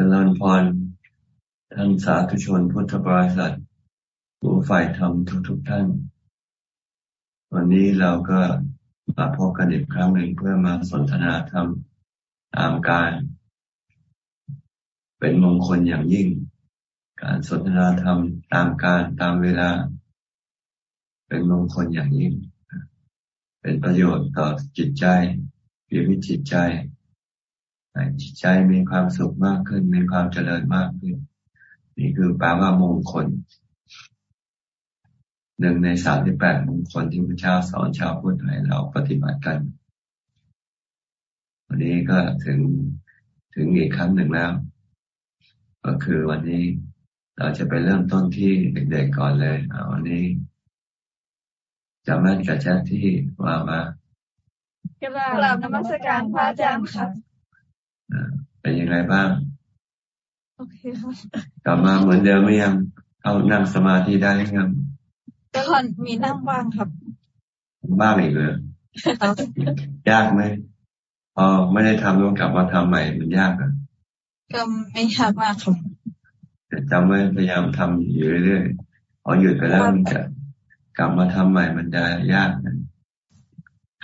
จริญพรท่านสาธุชนพุทธบริษัทผู้ฝ่ายธรรมทุกทุกท่าน วันนี้เราก็มาพบกันอีกครั้งหนึ่งเพื่อมาสนทนาธรรมตามการ เป็นมงคลอย่างยิ่ง การสนทนาธรรมตามการตามเวลา เป็นมงคลอย่างยิ่ง เป็นประโยชน์ต่อจิตใจชีวิจิตใจ จิตใจมีความสุขมากขึ้น มีความเจริญมากขึ้น นี่คือแปลว่ามงคลหนึ่งในสามที่แปดมงคลที่พระเจ้าสอนชาวพุทธให้เราปฏิบัติกัน วันนี้ก็ถึงถึงอีกครั้งหนึ่งแล้ว ก็คือวันนี้เราจะไปเริ่มต้นที่เด็กๆก่อนเลยวันนี้จะแม่นกับแจ้ที่ว่ามา กราบนมัสการพระอาจารย์ครับ เป็นยังไงบ้าง โอเคค่ะกลับมาเหมือนเดิมไหมยังเอานั่งสมาธิได้ยังก็มีนั่งบ้างครับ บ้างอีกเลยยากไหมพอไม่ได้ทำต้องกลับมาทำใหม่มันยากอะก็ไม่ยากมากครับแต่จำไว้พยายามทำอยู่เรื่อยๆพอหยุดไปแล้วมันจะกลับมาทำใหม่มันจะยาก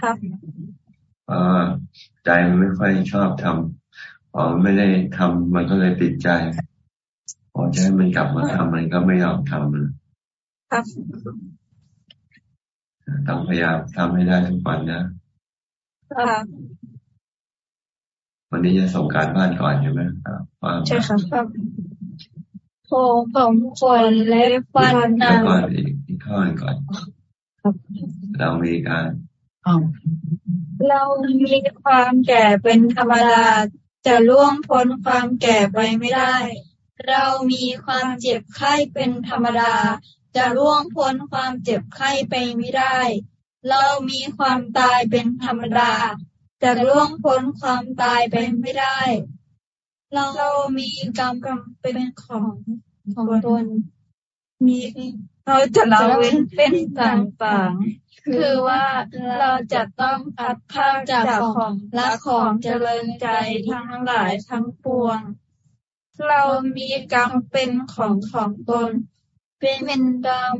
ครับเพราะใจมันไม่ค่อยชอบทำ พอไม่ได้ทำมันก็เลยติดใจ พอจะให้มันกลับมาทำมันก็ไม่ยอมทำมันครับต้องพยายามทำให้ได้ทุกวันนะวันนี้จะส่งการบ้านก่อนใช่ไหมครับใช่ครับโผผมคนเล็บฟันหนังก่อนอีกข้อหนึ่งก่อนเรามีการเรามีความแก่เป็นธรรมดา จะล่วงพ้นความแก่ไปไม่ได้ เรามีความเจ็บไข้เป็นธรรมดา จะล่วงพ้นความเจ็บไข้ไปไม่ได้ เรามีความตายเป็นธรรมดา จะล่วงพ้นความตายไปไม่ได้ เรามีกรรมกรรมเป็นของของตนมีเราจะละเว้นเป็นต่างๆ คือว่าเราจะต้องพัดพาจากของและของเจริญใจทั้งหลายทั้งปวง เรามีกรรมเป็นของของตน เป็นดรม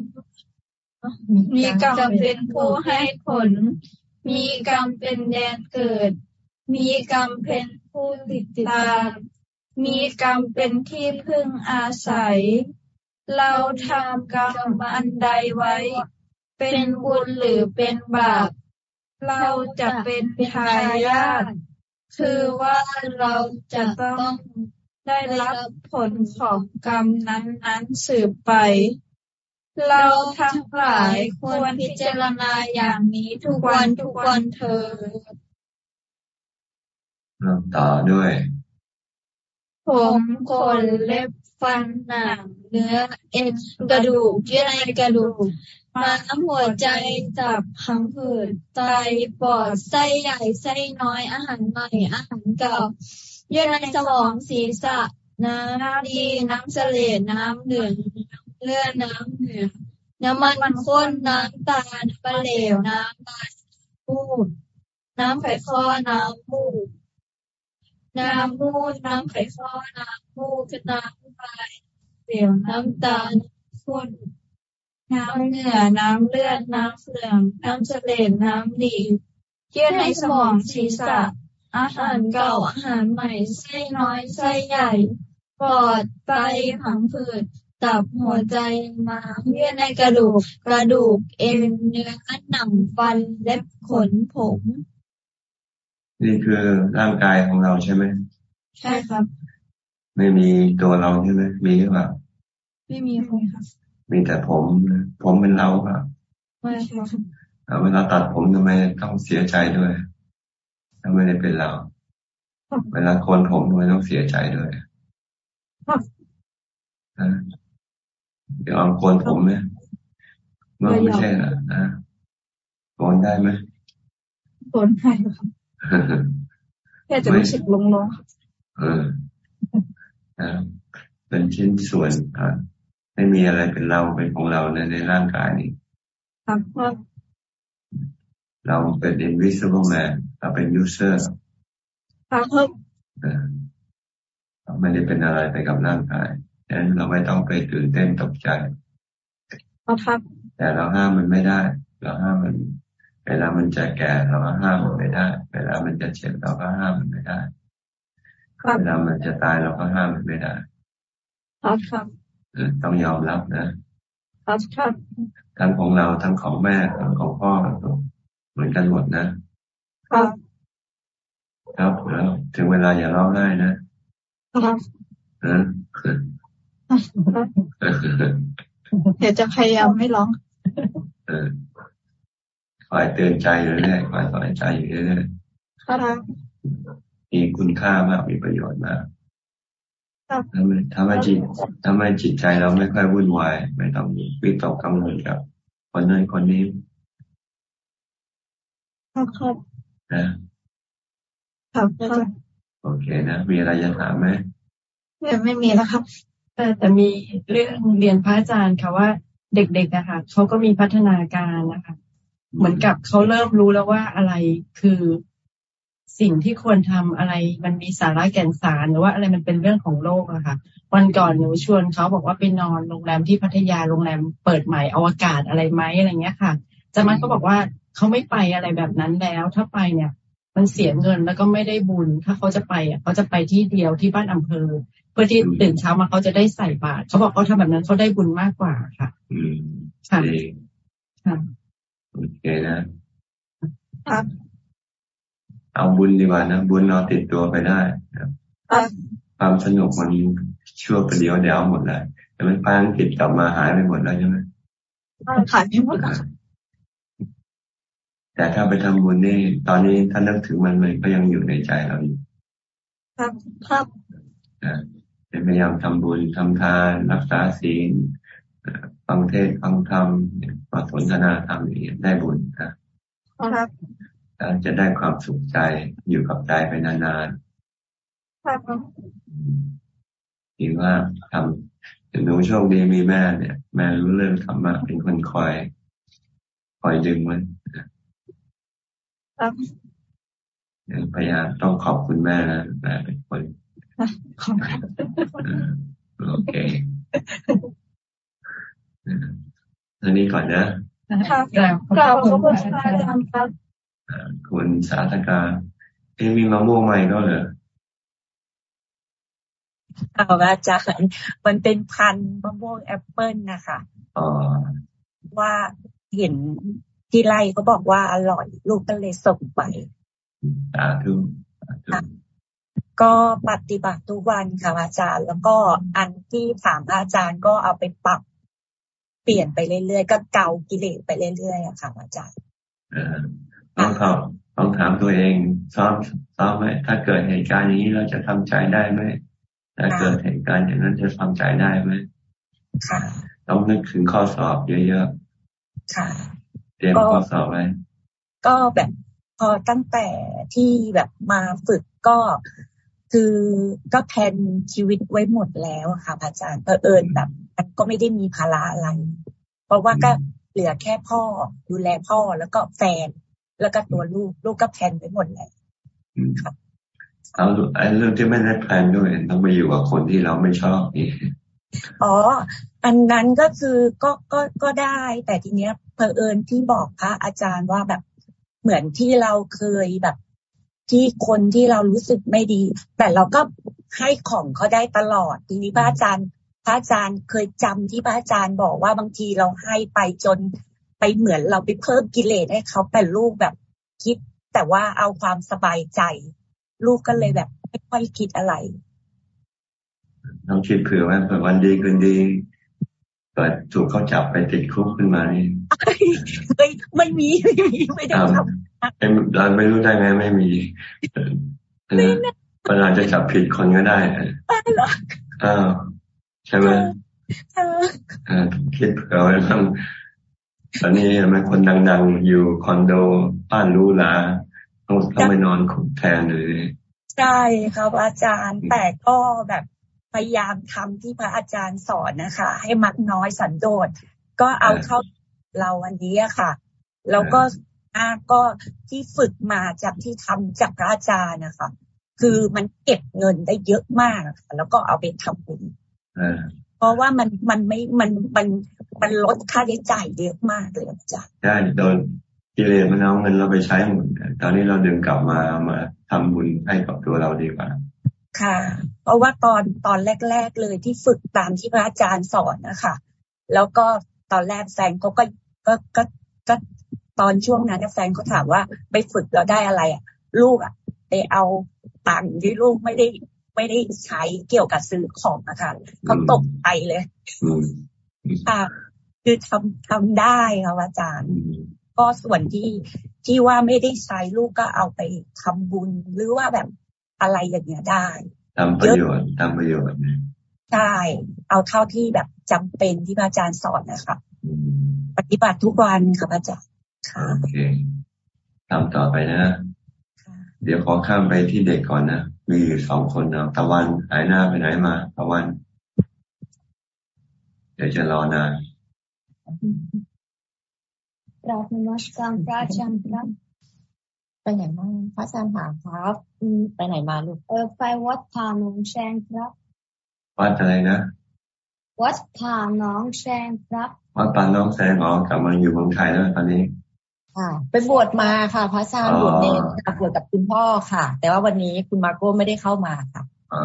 มีกรรมเป็นผู้ให้ผล มีกรรมเป็นแดนเกิด มีกรรมเป็นผู้ติดตาม มีกรรมเป็นที่พึ่งอาศัย เราทำกรรมอันใดไว้ เป็นบุญหรือเป็นบาป เราจะเป็นทายาทคือว่าเราจะต้องได้รับผลของกรรมนั้นๆสืบไป เราทั้งหลายควรพิจารณาอย่างนี้ทุกวันทุกวันเธอต่อด้วย ผมคนเล็บฟันหนังเนื้อเอ็นกระดูกเยื่อในกระดูก ม้าหัวใจตับพังผืดไตปอดไส้ใหญ่ไส้น้อยอาหารใหม่อาหารเก่าเยื่อในสมองศีรษะน้ำดีน้ำเสลดน้ำเหลืองเลือดน้ำเหนือน้ำมันข้นน้ำตาลน้ำเหลวน้ำมันมูดน้ำไขข้อน้ำมูดน้ำมูดน้ำไขข้อน้ำมูดน้ำลายเสียวน้ำตาลข้น น้ำเหนือน้ำเลือด น้ำเสื่อมน้ำเสลดน้ำดี เยื่อในสมองศีรษะ อาหารเก่า อาหารใหม่ ไส้น้อย ไส้ใหญ่ ปอด ไต ผังผืด ตับ หัวใจมาเยื่อในกระดูก กระดูก เอ็น เนื้อหนัง ฟัน เล็บ ขน ผม นี่คือร่างกายของเราใช่ไหม ใช่ครับ ไม่มีตัวเราใช่ไหม มีหรือเปล่า ไม่มีครับ มีแต่ผมผมเป็นเราครับไม่ครับเวลาตัดผมทำไมต้องเสียใจด้วยถ้าไม่ได้เป็นเรา เวลาโคนผมทำไมต้องเสียใจด้วยเดี๋ยวเอาโคนผมเนี่ยเมื่อไม่ใช่นะนะโกนได้ไหมโกนได้ครับแค่จะรู้สึกลงลงเออเป็นชิ้นส่วนอ่า ไม่มีอะไรเป็นเราเป็นของเราในในร่างกายนี้ครับเราเป็น invisible man เราเป็น user ครับไม่ได้เป็นอะไรไปกับร่างกายดังนั้นเราไม่ต้องไปตื่นเต้นตกใจครับแต่เราห้ามมันไม่ได้ เราห้ามมัน เวลามันจะแก่เราก็ห้ามมันไม่ได้ เวลามันจะเจ็บเราก็ห้ามมันไม่ได้เวลามันจะตายเราก็ห้ามมันไม่ได้ครับครับ ต้องยอมรับนะครับครับทั้งของเราทั้งของแม่ทั้งของพ่อเหมือนกันหมดนะครับ ครับแล้วถึงเวลาอย่าร้องไห้นะครับนะเดี๋ยวจะพยายามไม่ร้องเออคอยเตือนใจอยู่เรื่อยคอยสอนใจอยู่เรื่อยครับมีคุณค่ามากมีประโยชน์มาก ทำไมทำไมจิตทำไมจิตใจเราไม่ค่อยวุ่นวาย ไม่ต้องวิตกกังวลกับคนนั้นคนนี้ครับครับนะครับโอเคนะมีอะไรจะถามไหมไม่มีแล้วครับแต่แต่มีเรื่องเรียนพระอาจารย์ค่ะว่าเด็กๆอะค่ะเขาก็มีพัฒนาการนะคะ เหมือนกับเขาเริ่มรู้แล้วว่าอะไรคือ สิ่งที่ควรทำอะไรมันมีสาระแก่นสารหรือว่าอะไรมันเป็นเรื่องของโลกอะค่ะ วันก่อนหนูชวนเขาบอกว่าไปนอนโรงแรมที่พัทยาโรงแรมเปิดใหม่อวกาศอะไรไหมอะไรเงี้ยค่ะจากนั้นเขาบอกว่าเขาไม่ไปอะไรแบบนั้นแล้ว ถ้าไปเนี่ย มันเสียเงินแล้วก็ไม่ได้บุญ ถ้าเขาจะไปอะเขาจะไปที่เดียวที่บ้านอำเภอ เพื่อที่ตื่นเช้ามาเขาจะได้ใส่บาตรเขาบอกเขาทำแบบนั้นเขาได้บุญมากกว่าค่ะ อืมค่ะค่ะโอเคนะครับ เอาบุญดีกว่านะบุญเราติดตัวไปได้ความสนุกมันชั่วประเดี๋ยวเดี๋ยวหมดเลยแต่มันพานติดกลับมาหายไปหมดแล้วใช่ไหมหายไปหมดแต่ถ้าไปทำบุญนี่ตอนนี้ถ้านึกถึงมันมันก็ยังอยู่ในใจเราอยู่ครับครับพยายามทำบุญทำทาน รักษาศีลฟังเทศฟังธรรมมาสนทนาธรรมนี่ได้บุญนะครับ จะได้ความสุขใจอยู่กับใจไปนานๆครับดีว่าทำหนูโชคดีมีแม่เนี่ย แม่รู้เรื่องธรรมะเป็นคนคอย คอยดึงมันครับพยายามต้องขอบคุณแม่นะแม่เป็นคนโอเคอันนี้ก่อนนะครับกล่าวขอบคุณอาจารย์ครับ คุณสาธกาเอ็มีมะม่วงใหม่ก็เหรอเอาอาจารย์มันเป็นพันมะม่วงแอปเปิลนะคะอ๋อว่าเห็นที่ไร่เขาบอกว่าอร่อยลูกก็เลยส่งไปสาธุก็ปฏิบัติทุกวันค่ะอาจารย์ แล้วก็อันที่ถามอาจารย์ก็เอาไปปรับเปลี่ยนไปเรื่อยๆก็เกากิเลสไปเรื่อยๆอะค่ะอาจารย์ ต้องตอบต้องถามตัวเองซ้อมซ้อมไหมถ้าเกิดเหตุการณ์นี้เราจะทำใจได้ไหมถ้าเกิดเหตุการณ์อย่างนั้นจะทำใจได้ไหมค่ะต้องนึกถึงข้อสอบเยอะๆค่ะเตรียมข้อสอบไว้ก็แบบพอตั้งแต่ที่แบบมาฝึกก็คือก็แทนชีวิตไว้หมดแล้วค่ะอาจารย์เผอิญแบบมันก็ไม่ได้มีภาระอะไร เพราะว่าก็เหลือแค่พ่อดูแลพ่อแล้วก็แฟน แล้วก็ตัวลูกลูกก็แพนไปหมดเลยครับเอาไอ้เรื่องที่ไม่ได้แพนด้วยต้องไปอยู่กับคนที่เราไม่ชอบนี่อ๋อ อันนั้นก็คือก็ก็ก็ได้ แต่ทีเนี้ยเพอเอิญที่บอกพระอาจารย์ว่าแบบเหมือนที่เราเคยแบบ ที่คนที่เรารู้สึกไม่ดี แต่เราก็ให้ของเขาได้ตลอด ทีนี้พระอาจารย์ พระอาจารย์เคยจำที่พระอาจารย์บอกว่าบางทีเราให้ไปจน ไปเหมือนเราไปเพิ่มกิเลสให้เขาแต่ลูกแบบคิด แต่ว่าเอาความสบายใจ ลูกก็เลยแบบไม่ค่อยคิดอะไรต้องคิดเผื่อว่าเผื่อวันดีคืนดีเกิดถูกเขาจับไปติดคุกขึ้นมานี่ไม่ไม่มีไม่มีไม่ได้ทำเราไม่รู้ได้ไงไม่มีเวลาจะจับผิดคนก็ได้อ้าวใช่ไหมคิดเผื่อไว้บ้าง ตอนนี้มันคนดังๆ อยู่คอนโดบ้านรู้ละต้องต้องไปนอนคุกแทนเลย ใช่ครับอาจารย์แต่ก็แบบพยายามทำที่พระอาจารย์สอนนะคะ ให้มักน้อยสันโดษก็เอาเข้าเราอันนี้ค่ะ แล้วก็อาก็ที่ฝึกมาจากที่ทำจากพระอาจารย์นะคะ คือมันเก็บเงินได้เยอะมากแล้วก็เอาไปทำบุญเพราะว่ามันมันไม่มันมัน มันลดค่าใช้จ่ายเยอะมากเลยอาจารย์ใช่โดนกิเลสมันเอาเงินเราไปใช้หมดตอนนี้เราดึงกลับมามาทำบุญให้กับตัวเราดีกว่า ค่ะ เพราะว่าตอนตอนแรก ๆ เลยที่ฝึกตามที่พระอาจารย์สอนนะคะแล้วก็ตอนแรกแฟนเขาก็ก็ก็ก็ตอนช่วงนั้นแฟนเขาถามว่าไปฝึกเราได้อะไรอะ ลูกอะไปเอาตังค์ที่ลูกไม่ได้ไม่ได้ใช้เกี่ยวกับซื้อของนะคะเขาตกใจเลยค่ะ คือทำทำได้ค่ะอาจารย์ ก็ส่วนที่ที่ว่าไม่ได้ใช้ลูกก็เอาไปทำบุญหรือว่าแบบอะไรอย่างเงี้ยได้ทำประโยชน์ทำประโยชน์ใช่เอาเท่าที่แบบจำเป็นที่อาจารย์สอนนะครับปฏิบัติทุกวันครับอาจารย์โอเคทำต่อไปนะ เดี๋ยวขอข้ามไปที่เด็กก่อนนะ มีสองคนนะตะวันหายหน้าไปไหนมา ตะวัน เดี๋ยวจะรอนาน กราบนมัสการพระอาจารย์ครับ ไปไหนมาพระอาจารย์ถามครับไปไหนมาลูกเออไปวัดผาหนองแชงครับ วัดอะไรนะ วัดผาหนองแชงครับ วัดผาหนองแชงอ๋อกลับมาอยู่เมืองไทยแล้วตอนนี้ค่ะไปบวชมาค่ะ พระอาจารย์บวชเนรบวชกับคุณพ่อค่ะ แต่ว่าวันนี้คุณมาโก้ไม่ได้เข้ามาค่ะ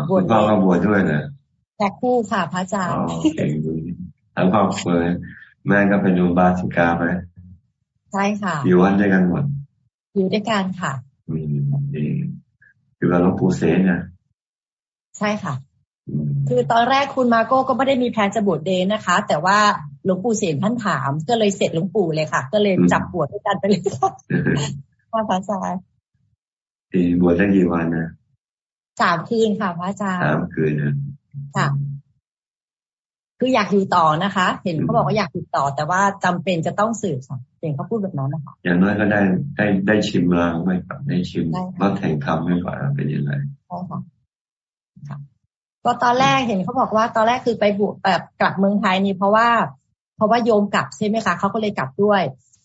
บวชพ่อก็บวชด้วยเนะแต่คู่ค่ะ พระอาจารย์เก่งดีทั้งครอบครัว แม่ก็เป็นอุบาสิกาไปใช่ค่ะ อยู่วันด้วยกันหมด อยู่ด้วยกันค่ะอืมดีอยู่กับหลวงปู่เสนนะใช่ค่ะ คือตอนแรกคุณมาโก้ก็ไม่ได้มีแผนจะบวชเดนนะคะ แต่ว่าหลวงปู่เสนท่านถามก็เลยเสร็จหลวงปู่เลยค่ะ ก็เลยจับบวชด้วยกันไปเลยค่ะพระอาจารย์บวชได้กี่วันนะสามคืนค่ะพระอาจารย์สามคืนนะค่ะ คืออยากอยู่ต่อนะคะ เห็นเขาบอกว่าอยากอยู่ต่อ แต่ว่าจำเป็นจะต้องสืบค่ะเห็นเขาพูดแบบนั้นนะคะอย่างน้อยก็ได้ได้ได้ชิมลางไม่ก่อนได้ชิมรสแห่งธรรมไม่ก่อนเป็นยังไงใช่ค่ะก็ตอนแรกเห็นเขาบอกว่าตอนแรกคือไปบวชแบบกลับเมืองไทยนี่เพราะว่า เพราะว่าโยมกลับใช่ไหมคะเขาก็เลยกลับด้วย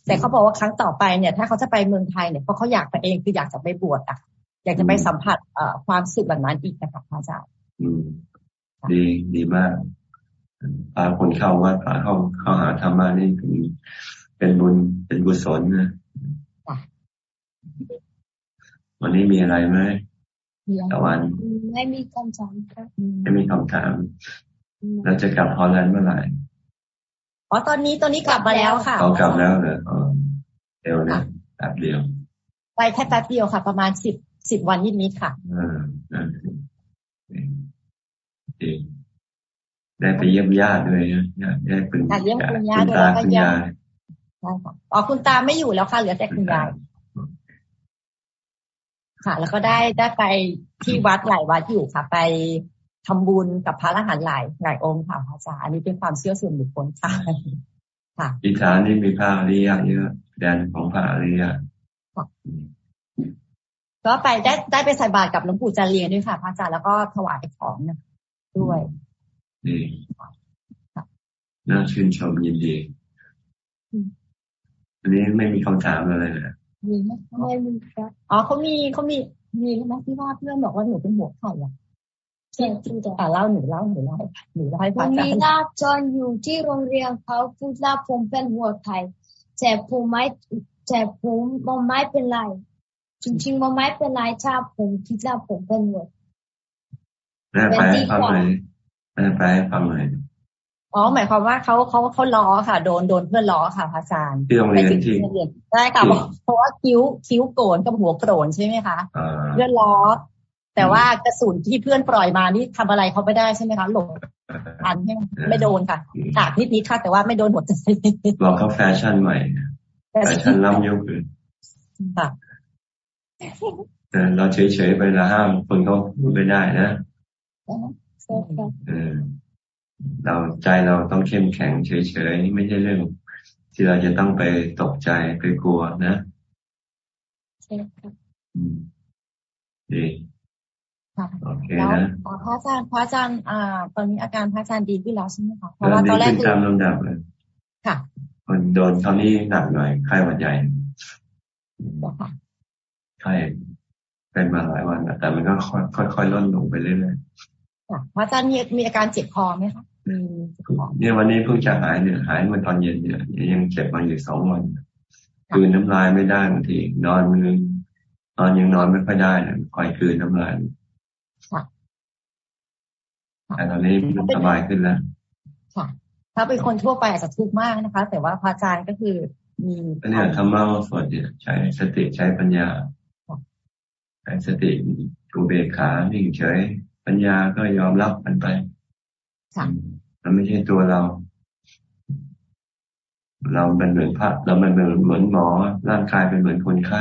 แต่เขาบอกว่าครั้งต่อไปเนี่ย ถ้าเขาจะไปเมืองไทยเนี่ยเพราะเขาอยากไปเองคืออยากจะไปบวชอะ อยากจะไปสัมผัสเอ่อความสุขแบบนั้นอีกนะคะพระอาจารย์ดีดีมาก พาคนเข้าวัดพาเข้าเข้าหาธรรมะนี่คือเป็นบุญเป็นบุศลนะวันนี้มีอะไรไหมตะวันไม่มีคำถามครับไม่มีคำถามเราจะกลับฮอลแลนด์เมื่อไหร่อ๋อตอนนี้ตอนนี้กลับมาแล้วค่ะเขากลับแล้วเหรอเดี๋ยวนะแป๊บเดียว ไปแค่แป๊บเดียวค่ะ ประมาณสิบสิบวันนิดๆค่ะอ่าดี ได้ไปเยี่ยมญาติด้วยนะได้คุณเยี่ยมคุณญาติด้วยคุณยายใช่ค่ะอ๋อคุณตาไม่อยู่แล้วค่ะเหลือแต่คุณยายค่ะ แล้วก็ได้ได้ไปที่วัดหลายวัดอยู่ค่ะ ไปทำบุญกับพระอรหันต์หลายหลายองค์ค่ะพระอาจารย์อันนี้เป็นความเชื่อส่วนบุคคลค่ะค่ะอีสานนี่มีพระอริยะเยอะแดนของพระอริยะก็ไปได้ได้ไปใส่บาตรกับหลวงปู่จาเรียนด้วยค่ะพระอาจารย์แล้วก็ถวายของด้วย ดีน่าชื่นชมยินดี อันนี้ไม่มีคำถามอะไรเลยมีไหมไม่มีครับอ๋อเขามีเขามีมีใช่ไหมที่ว่าเพื่อนบอกว่าหนูเป็นหัวไข่อะใช่ที่จะเล่าหนูเล่าหนูเล่าหนูเล่าให้ฟังมีลาจอนอยู่ที่โรงเรียนเขาพูดว่าผมเป็นหัวไข่แต่ผมไม่แต่ผมมันไม่เป็นไร จริงๆมันไม่เป็นไรถ้าผมคิดว่าผมเป็นหัวแม่ไปฟังเลย แม่ไปฟังเลยอ๋อหมายความว่าเขาเขาเขาล้อค่ะ โดนโดนเพื่อนล้อค่ะพระอาจารย์ที่โรงเรียนที่ใช่ค่ะเพราะว่าคิ้วคิ้วโกนกับหัวโกรนใช่ไหมคะเพื่อนล้อ แต่ว่ากระสุนที่เพื่อนปล่อยมานี่ทำอะไรเขาไม่ได้ใช่ไหมคะหลงทันไม่โดนค่ะฉากนิดนิดค่ะ แต่ว่าไม่โดนหมดใจบอกเขาแฟชั่นใหม่แฟชั่นล้ำยุคเลยค่ะเราเฉยๆไปละห้ามคนเขาพูดไม่ได้นะ เราใจเราต้องเข้มแข็งเฉยๆ ไม่ใช่เรื่อง ที่เราจะต้องไปตกใจไปกลัวนะใช่ค่ะดีโอเคนะพระอาจารย์พระอาจารย์อ่า ตอนนี้อาการพระอาจารย์ดีขึ้นแล้วใช่ไหมคะเพราะว่าตอนแรกคือตามลำดับเลยค่ะคนโดนตอนนี้หนักหน่อยไข้หวัดใหญ่ไข้เป็นมาหลายวันแต่มันก็ค่อยๆลดลงไปเรื่อยๆ พระอาจารย์มีมีอาการเจ็บคอไหมคะมีเนี่ยวันนี้เพิ่งจะหายเนี่ยหายเมื่อตอนเย็นเนี่ยยังเจ็บมาอยู่สองวันคืนน้ำลายไม่ได้บางทีนอนมือนอนยังนอนไม่ค่อยได้เนี่ยคอยคืนน้ำลายแต่ตอนนี้สบายขึ้นแล้วค่ะถ้าเป็นคนทั่วไปอาจจะทุกข์มากนะคะ แต่ว่าพระอาจารย์ก็คือมีอันนี้ธรรมะสวดเนี่ยใช้สติใช้ปัญญาใช้สติกูเบขานิ่งเฉย ปัญญาก็ยอมรับมันไปมันไม่ใช่ตัวเรา เราเป็นเหมือนพระเราเป็นเหมือนเหมือนหมอ ร่างกายเป็นเหมือนคนไข้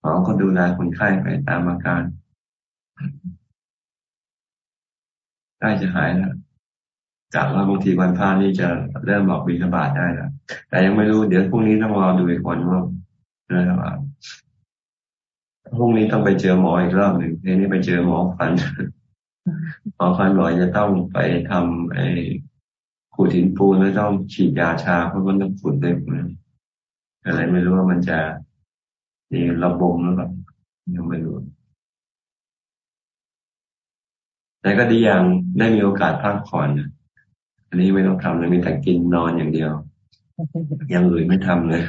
หมอก็ดูแลคนไข้ไปตามอาการใกล้จะหายแล้วกะว่าบางทีวันพานี่จะเริ่มบอกบิณฑบาตได้แล้วแต่ยังไม่รู้เดี๋ยวพรุ่งนี้ต้องรอดูอีกคนว่านะครับ พรุ่งนี้ต้องไปเจอหมออีกรอบหนึ่งทีนี้ไปเจอหมอฟันหมอฟันบอกจะต้องไปทำไอ้ขูดหินปูนแล้วต้องฉีดยาชาเพราะว่าต้องขุดเล็บนะอะไรไม่รู้ว่ามันจะมีระบมหรือเปล่ายังไม่รู้แต่ก็ดีอย่างได้มีโอกาสพักผ่อนอันนี้ไม่ต้องทำเลยมีแต่กินนอนอย่างเดียวยังอื่นไม่ทำเลย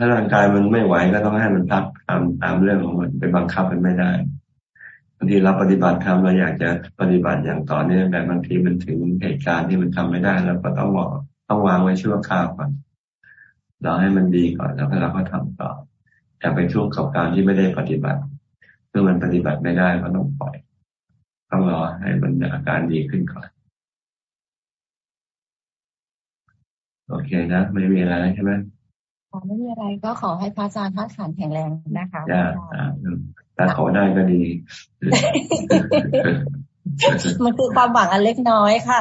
ถ้าร่างกายมันไม่ไหวก็ต้องให้มันพักตามตามเรื่องของมันไปบังคับมันไม่ได้บางทีเราปฏิบัติทำเราอยากจะปฏิบัติอย่างต่อเนื่องแต่บางทีมันถึงเหตุการณ์ที่มันทำไม่ได้เราก็ต้องบอกต้องวางไว้ชั่วคราวก่อนเราให้มันดีก่อนแล้วเราก็ทำต่อแต่าไปช่วงกับการที่ไม่ได้ปฏิบัติเมื่อมันปฏิบัติไม่ได้ก็ต้องปล่อย ต้องรอให้มันอาการดีขึ้นก่อน โอเคนะ ไม่มีอะไรใช่ไหม ไม่มีอะไรก็ขอให้พระอาจารย์ท่านขันแข็งแรงนะคะจ้าถ้าขอได้ก็ดี มันคือความหวังอันเล็กน้อยค่ะ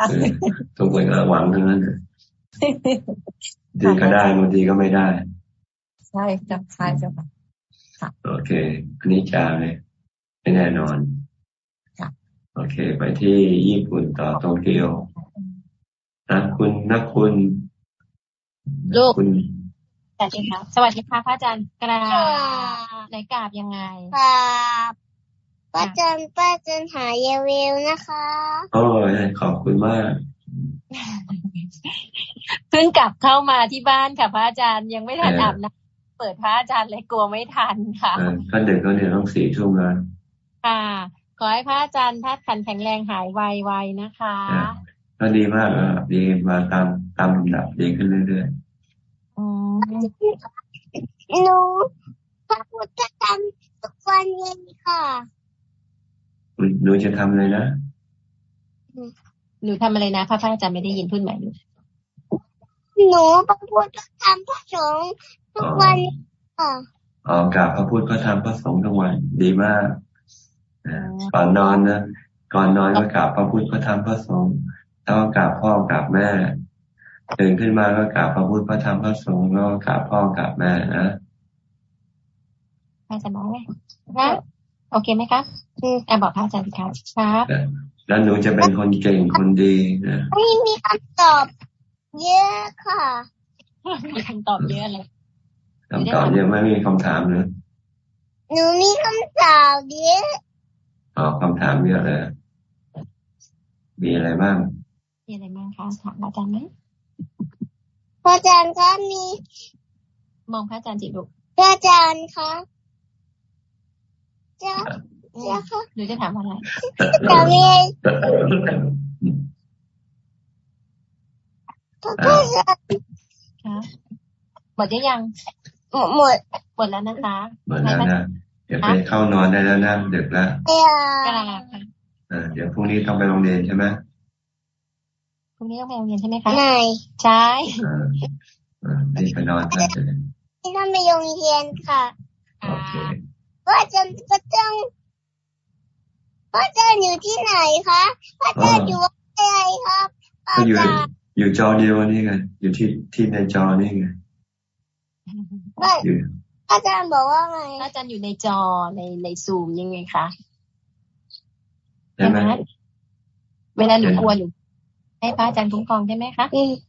ทุกคนก็หวังทั้งนั้นดีก็ได้บางทีก็ไม่ได้ ใช่จับใช่จ้ะค่ะโอเค อันนี้จาเลยไม่แน่นอนโอเค ไปที่ญี่ปุ่นต่อโตเกียวนะคุณนักคุณ ลูกคุณ สวัสดีค่ะสวัสดีค่ะพระอาจารย์กราบไหนกราบยังไงกราบพระอาจารย์ป้าจันหายเยเวลนะคะโอ้ยขอบคุณมากเพิ่งกลับเข้ามาที่บ้านค่ะพระอาจารย์ยังไม่ทันอาบน้ำเปิดพระอาจารย์เลยกลัวไม่ทันค่ะก็เด็กก็เนี่ยต้องสี่ทุ่มแล้วค่ะขอให้พระอาจารย์ทัดขันแข็งแรงหายไวๆนะคะก็ดีมากอะดีมาตามตามลำดับดีขึ้นเรื่อยๆ หนูพระพุทธธรรมทุกวันเย็นค่ะหนูจะทำเลยนะหนูทำอะไรนะพระอาจารย์ไม่ได้ยินพูดใหม่หนูพระพุทธธรรมพระสงฆ์ทุกวันค่ะอ๋อกราบพระพุทธพระธรรมพระสงฆ์ทุกวันดีมากก่อนนอนนะก่อนนอนก็กราบพระพุทธพระธรรมพระสงฆ์แล้วก็กราบพ่อกราบแม่ ตื่นขึ้นมาก็กราบพระพุทธพระธรรมพระสงฆ์แล้วก็กราบพ่อกราบแม่นะพระอาจารย์บอกไหมครับโอเคไหมครับแอบบอกพระอาจารย์ครับครับแล้วหนูจะเป็นคนเก่งคนดีนะไม่มีคำตอบ เยอะค่ะมีคำตอบเยอะเลยคำตอบเยอะไม่มีคำถามเลยหนูมีคำตอบเยอะอ๋อคำถามเยอะเลยมีอะไรบ้างมีอะไรบ้างคะถามอาจารย์ไหมพ ระอาจารย์คะมี มองพระอาจารย์จิตุพระอาจารย์คะจะจะคะหนูจะถามอะไรจะมีพระอาจารย์คะหมดยัง หมด หมดหมดแล้วนะคะหมดแล้วนะเดี๋ยวไปเข้านอนได้แล้วนะเด็กแล้วเดี๋ยวพรุ่งนี้ต้องไปโรงเรียนใช่ไหม พรุ่งนี้ต้องไปโรงเรียนใช่ไหมคะไม่ใช่นี่ไปนอนกันที่ต้องไปโรงเรียนค่ะโอเคว่าจะพระเจ้าพระเจ้าอยู่ที่ไหนคะพระเจ้าอยู่อะไรครับก็อยู่อยู่จอเดียวนี่ไงอยู่ที่ที่ในจอนี่ไงอาจารย์บอกว่าไงอาจารย์อยู่ในจอในในซูมยังไงคะใช่ไหมเวลาหนูกลัวหนู ให้พระอาจารย์คุ้มครองใช่ไหมคะ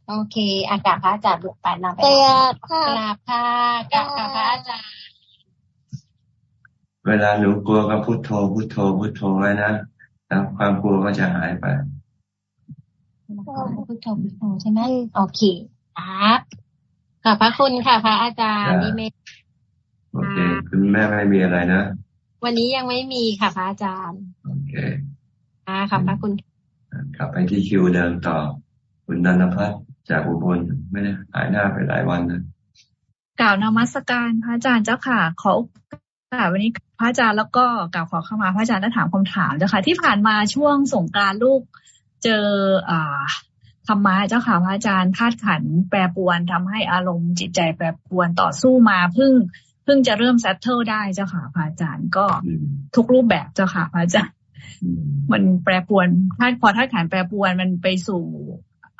โอเค อากาศพระอาจารย์บุกไปนำไปกราบค่ะกราบค่ะกราบพระอาจารย์ เวลาหนูกลัวก็พุโทโธพุโทโธพุโทโธไว้นะแล้วความกลัวก็จะหายไปพุทโธพุทโธใช่ไหมโอเคครับขอบพระคุณค่ะ พระอาจารย์นี่เมโอเคคุณแม่ไม่มีอะไรนะ วันนี้ยังไม่มีค่ะ พระอาจารย์ โอเคอ่าขอบพระคุณ กลับไปที่คิวเดิมต่อ คุณนันพัฒน์จากอุบลไม่ได้หายหน้าไปหลายวันนะกล่าวนมัสการพระอาจารย์เจ้าค่ะขอค่ะวันนี้พระอาจารย์แล้วก็กล่าวขอเข้ามาพระอาจารย์ได้ถามคำถามเจ้าค่ะที่ผ่านมาช่วงสงการลูกเจออ่าธรรมะเจ้าค่ะพระอาจารย์ธาตุขันแปรปวนทำให้อารมณ์จิตใจแปรปวนต่อสู้มาเพิ่งเพิ่งจะเริ่มเซตเทิลได้เจ้าค่ะพระอาจารย์ก็ทุกรูปแบบเจ้าค่ะพระอาจารย์ มันแปรปวนธาตุพอธาตุขันแปรปวนมันไปสู่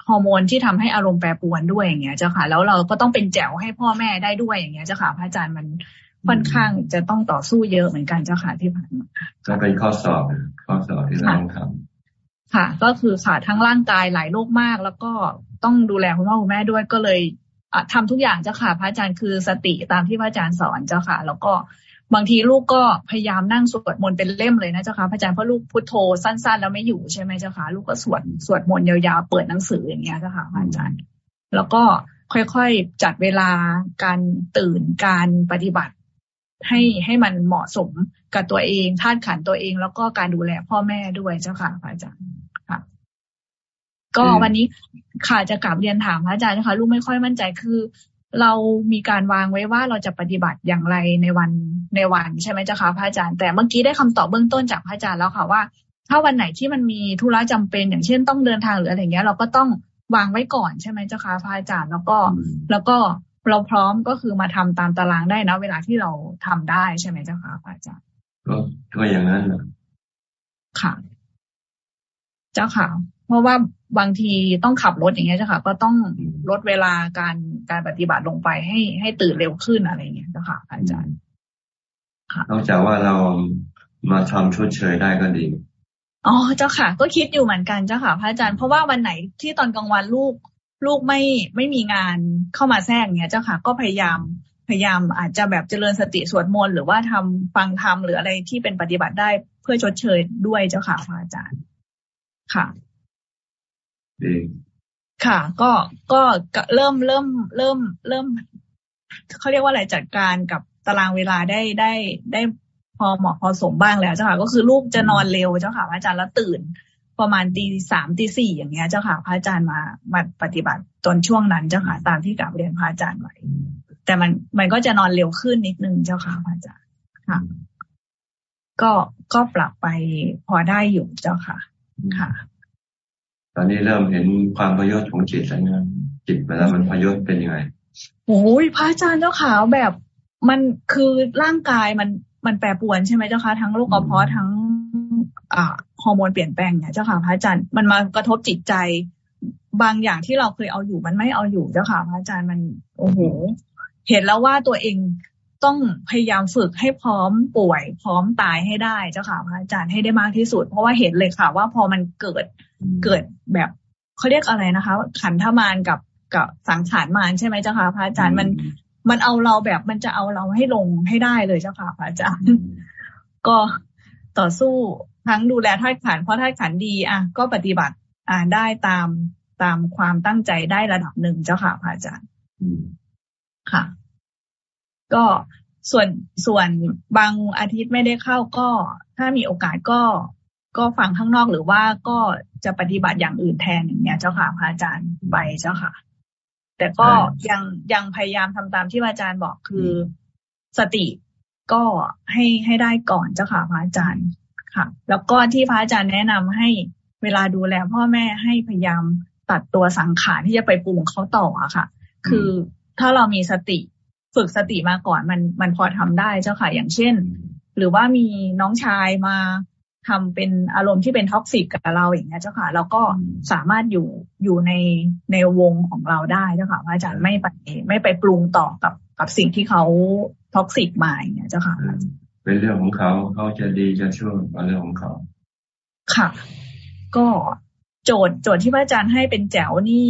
ฮอร์โมนที่ทำให้อารมณ์แปรปวนด้วยอย่างเงี้ยเจ้าค่ะ แล้วเราก็ต้องเป็นแจ๋วให้พ่อแม่ได้ด้วยอย่างเงี้ยเจ้าค่ะพระอาจารย์มันค่อนข้างจะต้องต่อสู้เยอะเหมือนกันเจ้าค่ะที่ผ่านมาก็เป็นข้อสอบข้อสอบที่เราต้องทำค่ะ ก็คือค่ะทั้งร่างกายหลายโรคมาก แล้วก็ต้องดูแลคุณพ่อคุณแม่ด้วยก็เลยทำทุกอย่างเจ้าค่ะ พระอาจารย์คือสติตามที่พระอาจารย์สอนเจ้าค่ะ แล้วก็ บางทีลูกก็พยายามนั่งสวดมนต์เป็นเล่มเลยนะเจ้าค่ะพระอาจารย์เพราะลูกพุทโธสั้น ๆ แล้วไม่อยู่ใช่ไหมเจ้าค่ะลูกก็สวดสวดมนต์ยาวๆเปิดหนังสืออย่างเงี้ยเจ้าค่ะพระอาจารย์ แล้วก็ค่อยๆจัดเวลาการตื่นการปฏิบัติ ให้ให้มันเหมาะสมกับตัวเองธาตุขันตัวเอง แล้วก็การดูแลพ่อแม่ด้วยเจ้าค่ะพระอาจารย์ค่ะก็วันนี้ค่ะจะกลับเรียนถามพระอาจารย์นะคะลูกไม่ค่อยมั่นใจคือ เรามีการวางไว้ว่าเราจะปฏิบัติอย่างไรในวันในวันใช่ไหมเจ้าค่ะพระอาจารย์ แต่เมื่อกี้ได้คำตอบเบื้องต้นจากพระอาจารย์แล้วค่ะว่า ถ้าวันไหนที่มันมีธุระจำเป็น อย่างเช่นต้องเดินทางหรืออะไรเงี้ย เราก็ต้องวางไว้ก่อนใช่ไหมเจ้าค่ะพระอาจารย์แล้วก็แล้วก็เราพร้อมก็คือมาทำตามตารางได้นะเวลาที่เราทำได้ใช่ไหมเจ้าค่ะอาจารย์ก็ก็อย่างนั้นแหละค่ะ เจ้าค่ะ เพราะว่าบางทีต้องขับรถอย่างเงี้ยเจ้าค่ะ ก็ต้องลดเวลาการการปฏิบัติลงไปให้ให้ตื่นเร็วขึ้นอะไรเงี้ยเจ้าค่ะ อาจารย์ค่ะนอกจากว่าเรามาทำชดเชยได้ก็ดีอ๋อเจ้าค่ะ ก็คิดอยู่เหมือนกันเจ้าค่ะ พระอาจารย์เพราะว่าวันไหนที่ตอนกลางวันลูกลูกไม่ไม่มีงานเข้ามาแทรกเนี้ยเจ้าค่ะ ก็พยายามพยายามอาจจะแบบเจริญสติสวดมนต์หรือว่าทำฟังธรรมหรืออะไรที่เป็นปฏิบัติได้เพื่อชดเชยด้วยเจ้าค่ะพระอาจารย์ ค่ะ ค่ะ ก็ก็เริ่มเริ่มเริ่มเริ่มเขาเรียกว่าอะไรจัดการกับตารางเวลาได้ได้ได้พอเหมาะพอสมบ้างแล้วเจ้าค่ะ ก็คือลูกจะนอนเร็วเจ้าค่ะพระอาจารย์แล้วตื่น ประมาณตีสามตีสี่อย่างเงี้ย เจ้าค่ะพระอาจารย์มามาปฏิบัติตอนช่วงนั้นเจ้าค่ะตามที่กลับเรียนพระอาจารย์ไว้แต่มันมันก็จะนอนเร็วขึ้นนิดนึงเจ้าค่ะพระอาจารย์ค่ะ ก็ก็ปรับไปพอได้อยู่เจ้าค่ะ ค่ะ ตอนนี้เริ่มเห็นความประโยชน์ของจิตแล้วนะจิตเวลามันประโยชน์เป็นยังไงโอ้ยพระอาจารย์เจ้าค่ะแบบมันคือร่างกายมันมันแปรปรวนใช่ไหมเจ้าค่ะทั้งโรคกระเพาะทั้งอ่าฮอร์โมนเปลี่ยนแปลงเนี่ยเจ้าค่ะพระอาจารย์มันมากระทบจิตใจ บางอย่างที่เราเคยเอาอยู่มันไม่เอาอยู่เจ้าค่ะพระอาจารย์มันโอ้โหเห็นแล้วว่าตัวเอง ต้องพยายามฝึกให้พร้อมป่วย พร้อมตายให้ได้เจ้าค่ะพระอาจารย์ให้ได้มากที่สุด เพราะว่าเห็นเลยค่ะ ว่าพอมันเกิดเกิดแบบเขาเรียกอะไรนะคะ ขันธมารกับกับสังขารมารใช่ไหมเจ้าค่ะพระอาจารย์มันมันเอาเราแบบมันจะเอาเราให้ลงให้ได้เลยเจ้าค่ะพระอาจารย์ ก็ต่อสู้ทั้งดูแลท่าขันเพราะท่าขันดี อะ ก็ปฏิบัติ อ่าได้ตามตามความตั้งใจได้ระดับหนึ่งเจ้าค่ะพระอาจารย์ค่ะ ก็ส่วนส่วนบางอาทิตย์ไม่ได้เข้าก็ ถ้ามีโอกาสก็ก็ฟังข้างนอกหรือว่าก็จะปฏิบัติอย่างอื่นแทนอย่างเงี้ยเจ้าค่ะพระอาจารย์ไปเจ้าค่ะ แต่ก็ยังยังพยายามทำตามที่อาจารย์บอกคือสติก็ให้ให้ได้ก่อนเจ้าค่ะพระอาจารย์ค่ะ แล้วก็ที่พระอาจารย์แนะนำให้เวลาดูแลพ่อแม่ให้พยายามตัดตัวสังขารที่จะไปปรุงเขาต่ออะค่ะ คือถ้าเรามีสติ ฝึกสติมาก่อนมันมันพอทำได้เจ้าค่ะอย่างเช่น หรือว่ามีน้องชายมาทำเป็นอารมณ์ที่เป็นท็อกซิกกับเราอย่างเงี้ยเจ้าค่ะเราก็สามารถอยู่อยู่ในในวงของเราได้เจ้าค่ะพระอาจารย์ไม่ไปไม่ไปปรุงต่อกับกับสิ่งที่เขาtoxic มาอย่างเงี้ยเจ้าค่ะเป็นเรื่องของเขาเขาจะดีจะชั่วเป็นเรื่องของเขาค่ะ ก็โจทย์โจทย์ที่พระอาจารย์ให้เป็นแจ๋วนี่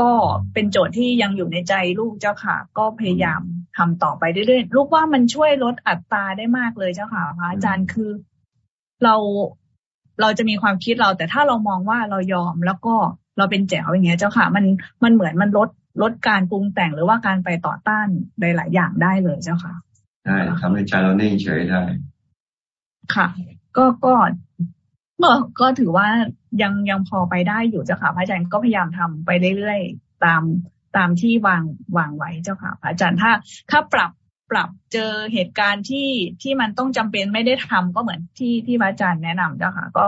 ก็เป็นโจทย์ที่ยังอยู่ในใจลูกเจ้าค่ะ ก็พยายามทำต่อไปเรื่อยๆลูกว่ามันช่วยลดอัตตาได้มากเลยเจ้าค่ะพระอาจารย์คือเราเราจะมีความคิดเรา แต่ถ้าเรามองว่าเรายอมแล้วก็เราเป็นแจ๋วอย่างเงี้ยเจ้าค่ะ มันมันเหมือนมันลดลดการปรุงแต่งหรือว่าการไปต่อต้านหลายๆอย่างได้เลยเจ้าค่ะใช่ทำให้ใจเรานิ่งเฉยได้ค่ะ ก็ก็เมื่อ ก็ถือว่ายังยังพอไปได้อยู่เจ้าค่ะ พระอาจารย์ก็พยายามทำไปเรื่อยๆตามตามที่วางวางไว้เจ้าค่ะ พระอาจารย์ถ้าถ้าปรับปรับเจอเหตุการณ์ที่ที่มันต้องจำเป็นไม่ได้ทำก็เหมือนที่ที่พระอาจารย์แนะนำเจ้าค่ะ ก็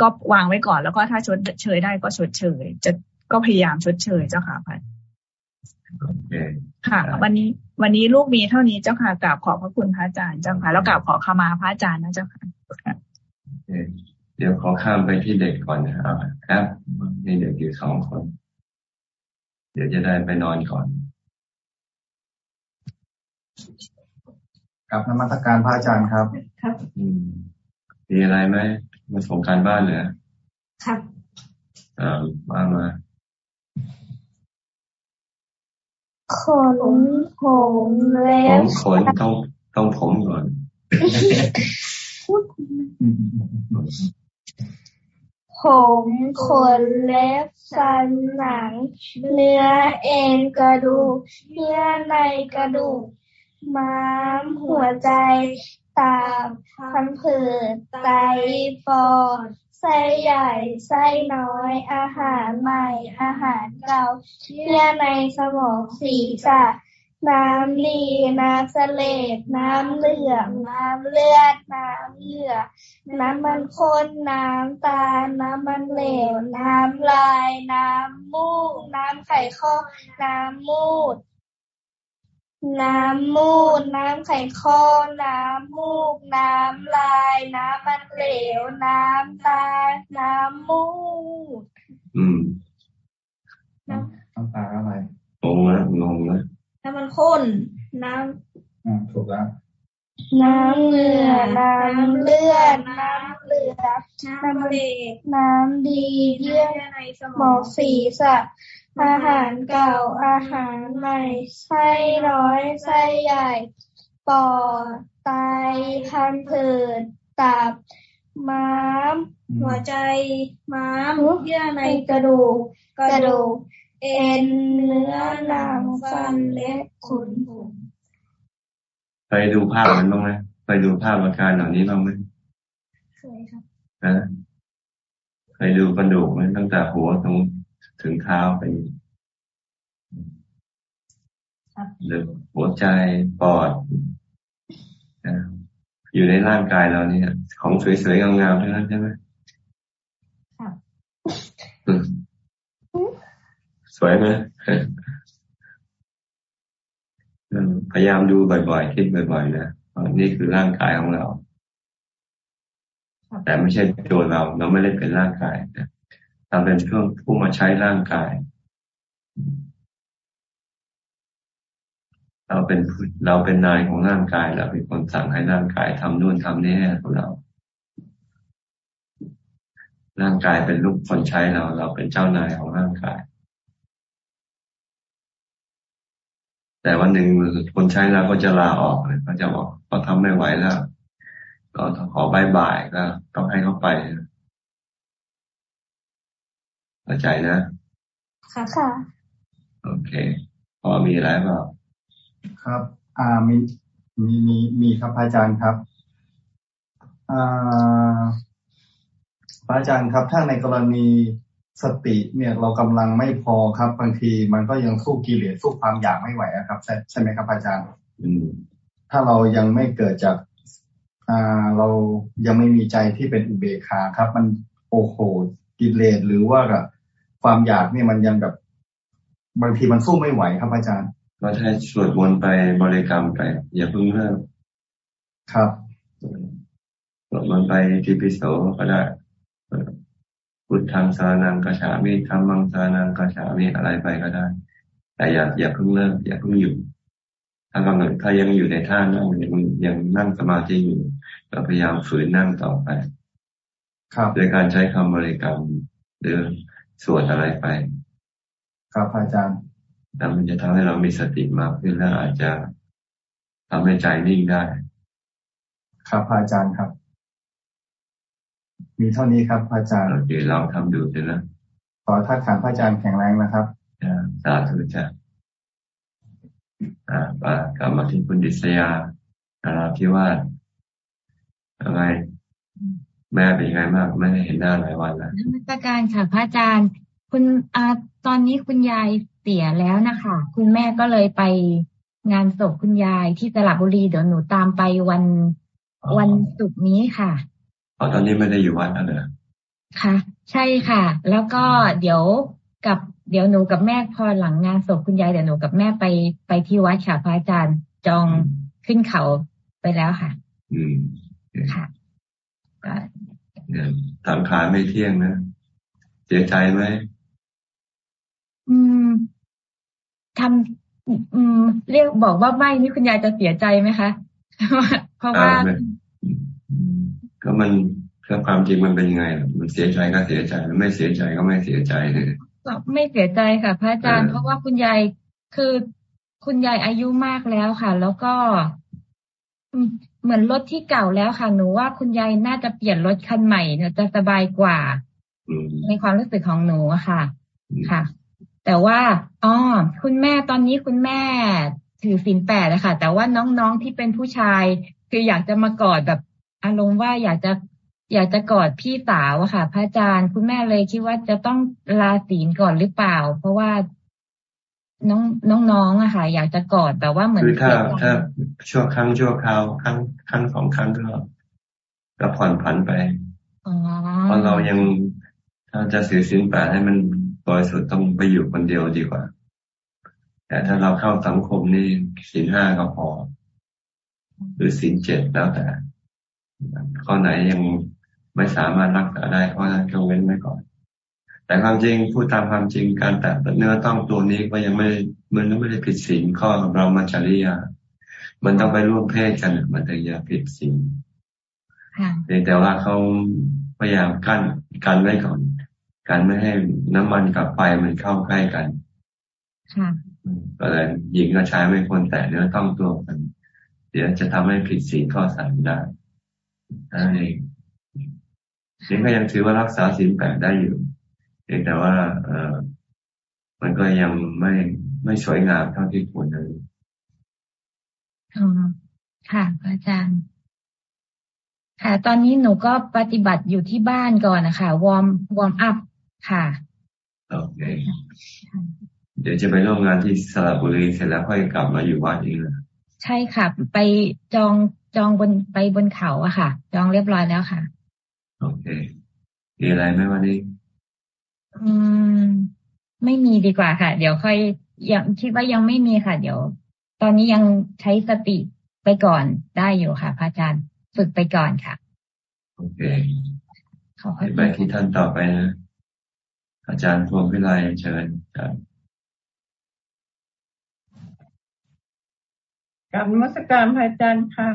ก็วางไว้ก่อนแล้วก็ถ้าชดเชยได้ก็ชดเชย จะก็พยายามชดเชยเจ้าค่ะพระค่ะ วันนี้วันนี้ลูกมีเท่านี้เจ้าค่ะกราบขอบพระคุณพระอาจารย์เจ้าค่ะแล้วกราบขอขมาพระอาจารย์นะเจ้าค่ะ เดี๋ยวขอข้ามไปที่เด็กก่อนนะครับครับมีเด็กอยู่สองคน เดี๋ยวจะได้ไปนอนก่อนกับนมัตการพระอาจารย์ครับครับมีอะไรไหมมาส่งการบ้านเหรอครับอ่ามามาขนผมแล้วขนต้องต้องผมก่อน ผมขนเล็บสันหนัง เนื้อเอ็นกระดูกเนื้อในกระดูก ม้ามหัวใจตับพังผืดไตปอดไส้ใหญ่ไส้น้อย อาหารใหม่ อาหารเก่าเชื่อในสมองสีษะ น้ำลีน้ำเสลดน้ำเหลืองน้ำเลือด น้ำเหยื่อน้ำมันข้นน้ำตาลน้ำมันเหลว น้ำลาย น้ำมูก น้ำไข่ข้อ น้ำมูด น้ำมูด น้ำไข่ข้อ น้ำมูก น้ำลาย น้ำมันเหลว น้ำตาน้ำมูด อืมน้ำตาอะไรงงนะงงนะ น้ำมันข้นน้ำอ่าถูกแล้วน้ำเหงื่อน้ำเลือด น้ำเหลือน้ำเหลวน้ำดีเยื่อในสมองศีรษะอาหารเก่าอาหารใหม่ไส้น้อยไส้ใหญ่ ปอดไตพันผืดตับ ม้าม หัวใจ ม้ามเยื่อในกระดูกกระดูก เอ็นเนื้อหนังฟันเล็บขนผมไปดูภาพมันบ้างไหมไปดูภาพอาการเหล่านี้บ้างไหมเคยครับนะเคยดูกระดูกไหมตั้งแต่หัวตรงถึงเท้าไปหรือหัวใจปอดอยู่ในร่างกายเราเนี่ย ของสวยๆงามๆทั้งนั้นใช่ไหม สวยไหมพยายามดูบ่อยๆ คิดบ่อยๆนะนี่คือร่างกายของเรา แต่ไม่ใช่ตัวเรา เราไม่ได้เป็นร่างกายนะเราเป็นเครื่องผู้มาใช้ร่างกาย เราเป็นเราเป็นนายของร่างกายเราเป็นคนสั่งให้ร่างกายทำนู่นทำนี่ให้ของเรา ร่างกายเป็นลูกคนใช้เรา เราเป็นเจ้านายของร่างกาย แต่วันหนึ่งคนใช้เราก็จะลาออกเลยเขาจะบอกเขาทำไม่ไหวแล้วก็ขอบายบายก็ต้องให้เขาไปเข้าใจนะ ค่ะค่ะ โอเค พอมีอะไรเปล่าครับ อ่ามีมีมีมีครับอาจารย์ครับอ่าอาจารย์ครับ ถ้าในกรณี สติเนี่ยเรากำลังไม่พอครับ บางทีมันก็ยังสู้กิเลสสู้ความอยากไม่ไหวครับ ใช่ใช่ไหมครับอาจารย์อืมถ้าเรายังไม่เกิดจากอ่าเรายังไม่มีใจที่เป็นอุเบกขาครับ มันโอ้โหกิเลสหรือว่าความอยากเนี่ยมันยังแบบ บางทีมันสู้ไม่ไหวครับอาจารย์ก็ใช้สวดมนต์ไปบริกรรมไป อย่าเพิ่งเริ่มครับสวดมนต์ไปทีพิโสก็ได้ พุทธังสานังกระฉามิธรรมังสานังกระฉามิอะไรไปก็ได้ แต่อย่าอย่าเพิ่งเริ่มอย่าเพิ่งอยู่ถ้ากำลังถ้ายังอยู่ในท่านั่งยังยังนั่งสมาธิอยู่เราพยายามฝืนนั่งต่อไป ครับโดยการใช้คำบริกรรมหรือสวดอะไรไป ครับอาจารย์แล้วมันจะทำให้เรามีสติมากขึ้นแล้วอาจจะทำให้ใจนิ่งได้ ครับอาจารย์ครับ มีเท่านี้ครับอาจารย์โอเคเราทำดูเถอะนะขอทักทานพระอาจารย์แข็งแรงนะครับสาธุจ้ะอ่ากลับมาที่คุณดิษยาอาราธิวาสอะไรแม่เป็นยังไงมากไม่ได้เห็นหน้าหลายวันแล้วนมัสการค่ะพระอาจารย์ คุณอาตอนนี้คุณยายเสียแล้วนะคะคุณแม่ก็เลยไปงานศพคุณยายที่สระบุรีเดี๋ยวหนูตามไปวันวันศุกร์นี้ค่ะ อ๋อตอนนี้ไม่ได้อยู่วัดแล้วเหรอค่ะ ใช่ค่ะ แล้วก็เดี๋ยวกับเดี๋ยวหนูกับแม่พอหลังงานศพคุณยายเดี๋ยวหนูกับแม่ไปไปที่วัดค่ะพระอาจารย์จองขึ้นเขาไปแล้วค่ะ อืมค่ะทำขาไม่เที่ยงนะเสียใจไหมอืมทำอืม เรียกบอกว่าไม่นี่คุณยายจะเสียใจไหมคะเพราะว่า ก็มันก็ความจริงมันเป็นยังไง มันเสียใจก็เสียใจไม่เสียใจก็ไม่เสียใจเลยไม่เสียใจค่ะ พระอาจารย์ เพราะว่าคุณยายคือคุณยายอายุมากแล้วค่ะ แล้วก็เหมือนรถที่เก่าแล้วค่ะ หนูว่าคุณยายน่าจะเปลี่ยนรถคันใหม่เนี่ยจะสบายกว่าในความรู้สึกของหนูค่ะ ค่ะ แต่ว่าอ๋อคุณแม่ตอนนี้คุณแม่ถือศีลแปดนะคะแต่ว่าน้องๆที่เป็นผู้ชาย คืออยากจะมากอดแบบ อารมณ์ว่าอยากจะอยากจะกอดพี่สาวอะค่ะ พระอาจารย์คุณแม่เลยคิดว่าจะต้องลาศีลก่อนหรือเปล่า เพราะว่าน้องน้องๆอะค่ะ อยากจะกอดแบบว่าเหมือนคือถ้าถ้าชั่วครั้งชั่วคราวครั้งครั้งสองครั้งก็ก็ผ่อนผันไปเพราะเรายังถ้าจะสื่อสินแปดให้มันบริสุทธิ์ต้องไปอยู่คนเดียวดีกว่า แต่ถ้าเราเข้าสังคมนี่สินห้าก็พอ หรือสินเจ็ดแล้วแต่ ข้อไหนยังไม่สามารถรักษาได้ข้อนั้นก็เว้นไว้ก่อน แต่ความจริงพูดตามความจริงการแตะเนื้อต้องตัวนี้ก็ยังไม่มันก็ไม่ได้ผิดศีลข้อของเรามาจริยา มันต้องไปร่วมเพศกันมันถึงจะผิดศีลแต่ว่าเขาพยายามกั้นกันไว้ก่อนการไม่ให้น้ำมันกับไฟมันเข้าใกล้กันก็เลยหญิงกับชายไม่ควรแตะเนื้อต้องตัวกัน เดี๋ยวจะทำให้ผิดศีลข้อสามได้ นั่นเองนี่ก็ยังถือว่ารักษาศีลแปดได้อยู่เพียงแต่ว่าเออมันก็ยังไม่ไม่สวยงามเท่าที่ควรเลยอ๋อค่ะอาจารย์ ค่ะ ตอนนี้หนูก็ปฏิบัติอยู่ที่บ้านก่อนนะคะ warm warm up ค่ะโอเคเดี๋ยวจะไปร่วมงานที่สระบุรีเสร็จแล้วค่อยกลับมาอยู่วัดอีกเลยใช่ค่ะ ไปจอง จองบนไปบนเขาอะค่ะ จองเรียบร้อยแล้วค่ะ โอเคมีอะไรไหมวันนี้ อืม ไม่มีดีกว่าค่ะ เดี๋ยวค่อยยังคิดว่ายังไม่มีค่ะ เดี๋ยว ตอนนี้ยังใช้สติไปก่อนได้อยู่ค่ะ พระอาจารย์ฝึกไปก่อนค่ะ โอเคขอไปที่ท่านต่อไปนะ อาจารย์พวงพิไลเชิญครับกับมัสการพระอาจารย์ค่ะ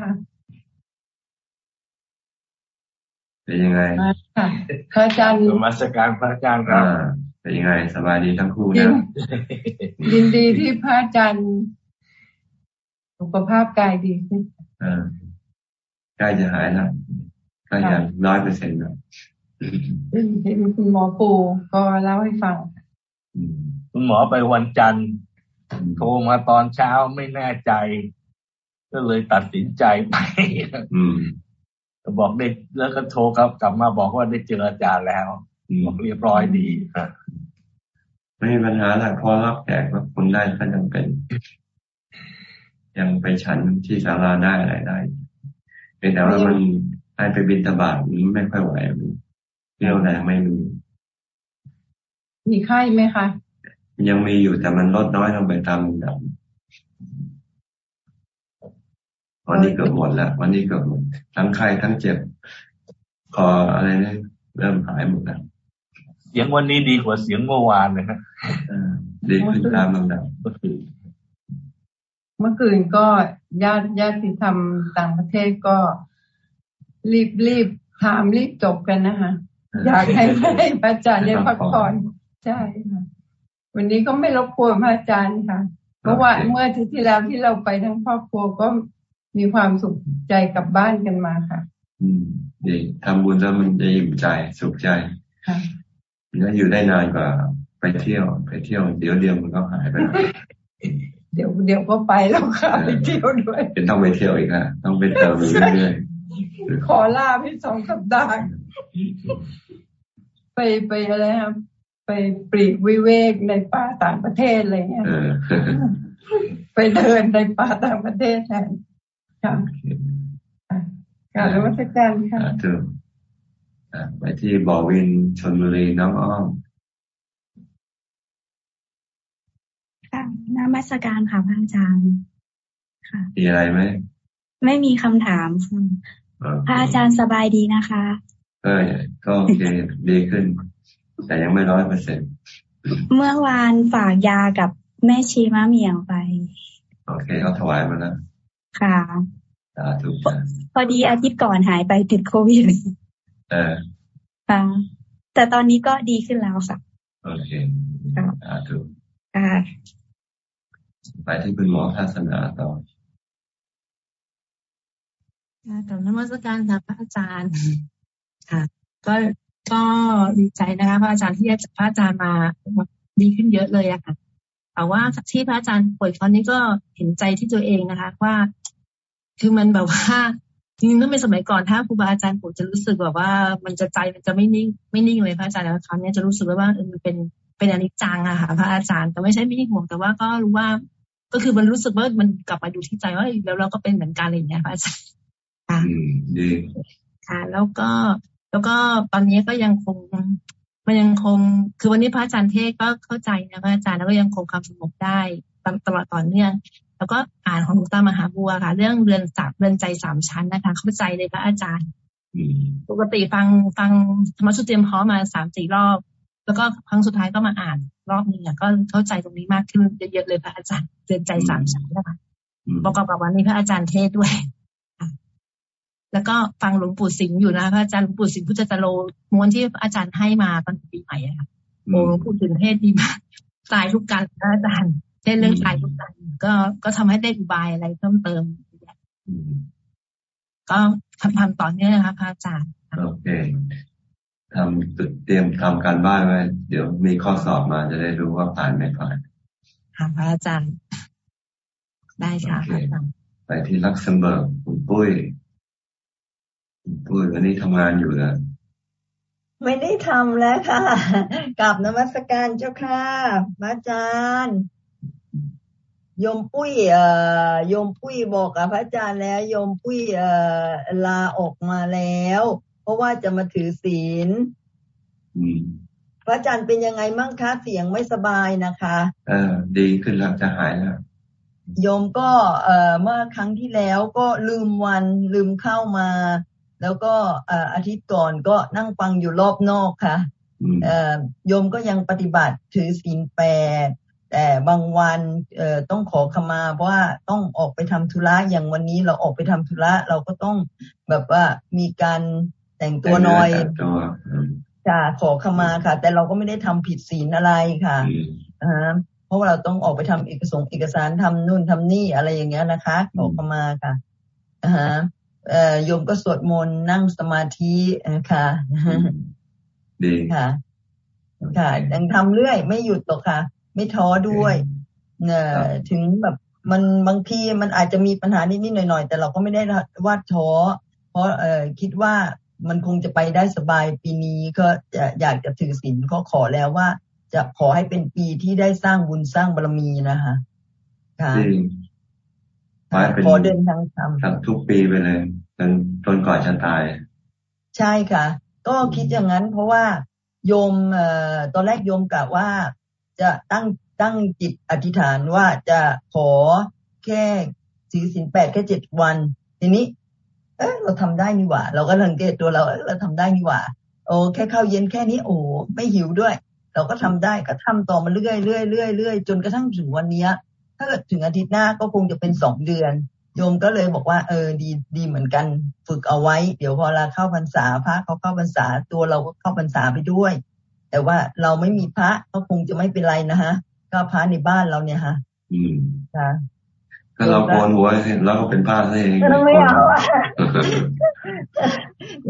เป็นยังไงค่ะพระอาจารย์มัสการพระอาจารย์ครับเป็นยังไงสบายดีทั้งคู่นะยินดีที่พระอาจารย์สุขภาพกายดีขึ้นใกล้จะหายแล้วใกล้จะร้อยเปอร์เซ็นต์แล้วเห็นคุณหมอปูก็เล่าให้ฟังคุณหมอไปวันจันทร์โทรมาตอนเช้าไม่แน่ใจ ก็เลยตัดสินใจไป บอกได้แล้วก็โทรกลับกลับมาบอกว่าได้เจออาจารย์แล้วบอกเรียบร้อยดีไม่มีปัญหาหลักพอรับแขกรับคนได้ก็ยังเป็น ยังไปฉันที่ศาลาได้อะไรได้เป็นแต่ว่ามันให้ไปบินตบาทนี้ไม่ค่อยไหวเรี่ยวแรงไม่มีมีไข้ไหมคะ ยังมีอยู่แต่มันลดน้อยลงไปตามลำดับ วันนี้เกือบหมดแล้ววันนี้เกือบหมดทั้งไข้ทั้งเจ็บคออะไรเนี่ยเริ่มหายหมดแล้วเสียงวันนี้ดีกว่าเสียงเมื่อวานเลยนะดีขึ้นตามลำดับเมื่อคืนเมื่อคืนก็ญาติญาติธรรมต่างประเทศก็รีบรีบถามรีบจบกันนะคะอยากให้ให้พระอาจารย์ได้พักผ่อนใช่ค่ะวันนี้ก็ไม่รบกวนพระอาจารย์ค่ะ เพราะว่าเมื่อที่ที่แล้วที่เราไปทั้งครอบครัวก็ มีความสุขใจกลับบ้านกันมาค่ะ อืมดีทำบุญแล้วมันจะอิ่มใจสุขใจค่ะแล้วอยู่ได้นานกว่าไปเที่ยว ไปเที่ยวเดี๋ยวเดียวมันก็หายไปเดี๋ยวเดี๋ยวก็ไปแล้วค่ะไปเที่ยวด้วยเป็นต้องไปเที่ยวอีกอะต้องไปเติมเรื่อยๆขอลาพี่สองสัปดาห์ไปไปอะไรครับไปปรีกวิเวกในป่าต่างประเทศอะไรเงี้ยไปเดินในป่าต่างประเทศแทน ค่ะการรัชการค่ะถูกไปที่บอวินชนบุรีน้องอ้อมค่ะนามัสการค่ะพระอาจารย์ ค่ะมีอะไรไหม ไม่มีคำถามพระอาจารย์สบายดีนะคะเออก็โอเคดีขึ้น แต่ยังไม่ร้อยเปอร์เซ็นเมื่อวานฝากยากับแม่ชีมะเหมียวไป โอเคเขาถวายมาแล้ว ค่ะสาธุพอดีอาทิตย์ก่อนหายไปติดโควิดเออค่ะแต่ตอนนี้ก็ดีขึ้นแล้วค่ะ โอเคสาธุค่ะไปที่คุณหมอทัศนาต่อกับนมัสการค่ะพระอาจารย์ค่ะ ก็ก็ดีใจนะคะพระอาจารย์ที่พระอาจารย์มาดีขึ้นเยอะเลยอะค่ะแต่ว่าที่พระอาจารย์ป่วยครั้งนี้ก็เห็นใจที่ตัวเองนะคะ ว่า คือมันแบบว่าจริงๆเมื่อเป็นสมัยก่อนถ้าครูบาอาจารย์ผมจะรู้สึกแบบว่า มันจะใจมันจะไม่นิ่งไม่นิ่งเลยพระอาจารย์แล้วครั้งนี้จะรู้สึกว่าเออมันเป็นเป็นอนิจจังอะค่ะพระอาจารย์แต่ไม่ใช่ไม่ห่วงแต่ว่าก็รู้ว่า ก็คือมันรู้สึกว่ามันกลับมาดูที่ใจว่าแล้วเราก็เป็นเหมือนกันอะไรอย่างเงี้ยพระอาจารย์ค่ะดีค่ะ แล้วก็แล้วก็ตอนนี้ก็ยังคงมันยังคง คือวันนี้พระอาจารย์เทศก็เข้าใจนะพระอาจารย์แล้วก็ยังคงความสงบได้ตลอดต่อเนื่อง แล้วก็อ่านของหลวงตามหาบัวค่ะ เรื่องเรือนสามเรือนใจสามชั้นนะคะ เข้าใจเลยพระอาจารย์ปกติฟังฟังธรรมสุเตรียมพร้อมมาสามสี่รอบ แล้วก็ครั้งสุดท้ายก็มาอ่านรอบนี้ก็เข้าใจตรงนี้มากขึ้นเยอะๆเลยพระอาจารย์เรือนใจสามชั้นนะคะประกอบกับวันนี้พระอาจารย์เทศด้วยแล้วก็ฟังหลวงปู่สิงห์อยู่นะพระอาจารย์หลวงปู่สิงห์พุทธจโลม้วนที่อาจารย์ให้มาตอนปีใหม่อะค่ะโอ้หลวงปู่สิงห์เทศดีมากตายทุกการพระอาจารย์ เช่นเรื่องตายทุกการก็ก็ทำให้ได้อุบายอะไรเพิ่มเติมก็ทำทำต่อเนื่องนะคะพระอาจารย์โอเคทำเตรียมทำการบ้านไว้ เดี๋ยวมีข้อสอบมาจะได้รู้ว่าผ่านไม่ผ่านค่ะพระอาจารย์ ได้ค่ะไปที่ลักเซมเบิร์กคุณปุ้ยปุ้ยวันนี้ทำงานอยู่นะไม่ได้ทำแล้วค่ะกลับนมัสการเจ้าค่ะอาจารย์ โยมปุ้ยเอ่อโยมปุ้ยบอกกับพระอาจารย์แล้วโยมปุ้ยเอ่อลาออกมาแล้ว เพราะว่าจะมาถือศีลพระอาจารย์เป็นยังไงมั่งคะเสียงไม่สบายนะคะเออดีขึ้นแล้วจะหายแล้วโยมก็เอ่อเมื่อครั้งที่แล้วก็ลืมวันลืมเข้ามา แล้วก็อาทิตย์ก่อนก็นั่งฟังอยู่รอบนอกค่ะโยมก็ยังปฏิบัติถือศีลแปด แต่บางวันเอ่อต้องขอขมาเพราะว่าต้องออกไปทำธุระอย่างวันนี้เราออกไปทำธุระเราก็ต้องแบบว่ามีการแต่งตัวน้อยจะขอขมาค่ะ แต่เราก็ไม่ได้ทำผิดศีลอะไรค่ะอ่าเพราะว่าเราต้องออกไปทำเอกสงเอกสารทำนู่นทำนี่อะไรอย่างเงี้ยนะคะ ขอขมาค่ะอ่าเอ่อโยมก็สวดมนต์นั่งสมาธิค่ะดีค่ะ ค่ะยังทำเรื่อยไม่หยุดหรอกค่ะ ไม่ท้อด้วยเนี่ยถึงแบบมันบางทีมันอาจจะมีปัญหานิดๆหน่อยๆ แต่เราก็ไม่ได้ว่าท้อ เพราะเออคิดว่ามันคงจะไปได้สบายปีนี้ก็จะอยากจะถือศีลก็ขอแล้วว่า จะขอให้เป็นปีที่ได้สร้างบุญสร้างบารมีนะคะค่ะขอเดินทางธรรมทุกปีไปเลยจนจนก่อนจะตาย ใช่ค่ะ ก็คิดอย่างนั้นเพราะว่าโยมเอ่อตอนแรกโยมกะว่า จะตั้งตั้งจิตอธิษฐานว่าจะขอแค่สีสินแปดแค่เจ็ดวัน ทีนี้ เออเราทำได้นี่หว่า เราก็สังเกตตัวเราเราทำได้นี่หว่า โอ้แค่ข้าวเย็นแค่นี้โอ้ไม่หิวด้วย เราก็ทำได้ก็ทำต่อมาเรื่อยเรื่อยเรื่อยเรื่อยจนกระทั่งถึงวันนี้ถ้าเกิดถึงอาทิตย์หน้าก็คงจะเป็นสองเดือน โยมก็เลยบอกว่า เออดีดีเหมือนกัน ฝึกเอาไว้ เดี๋ยวพอเราเข้าพรรษาพระเขาเข้าพรรษาตัวเราก็เข้าพรรษาไปด้วย แต่ว่าเราไม่มีพระก็คงจะไม่เป็นไรนะฮะ ก็พระในบ้านเราเนี่ยฮะ อืมค่ะก็เราโกนหัวเราก็เป็นพระซะเองก็ไม่เอาอะ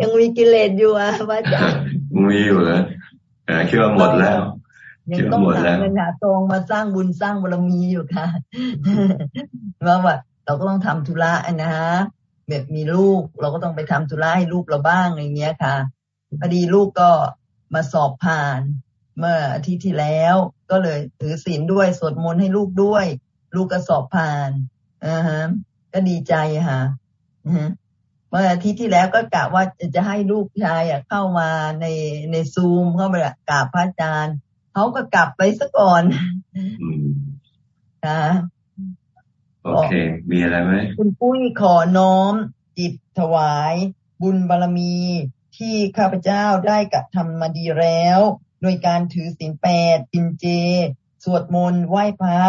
ยังมีกิเลสอยู่อะพระอาจารย์มีอยู่เหรอแต่คิดว่าหมดแล้วยัคิดต้ว่าองหมดหาแล้วเงินหาทองมาสร้างบุญสร้างบารมีอยู่ค่ะว่าว่าเราก็ต้องทำธุระนะฮะแบบมีลูกเราก็ต้องไปทำธุระให้ลูกเราบ้างอย่างเงี้ยค่ะพอดีลูกก็ มาสอบผ่าน เมื่ออาทิตย์ที่แล้ว ก็เลยถือศีลด้วยสวดมนต์ให้ลูกด้วย ลูกก็สอบผ่านอ่าฮะก็ดีใจค่ะอือฮะเมื่ออาทิตย์ที่แล้วก็กะว่าจะให้ลูกชายอะเข้ามาในในซูมเข้าไปกราบพระอาจารย์เขาก็กลับไปซะก่อนอืมค่ะโอเค มีอะไรไหมคุณปุ้ยขอน้อมจิตถวาย บุญบารมี ที่ข้าพเจ้าได้กระทำมาดีแล้ว โดยการถือศีลแปดกินเจ สวดมนต์ไหว้พระ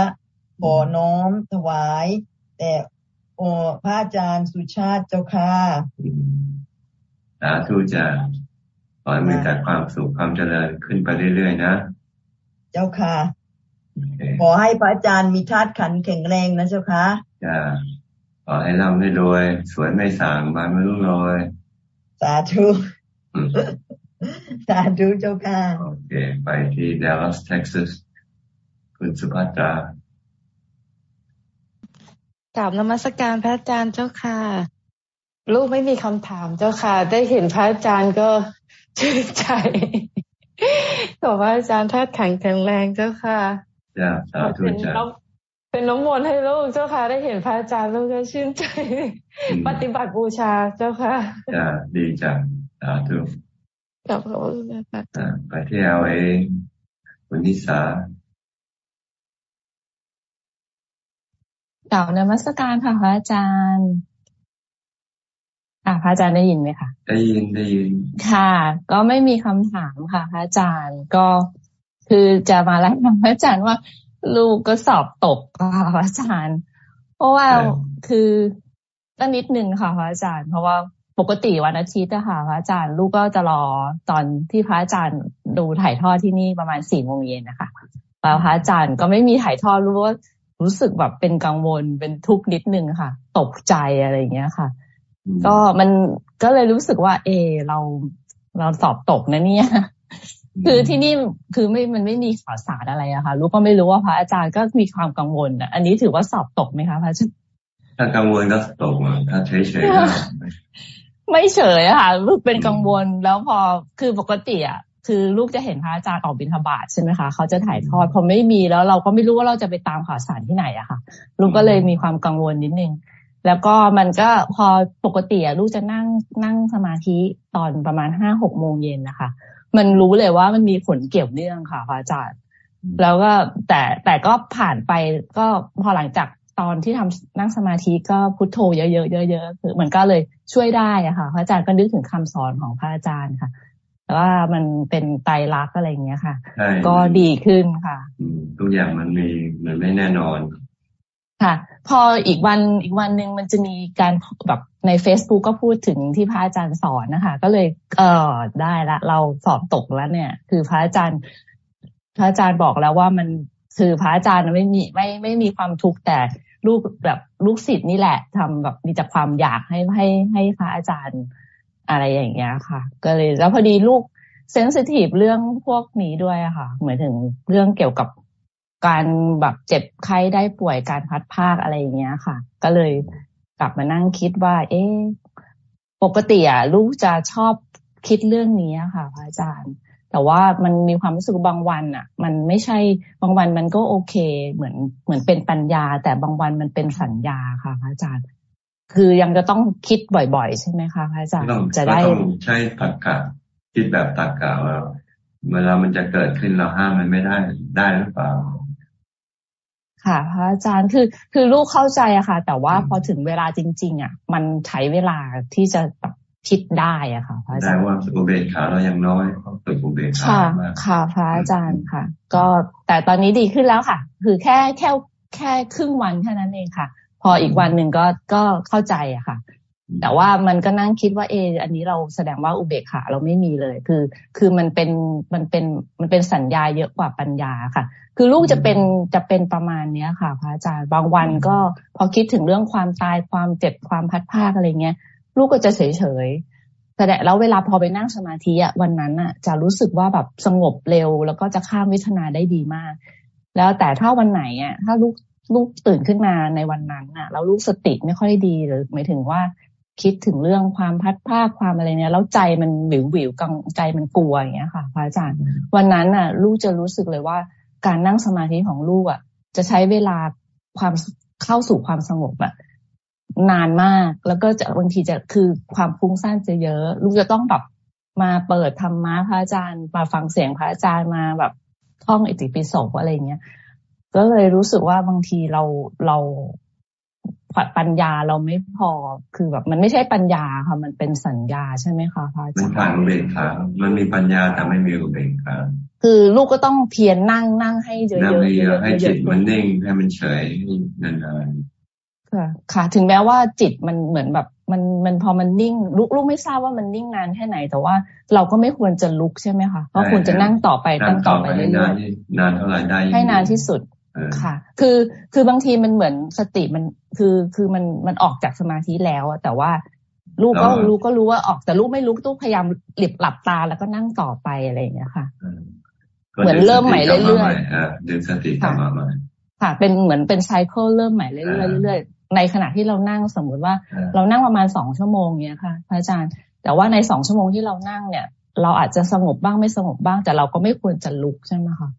ขอน้อมถวาย แต่โอพระอาจารย์สุชาติเจ้าค่ะสาธุจะขอให้มีแต่ความสุขความเจริญขึ้นไปเรื่อยๆนะ เจ้าค่ะ ขอให้พระอาจารย์มีธาตุขันธ์แข็งแรงนะเจ้าค่ะจะขอให้ร่ำให้รวย สวยไม่สางบานไม่รุ่งโรยสาธุ สาธุเจ้าค่ะ โอเค ไปที่ Dallas Texas คุณสุภัตรากราบนมัสการพระอาจารย์เจ้าค่ะ ลูกไม่มีคำถามเจ้าค่ะ ได้เห็นพระอาจารย์ก็ชื่นใจขอพระอาจารย์ท่าแข็งแข็งแรงเจ้าค่ะจ้าสาธุเป็นจ้าน้ำเป็นน้ำมนต์ให้ลูกเจ้าค่ะ ได้เห็นพระอาจารย์ลูกก็ชื่นใจ ปฏิบัติบูชาเจ้าค่ะจ้าดีจ้า สาธุกับพระองค์นะคะอ่าไปที่ LA คุณนิสากล่าวนมัสการค่ะพระอาจารย์อ่าพระอาจารย์ได้ยินไหมคะได้ยินได้ยินค่ะ ก็ไม่มีคำถามค่ะพระอาจารย์ก็คือจะมาไล่าพระอาจารย์ว่า ลูกก็สอบตกค่ะพระอาจารย์ เพราะว่าคือก็นิดนึงค่ะพระอาจารย์ เพราะว่า ปกติวันอาทิตย์อะค่ะพระอาจารย์ลูกก็จะรอตอนที่พระอาจารย์ดูถ่ายทอดที่นี่ประมาณสี่โมงเย็นนะคะแล้วพระอาจารย์ก็ไม่มีถ่ายทอดรู้ว่ารู้สึกแบบเป็นกังวลเป็นทุกข์นิดนึงค่ะ ตกใจอะไรอย่างเงี้ยค่ะ ก็มันก็เลยรู้สึกว่า เออเราเราสอบตกนะเนี่ย คือที่นี่คือไม่มันไม่มีข่าวสารอะไรอะค่ะลูกก็ไม่รู้ว่าพระอาจารย์ก็มีความกังวลอะอันนี้ถือว่าสอบตกไหมคะพระอาจารย์ถ้ากังวลก็ตกอะถ้าเฉยๆก็ ไม่เฉยอะค่ะลูกเป็นกังวลแล้วพอคือปกติอะคือลูกจะเห็นพระอาจารย์ออกบิณฑบาตใช่ไหมคะเขาจะถ่ายทอดพอไม่มีแล้วเราก็ไม่รู้ว่าเราจะไปตามข่าวสารที่ไหนอะค่ะ ลูกก็เลยมีความกังวลนิดนึง แล้วก็มันก็พอปกติอะลูกจะนั่งนั่งสมาธิตอนประมาณห้าหกโมงเย็นนะคะ มันรู้เลยว่ามันมีผลเกี่ยวเนื่องค่ะพระอาจารย์ แล้วก็แต่แต่ก็ผ่านไปก็พอหลังจาก ตอนที่ทำนั่งสมาธิก็พุทโธเยอะๆเยอะๆคือมันก็เลยช่วยได้อะค่ะพระอาจารย์ก็นึกถึงคำสอนของพระอาจารย์ค่ะแต่ว่ามันเป็นไตรลักษณ์อะไรอย่างเงี้ยค่ะใช่ก็ดีขึ้นค่ะทุกอย่างมันมีมันไม่แน่นอน ค่ะ พออีกวันอีกวันหนึ่งมันจะมีการแบบใน Facebook ก็พูดถึงที่พระอาจารย์สอนนะคะ ก็เลยเออได้ละ เราสอบตกแล้วเนี่ย คือพระอาจารย์พระอาจารย์บอกแล้วว่ามัน คือพระอาจารย์ไม่มีไม่ไม่มีความทุกข์แต่ลูกแบบลูกศิษย์นี่แหละทำแบบมีแต่ความอยากให้ให้ให้พระอาจารย์อะไรอย่างเงี้ยค่ะ ก็เลยแล้วพอดีลูกเซนซิทีฟเรื่องพวกนี้ด้วยอะค่ะเหมือนถึงเรื่องเกี่ยวกับการแบบเจ็บไข้ได้ป่วยการพัดภาคอะไรอย่างเงี้ยค่ะ ก็เลยกลับมานั่งคิดว่า เอ๊ะปกติอะลูกจะชอบคิดเรื่องนี้อะค่ะพระอาจารย์ แต่ว่ามันมีความรู้สึกบางวันอะ มันไม่ใช่บางวันมันก็โอเค เหมือนเหมือนเป็นปัญญา แต่บางวันมันเป็นสัญญาค่ะพระอาจารย์ คือยังจะต้องคิดบ่อย ๆ ใช่ไหมคะพระอาจารย์ต้องจะได้ก็ต้องใช้ตรรกะคิดแบบตรรกะว่าเวลามันจะเกิดขึ้นเราห้ามมันไม่ได้ได้หรือเปล่าค่ะพระอาจารย์คือคือลูกเข้าใจอะค่ะ แต่ว่าพอถึงเวลาจริง ๆอะมันใช้เวลาที่จะแบบ คิดได้อะค่ะพระอาได้จารย์ว่าอุเบกขาเรายังน้อยเขาฝึกอุเบกขาค่ะมากค่ะพระอาจารย์ค่ะ ก็แต่ตอนนี้ดีขึ้นแล้วค่ะ คือแค่แค่แค่ครึ่งวันแค่นั้นเองค่ะพพออีกวันหนึ่งก็ก็เข้าใจอะค่ะ แต่ว่ามันก็นั่งคิดว่าเอออันนี้เราแสดงว่าอุเบกขาเราไม่มีเลย คือ คือมันเป็นมันเป็นมันเป็นสัญญาเยอะกว่าปัญญาค่ะ คือลูกจะเป็นจะเป็นประมาณเนี้ยค่ะ พระอาจารย์บางวันก็พอคิดถึงเรื่องความตายความเจ็บความพัดภาคอะไรเงี้ย ลูกก็จะเฉยเฉยแต่แล้วเวลาพอไปนั่งสมาธิอะวันนั้นอะ จะรู้สึกว่าแบบสงบเร็ว แล้วก็จะข้ามวิทนาได้ดีมาก แล้วแต่ถ้าวันไหนอะถ้าลูกลูกตื่นขึ้นมาในวันนั้นอะ แล้วลูกสติไม่ค่อยดีหรือหมายถึงว่าคิดถึงเรื่องความพัดภาคความอะไรเนี่ยแล้วใจมันหวิวหวิวกังใจมันกลัวอย่างเงี้ยค่ะพระอาจารย์ วันนั้นอะ ลูกจะรู้สึกเลยว่าการนั่งสมาธิของลูกอะ จะใช้เวลาความเข้าสู่ความสงบอะ นานมาก แล้วก็จะบางทีจะคือความฟุ้งซ่านจะเยอะ ลูกจะต้องแบบมาเปิดธรรมะพระอาจารย์ มาฟังเสียงพระอาจารย์มาแบบท่องอิติปิโสอะไรเงี้ยก็เลยรู้สึกว่าบางทีเราเราปัญญาเราไม่พอ คือแบบ มันไม่ใช่ปัญญาค่ะ มันเป็นสัญญาใช่ไหมคะพระอาจารย์มันขาดอุเบกขามันมีปัญญาแต่ไม่มีอุเบกขาคือลูกก็ต้องเพียรนั่งนั่งให้เยอะๆนั่งให้เยอะให้จิตมันนิ่งให้มันเฉยนานๆ ค่ะ ค่ะ ถึงแม้ว่าจิตมันเหมือนแบบมันมันพอมันนิ่งลูกลูกไม่ทราบว่ามันนิ่งนานแค่ไหน แต่ว่าเราก็ไม่ควรจะลุกใช่ไหมคะก็ควรจะนั่งต่อไปตั้งต่อไปเรื่อยๆนานเท่าไหร่ได้ให้นานที่สุดค่ะ คือคือบางทีมันเหมือนสติมันคือคือมันมันออกจากสมาธิแล้วแต่ว่าลูกก็รู้ก็รู้ว่าออกแต่ลูกไม่รู้ตู้พยายามหลับหลับตาแล้วก็นั่งต่อไปอะไรอย่างเงี้ยค่ะเหมือนเริ่มใหม่เรื่อยๆดึงสติกลับมาใหม่ค่ะ เป็นเหมือนเป็นไซเคิลเริ่มใหม่เรื่อยๆเรื่อยๆ ในขณะที่เรานั่งสมมุติว่า เรานั่งประมาณสองชั่วโมงเนี้ยค่ะพระอาจารย์ แต่ว่าในสองชั่วโมงที่เรานั่งเนี่ย เราอาจจะสงบบ้างไม่สงบบ้าง แต่เราก็ไม่ควรจะลุกใช่ไหมคะ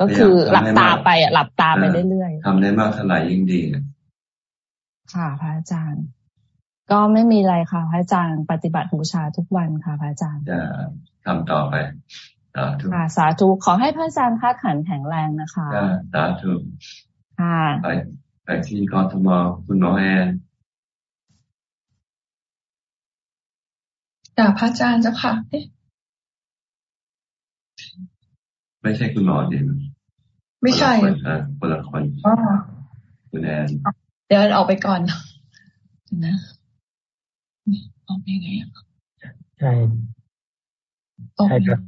ก็คือหลับตาไปอะหลับตาไปเรื่อยๆทำได้มากเท่าไหร่ยิ่งดีค่ะพระอาจารย์ ก็ไม่มีอะไรค่ะ พระอาจารย์ปฏิบัติบูชาทุกวันค่ะ พระอาจารย์จะทำต่อไปสาธุค่ะสาธุขอให้พระอาจารย์คาดขันแข็งแรงนะคะสาธุค่ะ ไปไปที่กรทมคุณหมอแอนจากพระอาจารย์เจ้าค่ะ ไม่ใช่คุณหมอเดียไม่ใช่คนละคนคุณแอนเดี๋ยวออกไปก่อนนะออกไปไงใช่ใช่ครับ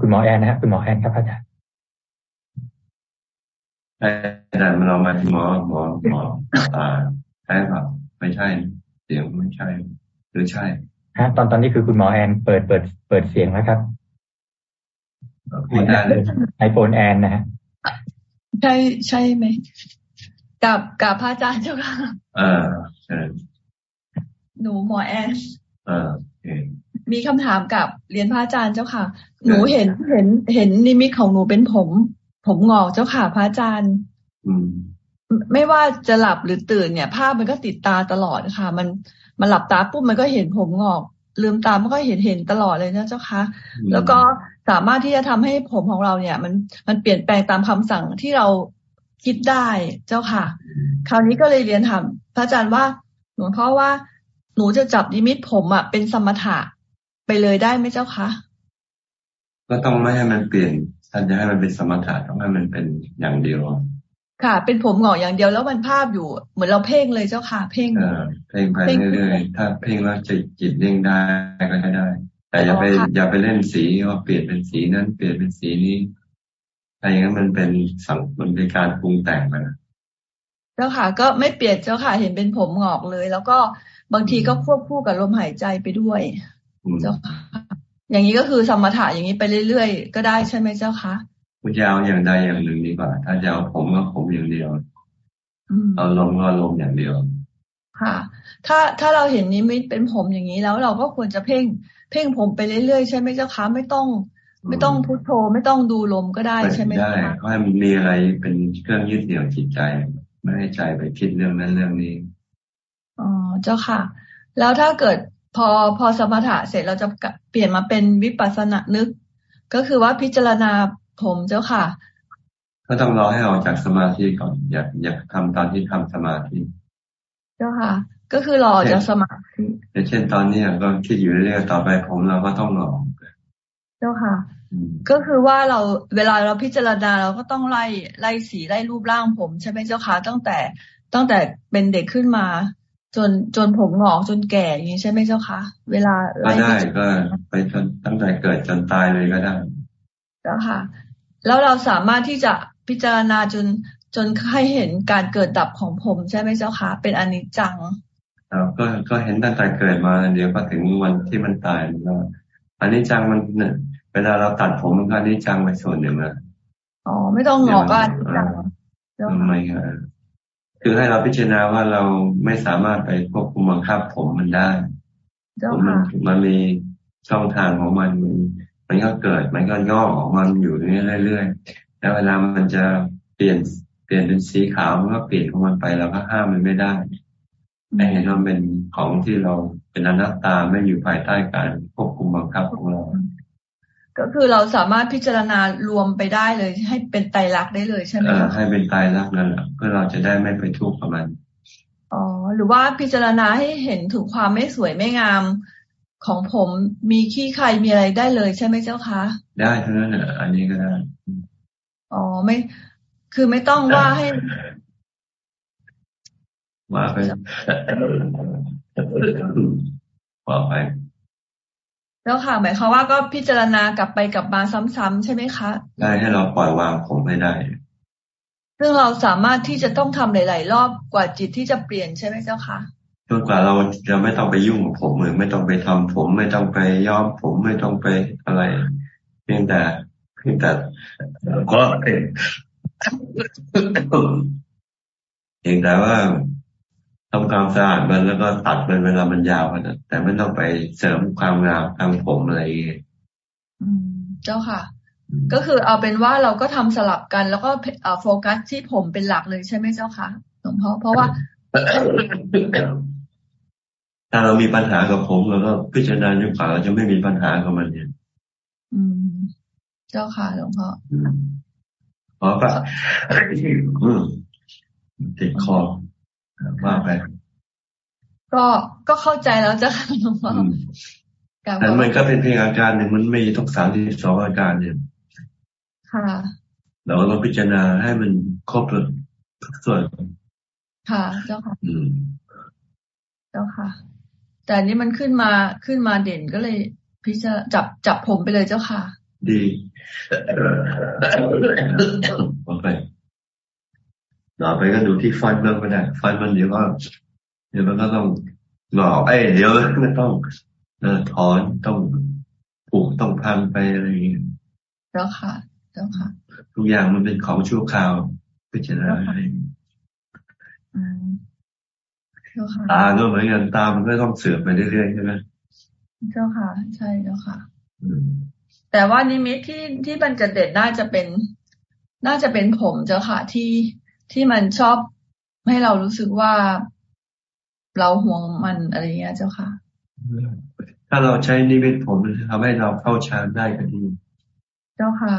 คุณหมอแอนนะฮะคุณหมอแอนครับอาจารย์ ใช่แต่เรามาที่หมอหมอหมอตาใช่ครับไม่ใช่ เสียงไม่ใช่ หรือใช่ฮะตอนตอนนี้คือคุณหมอแอนเปิดเปิดเปิดเสียงแล้วครับไอโฟนแอนนะฮะใช่ใช่ไหมกับกับพระอาจารย์เจ้าค่ะอ่าใช่หนูหมอแอนอ่ามีคำถามกับเรียนพระอาจารย์เจ้าค่ะ หนูเห็นเห็นเห็นนิมิตของหนูเป็นผม ผมงอกเจ้าค่ะพระอาจารย์อืมไม่ว่าจะหลับหรือตื่นเนี่ย ภาพมันก็ติดตาตลอดค่ะ มันมันหลับตาปุ๊บมันก็เห็นผมงอกลืมตามันก็เห็นเห็นตลอดเลยนะเจ้าค่ะแล้วก็สามารถที่จะทำให้ผมของเราเนี่ย มันมันเปลี่ยนแปลงตามคำสั่งที่เราคิดได้เจ้าค่ะ คราวนี้ก็เลยเรียนถามพระอาจารย์ว่าหลวงพ่อว่าหนูจะจับนิมิตผมอะเป็นสมถะไปเลยได้ไหมเจ้าคะก็ต้องไม่ให้มันเปลี่ยน ท่านจะให้มันเป็นสมถะต้องให้มันเป็นอย่างเดียว ค่ะ เป็นผมหงอกอย่างเดียวแล้วมันภาพอยู่ เหมือนเราเพ่งเลยเจ้าค่ะ เพ่งเพ่งไปเรื่อยๆถ้าเพ่งแล้วจะจิตเด้งได้ก็ได้ แต่อย่าไปอย่าไปเล่นสีว่าเปลี่ยนเป็นสีนั้นเปลี่ยนเป็นสีนี้ถ้าอย่างนั้นมันเป็นสังมันเป็นการปรุงแต่งไปนะเจ้าค่ะ ก็ไม่เปลี่ยนเจ้าค่ะ เห็นเป็นผมหงอกเลย แล้วก็บางทีก็ควบคู่กับลมหายใจไปด้วย เจ้าค่ะ อย่างนี้ก็คือสมถะอย่างนี้ไปเรื่อยๆ ก็ได้ใช่ไหมเจ้าคะคุณจะเอาอย่างใดอย่างหนึ่งดีกว่า ถ้าจะเอาผมก็ผมอย่างเดียวเอาลมก็ลมอย่างเดียว ค่ะ ถ้าถ้าเราเห็นนี้ไม่เป็นผมอย่างนี้แล้วเราก็ควรจะเพ่ง เพ่งผมไปเรื่อยๆ ใช่ไหมเจ้าคะไม่ต้อง ไม่ต้องพุทโธไม่ต้องดูลมก็ได้ใช่ไหมได้เพราะมันมีอะไรเป็นเครื่องยึดเหนี่ยวจิตใจ ไม่ให้ใจไปคิดเรื่องนั้นเรื่องนี้อ๋อเจ้าค่ะ แล้วถ้าเกิด พอพอสมถะเสร็จเราจะเปลี่ยนมาเป็นวิปัสสนานึก ก็คือว่าพิจารณาผมเจ้าค่ะ ก็ต้องรอให้ออกจากสมาธิก่อน อยากอยากทำตอนที่ทำสมาธิ เจ้าค่ะ ก็คือรอจะสมาธิเช่นตอนนี้ก็คิดอยู่เรื่อยๆต่อไปผมเราก็ต้องรอเจ้าค่ะ ก็คือว่าเราเวลาเราพิจารณาเราก็ต้องไล่ไล่สีไล่รูปร่างผม ใช่ไหมเจ้าค่ะตั้งแต่ตั้งแต่เป็นเด็กขึ้นมา จนจนผมหงอกจนแก่อย่างนี้ใช่ไหมเจ้าคะเวลาก็ได้ก็ไปจนตั้งแต่เกิดจนตายเลยก็ได้เจ้าค่ะ แล้วเราสามารถที่จะพิจารณาจนจนให้เห็นการเกิดดับของผมใช่ไหมเจ้าคะเป็นอนิจจังเราก็ก็เห็นตั้งแต่เกิดมาเดี๋ยวก็ถึงวันที่มันตายแล้วอันนี้จังมันเนี่ยเวลาเราตัดผมมันก็อันนี้จังไปส่วนหนึ่งนะอ๋อไม่ต้องหงอกก็อันนี้จังทำไมครับ คือให้เราพิจารณาว่าเราไม่สามารถไปควบคุมบังคับผมมันได้ผมมันมันมีช่องทางของมันมันก็เกิด มันก็งอกออกมาอยู่นี้เรื่อยๆแล้วเวลามันจะเปลี่ยนเปลี่ยนเป็นสีขาวมันก็เปลี่ยนของมันไปเราก็ห้ามมันไม่ได้ให้เห็นว่าเป็นของที่เราเป็นอนัตตาไม่อยู่ภายใต้การควบคุมบังคับของเรา ก็คือเราสามารถพิจารณารวมไปได้เลย ให้เป็นไตรลักษณ์ได้เลยใช่ไหมคะให้เป็นไตรลักษณ์นั่นแหละเพื่อเราจะได้ไม่ไปทุกข์กับมันอ๋อหรือว่าพิจารณาให้เห็นถึงความไม่สวยไม่งามของผมมีขี้ใครมีอะไรได้เลยใช่ไหมเจ้าคะได้ทั้งนั้นอะอันนี้ก็ได้อ๋อไม่ คือไม่ต้องว่าให้ว่าไปว่าไป แล้วค่ะ หมายความว่าก็พิจารณากลับไปกลับมาซ้ำๆใช่ไหมคะได้ให้เราปล่อยวางผมไม่ได้ ซึ่งเราสามารถที่จะต้องทำหลาย ๆ รอบกว่าจิตที่จะเปลี่ยนใช่ไหมเจ้าคะจนกว่าเราจะไม่ต้องไปยุ่งกับผมเลยไม่ต้องไปทำผม ไม่ต้องไปย้อมผมไม่ต้องไปอะไร เพียงแต่เพียงแต่ก็เพียงแต่ว่า ทำความสะอาดมันแล้วก็ตัดมันเวลามันยาวนะแต่ไม่ต้องไปเสริมความงามทางผมอะไรอย่างเงี้ยเจ้าค่ะ ก็คือเอาเป็นว่าเราก็ทำสลับกัน แล้วก็โฟกัสที่ผมเป็นหลักเลยใช่ไหมเจ้าค่ะหลวงพ่อเพราะว่า ถ้าเรามีปัญหากับผมเราก็พิจารณาอยู่กว่าเราจะไม่มีปัญหากับมันเนี่ยอืม เจ้าค่ะหลวงพ่อพอปะติดคอ ว่าไปก็ก็เข้าใจแล้วจ้ะหลวงพ่อแต่มันก็เป็นเพียงอาการหนึ่งมันไม่ต้องสามที่สองอาการเนี่ยค่ะเราก็ต้องพิจารณาให้มันครบทุกส่วนค่ะ เจ้าค่ะอืมเจ้าค่ะ แต่นี้มันขึ้นมาขึ้นมาเด่นก็เลย พิจารจับจับผมไปเลยเจ้าค่ะ ดีโอเค ต่อไปก็ดูที่ฟันเบื้องก็ได้ฟันมันเดี๋ยวก็เดี๋ยวมันก็ต้องหลอกเอ้เดี๋ยวมันต้องเออถอนต้องปลูกต้องพังไปอะไรอย่างเงี้ยเจ้าค่ะเจ้าค่ะ ทุกอย่างมันเป็นของชั่วคราวพิจารณาตาก็เหมือนกันตามันก็ต้องเสื่อมไปเรื่อยๆใช่ไหมเจ้าค่ะ ใช่เจ้าค่ะแต่ว่านิมิตที่ที่มันจะเด็ดน่าจะเป็น น่าจะเป็นผมเจ้าค่ะที่ ที่มันชอบให้เรารู้สึกว่าเราห่วงมันอะไรเงี้ยเจ้าค่ะ ถ้าเราใช้นิมิตผมจะทำให้เราเข้าฌานได้ก็ดี เจ้าค่ะ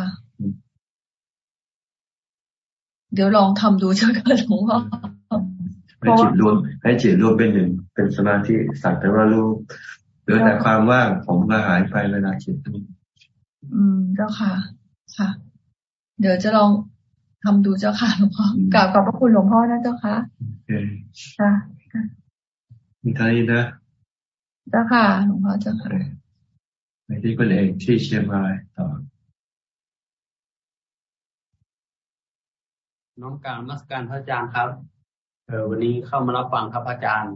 เดี๋ยวลองทำดูเจ้าค่ะหลวงพ่อให้จิตรวมให้จิตรวมเป็นหนึ่งเป็นสมาธิสักแต่ว่ารู้เหลือแต่ความว่างผมก็หายไปเวลาจิตอืมเจ้าค่ะ ค่ะ เดี๋ยวจะลอง ทำดูเจ้าค่ะหลวงพ่อกล่าวขอบพระคุณหลวงพ่อนะเจ้าค่ะค่ะมีท่านี้นะเจ้าค่ะหลวงพ่อเจ้าค่ะไปที่คนเอกที่เชียงรายต่อน้องการมัสการพระอาจารย์ครับเออวันนี้เข้ามารับฟังครับพระอาจารย์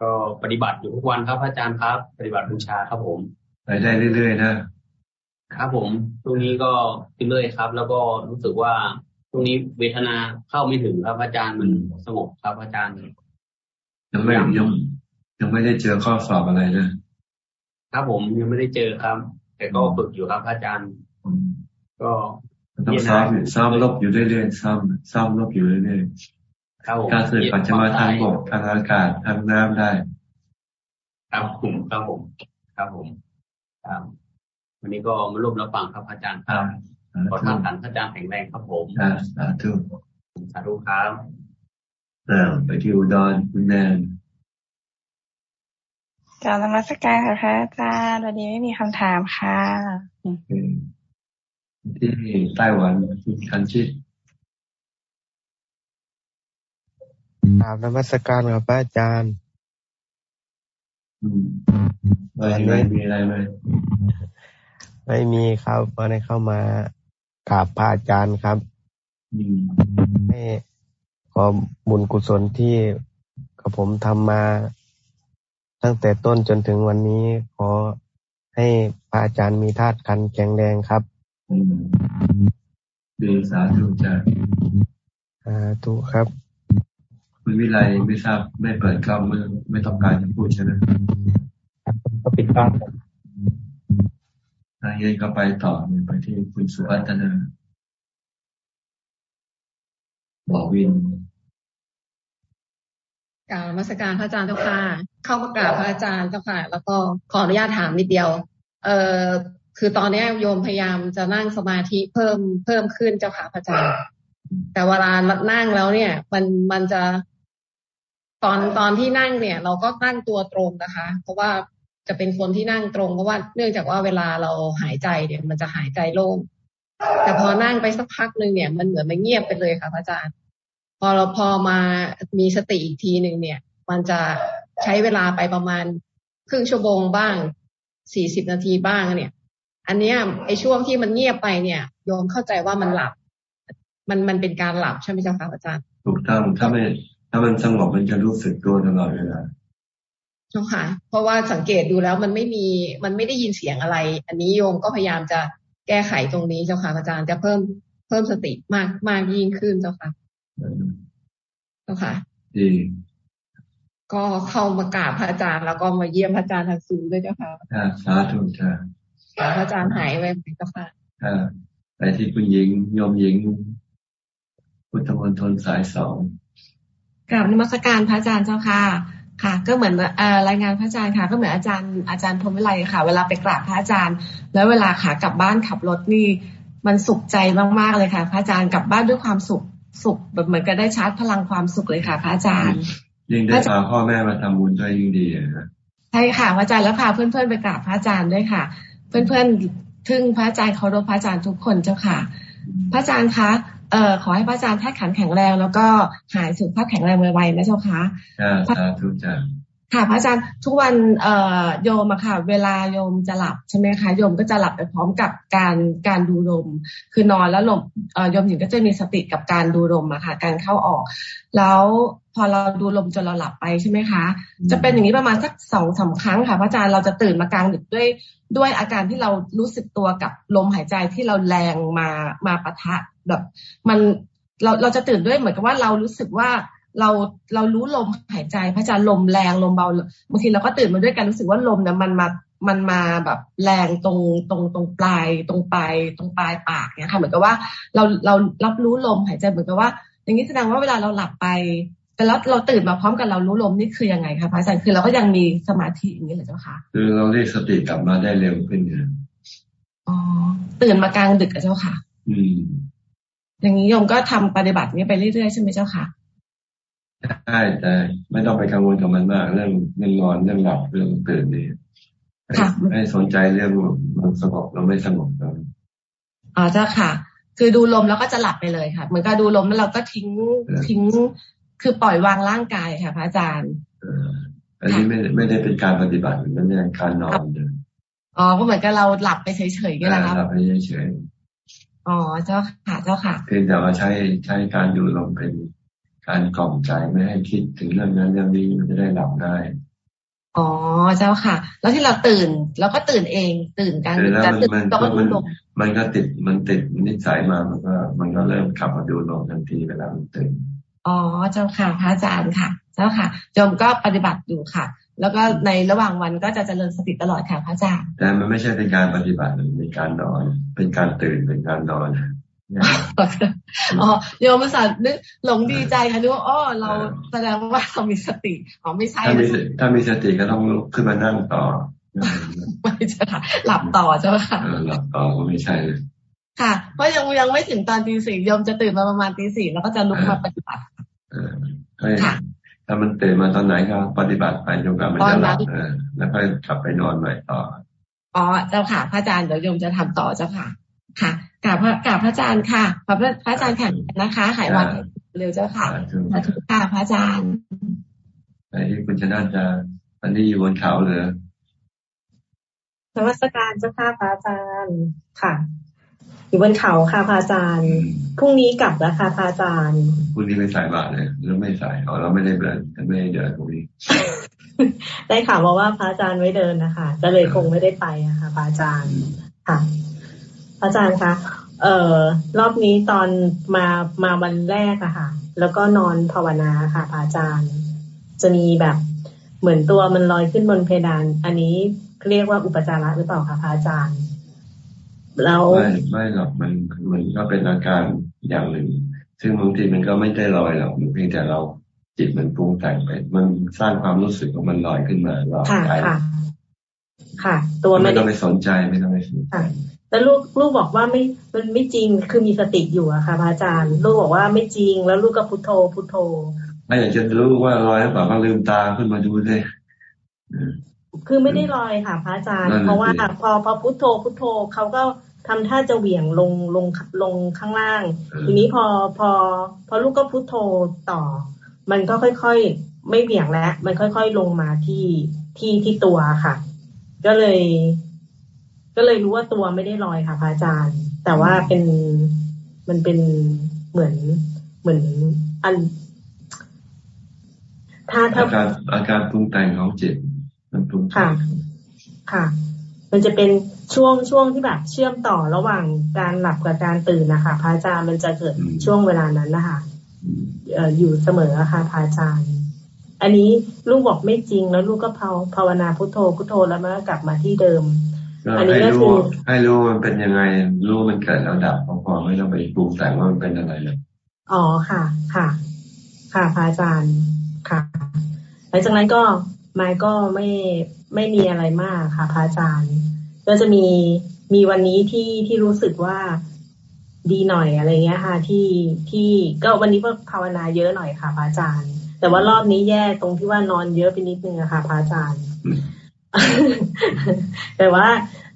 ก็ปฏิบัติอยู่ทุกวันครับพระอาจารย์ครับ ปฏิบัติบูชาครับผมไปได้เรื่อยๆนะ ครับผมช่วงนี้ก็เรื่อยครับ แล้วก็รู้สึกว่าช่วงนี้เวทนาเข้าไม่ถึงครับอาจารย์มันสงบครับอาจารย์ยังไม่ยังยังไม่ได้เจอข้อสอบอะไรนะครับผมยังไม่ได้เจอครับ แต่ก็ฝึกอยู่ครับอาจารย์ ก็ต้องซ้อมซ้อมลบอยู่เรื่อยๆซ้อมซ้อมลบอยู่เรื่อยๆครับผมการสื่อปัจจมาทางบกทางอากาศทางน้ำได้ ครับผมครับผม ครับผมครับ วันนี้ก็มาร่วมรับฟังครับอาจารย์ครับขอท่านอาจารย์แข็งแรงครับผมสาธุสาธุครับไปที่อุดรคุณแนนการนมัสการค่ะพระอาจารย์วันนี้ไม่มีคำถามค่ะที่ไต้หวันคุณคันชิตกราบนมัสการกับพระอาจารย์ไม่ไม่มีอะไรไหม ไม่มีครับวันนี้เข้ามากราบพระอาจารย์ครับให้ขอบุญกุศลที่กับผมทำมาตั้งแต่ต้นจนถึงวันนี้ ขอให้พระอาจารย์มีธาตุคันแข็งแรงครับดีสาธุจ้ะสาธุครับ คุณวิไลไม่ทราบไม่เปิดกล้องไม่ไม่ต้องการจะพูดใช่ไหมก็ปิดกล้อง ทางเย็นก็ไปต่อไปที่คุณสุวัฒนาบอกวินกล่าวมาสการพระอาจารย์เจ้าค่ะ เข้ามากราบพระอาจารย์เจ้าค่ะ แล้วก็ขออนุญาตถามนิดเดียว เอ่อคือตอนนี้โยมพยายามจะนั่งสมาธิเพิ่มเพิ่มขึ้นเจ้าค่ะพระอาจารย์ แต่เวลานั่งแล้วเนี่ย มันมันจะตอนตอนที่นั่งเนี่ย เราก็นั่งตัวตรงนะคะ เพราะว่า จะเป็นคนที่นั่งตรงเพราะว่าเนื่องจากว่าเวลาเราหายใจเนี่ย มันจะหายใจโล่งแต่พอนั่งไปสักพักหนึ่งเนี่ย มันเหมือนมันเงียบไปเลยค่ะพระอาจารย์ พอเราพอมามีสติอีกทีหนึ่งเนี่ย มันจะใช้เวลาไปประมาณครึ่งชั่วโมงบ้างสี่สิบนาทีบ้างเนี่ย อันเนี้ยไอช่วงที่มันเงียบไปเนี่ยโยมเข้าใจว่ามันหลับ มันมันเป็นการหลับใช่ไหมเจ้าค่ะอาจารย์ ถูกต้องถ้าไม่ถ้ามันสงบมันจะรู้สึกตัวตลอดเวลา เจ้าค่ะ เพราะว่าสังเกตดูแล้วมันไม่มีมันไม่ได้ยินเสียงอะไร อันนี้โยมก็พยายามจะแก้ไขตรงนี้เจ้าค่ะอาจารย์จะเพิ่มเพิ่มสติมากมากยิ่งขึ้นเจ้าค่ะเจ้าค่ะดีก็เข้ามากราบพระอาจารย์ แล้วก็มาเยี่ยมพระอาจารย์ทางซูด้วยเจ้าค่ะสาธุจ้าพระอาจารย์หายไปไหมเจ้าค่ะไปที่คุณหญิงโยมหญิงพุทธมณฑลสายสองกราบนมัสการพระอาจารย์เจ้าค่ะ ค่ะ ก็เหมือนรายงานพระอาจารย์ค่ะ ก็เหมือนอาจารย์อาจารย์พรมวิไลค่ะ เวลาไปกราบพระอาจารย์ แล้วเวลาขากลับบ้านขับรถนี่มันสุขใจมากๆเลยค่ะ พระอาจารย์กลับบ้านด้วยความสุขสุขแบบเหมือนกับได้ชาร์จพลังความสุขเลยค่ะ พระอาจารย์ยิ่งได้พาพ่อแม่มาทำบุญด้วยยิ่งดีนะใช่ค่ะพระอาจารย์แล้วพาเพื่อนๆไปกราบพระอาจารย์ด้วยค่ะ เพื่อนๆทึ่งพระอาจารย์เคารพพระอาจารย์ทุกคนเจ้าค่ะ พระอาจารย์คะ เอ่อขอให้พระอาจารย์แท้ขันแข็งแรง แล้วก็หายสุขภาพแข็งแรงไวๆนะเจ้าค่ะสาธุจ้าค่ะพระอาจารย์ทุกวันเอ่อโยมอะค่ะ เวลาโยมจะหลับใช่ไหมคะโยมก็จะหลับไปพร้อมกับการการดูลม คือนอนแล้วลมเอ่อโยมหญิงก็จะมีสติกับการดูลมอะค่ะ การเข้าออก แล้วพอเราดูลมจนเราหลับไปใช่ไหมคะ จะเป็นอย่างนี้ประมาณสักสองสาครั้งค่ะพระอาจารย์เราจะตื่นมากลางดึกด้วยด้วยอาการที่เรารู้สึกตัวกับลมหายใจที่เราแรงมามาปะทะ แบบ มันเราเราจะตื่นด้วยเหมือนกับว่าเรารู้สึกว่าเราเรารู้ลมหายใจพระอาจารย์ลมแรงลมเบาบางทีเราก็ตื่นมาด้วยกันรู้สึกว่าลมเนี่ยมันมามันมาแบบแรงตรงตรงตรงปลายตรงปลายตรงปลายปากเนี่ยค่ะเหมือนกับว่าเราเรารับรู้ลมหายใจเหมือนกับว่า อย่างนี้แสดงว่าเวลาเราหลับไป แต่แล้วเราตื่นมาพร้อมกับเรารู้ลมนี่คือยังไงคะพระอาจารย์คือเราก็ยังมีสมาธิอย่างนี้เหรอเจ้าคะคือเราเรียกสติกลับมาได้เร็วขึ้นเนี่ยอ๋อตื่นมากลางดึกกับเจ้าค่ะ อืม อย่างนี้โยมก็ทำปฏิบัตินี้ไปเรื่อยๆใช่ไหมเจ้าค่ะใช่แต่ไม่ต้องไปกังวลกับมันมาก เรื่องเรื่องนอนเรื่องหลับเรื่องตื่นนี่ไม่สนใจเรื่องมันสงบเราไม่สงบเราอ๋อเจ้าค่ะ คือดูลมแล้วก็จะหลับไปเลยค่ะ เหมือนกับดูลมแล้วเราก็ทิ้งทิ้งคือปล่อยวางร่างกายค่ะ พระอาจารย์อันนี้ไม่ไม่ได้เป็นการปฏิบัติมันเป็นการนอนเลยอ๋อก็เหมือนกับเราหลับไปเฉยๆก็แล้วครับหลับไปเฉยๆ อ๋อเจ้าค่ะเจ้าค่ะเพียงแต่ว่าใช้ใช้การดูลมเป็นการกล่อมใจไม่ให้คิดถึงเรื่องนั้นเรื่องนี้มันจะได้หลับได้อ๋อเจ้าค่ะ แล้วที่เราตื่นเราก็ตื่นเอง ตื่นกันจะตื่นเราก็ดูลมมันก็ติดมันติดนิสัยมามันก็ มันก็เริ่มขับมาดูลมทันทีเวลามันตื่นอ๋อเจ้าค่ะพระอาจารย์ค่ะ เจ้าค่ะโยมก็ปฏิบัติอยู่ค่ะ แล้วก็ในระหว่างวันก็จะเจริญสติตลอดค่ะพระอาจารย์แต่มันไม่ใช่เป็นการปฏิบัติมันเป็นการนอน เป็นการตื่นเป็นการนอนอ๋อโยมศาสตร์นึกหลงดีใจค่ะนึกว่าอ๋อเราแสดงว่าเรามีสติอ๋อไม่ใช่ถ้ามีถ้ามีสติก็ต้องลุกขึ้นมานั่งต่อไม่ใช่ค่ะหลับต่อใช่ไหมคะหลับต่อก็ไม่ใช่ค่ะ เพราะยังยังไม่ถึงตอนตีสี่โยมจะตื่นมาประมาณตีสี่แล้วก็จะลุกมาปฏิบัติค่ะ ถ้ามันตื่นมาตอนไหนก็ปฏิบัติไปจนกว่ามันจะหลับแล้วก็กลับไปนอนใหม่ต่ออ๋อเจ้าค่ะ พระอาจารย์เดี๋ยวโยมจะทำต่อเจ้าค่ะ ค่ะกราบพระกราบพระอาจารย์ค่ะพระพระอาจารย์แข็งนะคะหายวันเร็วเจ้าค่ะสาธุค่ะพระอาจารย์ไอ้ที่คุณชนะจะตอนนี้อยู่บนเขาเลยนวัตการเจ้าค่ะพระอาจารย์ค่ะ อยู่บนเขาค่ะพระอาจารย์พรุ่งนี้กลับแล้วค่ะพระอาจารย์พรุ่งนี้ไม่ใส่บาตรเลยหรือไม่ใส่อ๋อเราไม่ได้เดินไม่ได้เดินพรุ่งนี้ได้ข่าวมาว่าพระอาจารย์ไม่เดินนะคะก็เลยคงไม่ได้ไปอะค่ะพระอาจารย์ค่ะพระอาจารย์คะเอ่อรอบนี้ตอนมามาวันแรกอะค่ะ แล้วก็นอนภาวนาค่ะพระอาจารย์ จะมีแบบเหมือนตัวมันลอยขึ้นบนเพดาน อันนี้เรียกว่าอุปจาระหรือเปล่าคะพระอาจารย์ แล้วไม่ไม่หรอกมันมันก็เป็นอาการอย่างหนึ่ง ซึ่งบางทีมันก็ไม่ได้ลอยหรอกมันเพียงแต่เราจิตมันปรุงแต่งไป มันสร้างความรู้สึกของมันลอยขึ้นมาเราใจค่ะค่ะ ตัวไม่ต้องไปสนใจไม่ต้องไปสนใจแล้วลูกลูกบอกว่าไม่มันไม่จริงคือมีสติอยู่อะค่ะพระอาจารย์ ลูกบอกว่าไม่จริง แล้วลูกก็พุทโธพุทโธไม่อยากจะรู้ว่าลอยหรือเปล่าก็ลืมตาขึ้นมาดูเลยคือไม่ได้ลอยค่ะพระอาจารย์ เพราะว่าพอพอพุทโธพุทโธเขาก็ ทำท่าจะเหวี่ยงลงลงลงข้างล่าง ทีนี้พอพอ พอลูกก็พุทโธต่อ มันก็ค่อยๆไม่เหวี่ยงแล้ว มันค่อยๆลงมาที่ที่ที่ตัวค่ะ ก็เลย ก็เลยรู้ว่าตัวไม่ได้ลอยค่ะพระอาจารย์ แต่ว่าเป็นมันเป็นเหมือนเหมือนอันถ้าถ้าอาการอาการปรุงแต่งของจิตมันปรุงค่ะ ค่ะ มันจะเป็น ช่วงช่วงที่แบบเชื่อมต่อระหว่างการหลับกับการตื่นนะคะพระอาจารย์มันจะเกิดช่วงเวลานั้นนะคะอยู่เสมอค่ะพระอาจารย์ อันนี้ลูกบอกไม่จริงแล้วลูกก็ภาวนาพุทโธพุทโธแล้วมันก็กลับมาที่เดิม อันนี้ก็คือให้รู้มันเป็นยังไงรู้มันเกิดแล้วดับพอไม่ต้องไปปรุงแต่งว่ามันเป็นอะไรเลยอ๋อค่ะ ค่ะ ค่ะพระอาจารย์ค่ะหลังจากนั้นก็มายก็ไม่ไม่มีอะไรมากค่ะพระอาจารย์ ก็จะมีมีวันนี้ที่ที่รู้สึกว่าดีหน่อยอะไรเงี้ยค่ะ ที่ที่ก็วันนี้ก็ภาวนาเยอะหน่อยค่ะพระอาจารย์ แต่ว่ารอบนี้แย่ตรงที่ว่านอนเยอะไปนิดนึงอะค่ะพระอาจารย์ แต่ว่า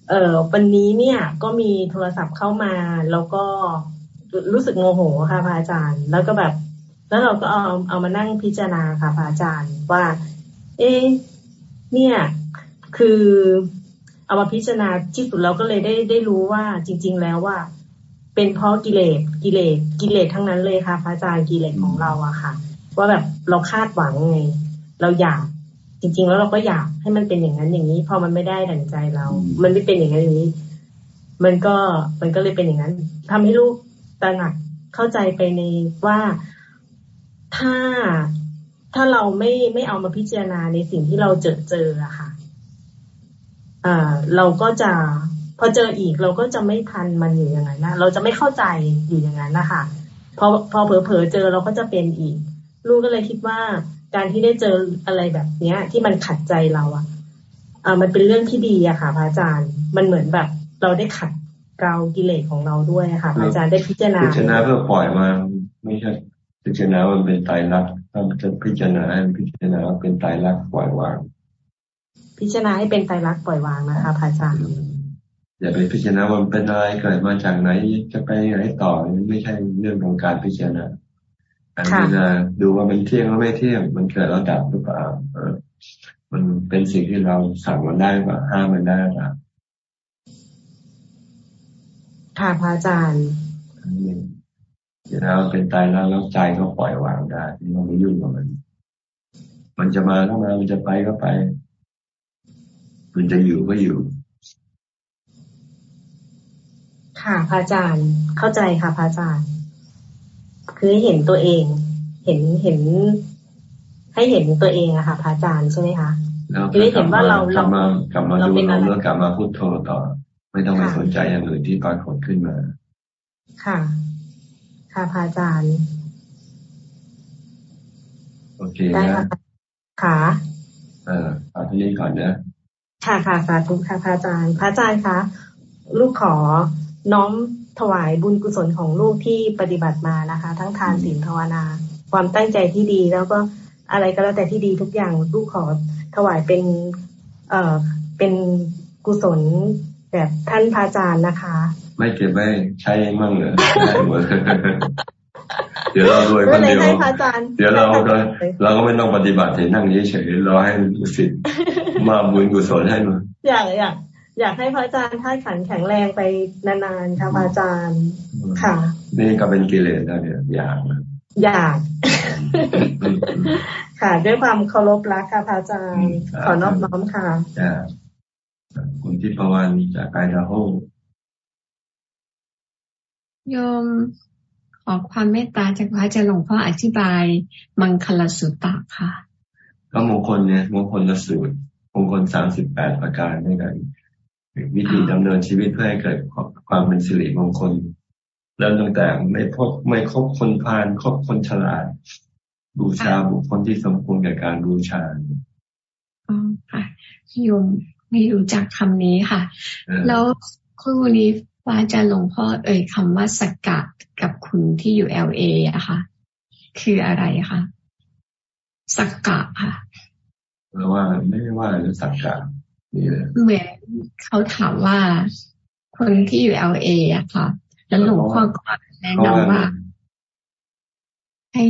เออวันนี้เนี่ย ก็มีโทรศัพท์เข้ามา แล้วก็รู้สึกโมโหค่ะพระอาจารย์ แล้วก็แบบ แล้วเราก็เอาเอามานั่งพิจารณาค่ะพระอาจารย์ว่า เอ๊เนี่ย คือ เอามาพิจารณาที่สุดเราก็เลยได้ได้รู้ว่าจริง ๆ แล้วว่า เป็นเพราะกิเลสกิเลสกิเลสทั้งนั้นเลยค่ะพระอาจารย์กิเลสของเราอะค่ะ ว่าแบบเราคาดหวังไง เราอยากจริง ๆ แล้วเราก็อยากให้มันเป็นอย่างนั้นอย่างนี้พอมันไม่ได้ดั่งใจเรา มันไม่เป็นอย่างนั้นอย่างนี้ มันก็มันก็เลยเป็นอย่างนั้นทำให้ลูกตระหนักเข้าใจไปในว่าถ้าถ้าเราไม่ไม่เอามาพิจารณาในสิ่งที่เราเจอเจออะค่ะอ่า เราก็จะพอเจออีกเราก็จะไม่ทันมันอยู่อย่างนั้นนะเราจะไม่เข้าใจอยู่อย่างนั้นนะคะพอพอเผลอๆเจอเราก็จะเป็นอีก ลูกก็เลยคิดว่าการที่ได้เจออะไรแบบเนี้ย ที่มันขัดใจเราอะอ่ามันเป็นเรื่องที่ดีอะค่ะพระอาจารย์ มันเหมือนแบบเราได้ขัดเกลากิเลสของเราด้วยค่ะพระอาจารย์ได้พิจารณาพิจารณาเพื่อปล่อยมาไม่ใช่พิจารณามันเป็นตายรักถ้าจะพิจารณาให้พิจารณาว่าเป็นตายรักปล่อยวาง พิจารณาให้เป็นตายรักปล่อยวางนะคะพระอาจารย์อย่าไปพิจารณาว่ามันเป็นอะไรเกิดมาจากไหนจะไปไหนต่อไม่ใช่เรื่องของการพิจารณาการพิจารณาดูว่ามันเที่ยงหรือไม่เที่ยง มันเกิดแล้วดับหรือเปล่าเออ มันเป็นสิ่งที่เราสั่งมันได้ป่าห้ามมันได้ป่าค่ะพระอาจารย์แล้วเป็นตายแล้วแล้วใจก็ปล่อยวางได้ไม่ต้องไปยุ่งกับมัน มันจะมาก็มามันจะไปก็ไป มันจะอยู่ก็อยู่ ค่ะพระอาจารย์เข้าใจค่ะพระอาจารย์ คือให้เห็นตัวเอง เห็นเห็น ให้เห็นตัวเองอะค่ะพระอาจารย์ใช่ไหมคะคือให้เห็นว่าเราเรากลับมาดูเราเมื่อกลับมาพูดโทต่อ ไม่ต้องไปสนใจอย่างอื่นที่ปรากฏขึ้นมา ค่ะ ค่ะพระอาจารย์โอเคได้ค่ะค่ะ เออเอาที่นี้ก่อนนะ ค่ะค่ะสาธุค่ะพระอาจารย์ พระอาจารย์คะลูกขอน้อมถวายบุญกุศลของลูกที่ปฏิบัติมานะคะ ทั้งทานศีลภาวนา ความตั้งใจที่ดีแล้วก็อะไรก็แล้วแต่ที่ดีทุกอย่างลูกขอถวายเป็น เอ่อเป็นกุศลแบบท่านพระอาจารย์นะคะ ไม่เก็บไว้ใช้มั่งเหรอ เดี๋ยวเรารวยคนเดียวเดี๋ยวเราก็เราก็ไม่ต้องปฏิบัติเฉยนั่งเฉยรอให้ลูกศิษย์มาบุญกุศลให้มาอยากอยากอยากให้พระอาจารย์ท่านขันแข็งแรงไปนานๆค่ะพระอาจารย์ค่ะ นี่ก็เป็นกิเลสแล้วเนี่ยอยากอยาก ค่ะ ด้วยความเคารพรักค่ะพระอาจารย์ ขอนอบน้อมค่ะคุณที่ประวันจากไอดาโฮโยม ขอความเมตตาจากพระอาจารย์หลวงพ่ออธิบาย มังคลสุตตะค่ะ ก็มงคลเนี่ยมงคลละสูตรมงคลสามสิบแปดประการด้วยกันวิธีดำเนินชีวิตเพื่อให้เกิดความเป็นสิริมงคลเริ่มตั้งแต่ไม่พบไม่คบคนพาลคบคนฉลาด บูชาบุคคลที่สมควรแก่การบูชาอ๋อค่ะโยมไม่รู้จักคำนี้ค่ะ แล้วคู่นี้ ว่าจะหลวงพ่อเอ่ยคำว่าสกัดกับคุณที่อยู่เอลเออะค่ะ คืออะไรคะสกัดค่ะหรือว่าไม่ว่าหรือสักกะนี่เลยเหมือนเขาถามว่าคนที่อยู่เอลเออะค่ะ แล้วหลวงพ่อก็แนะนำว่า ให้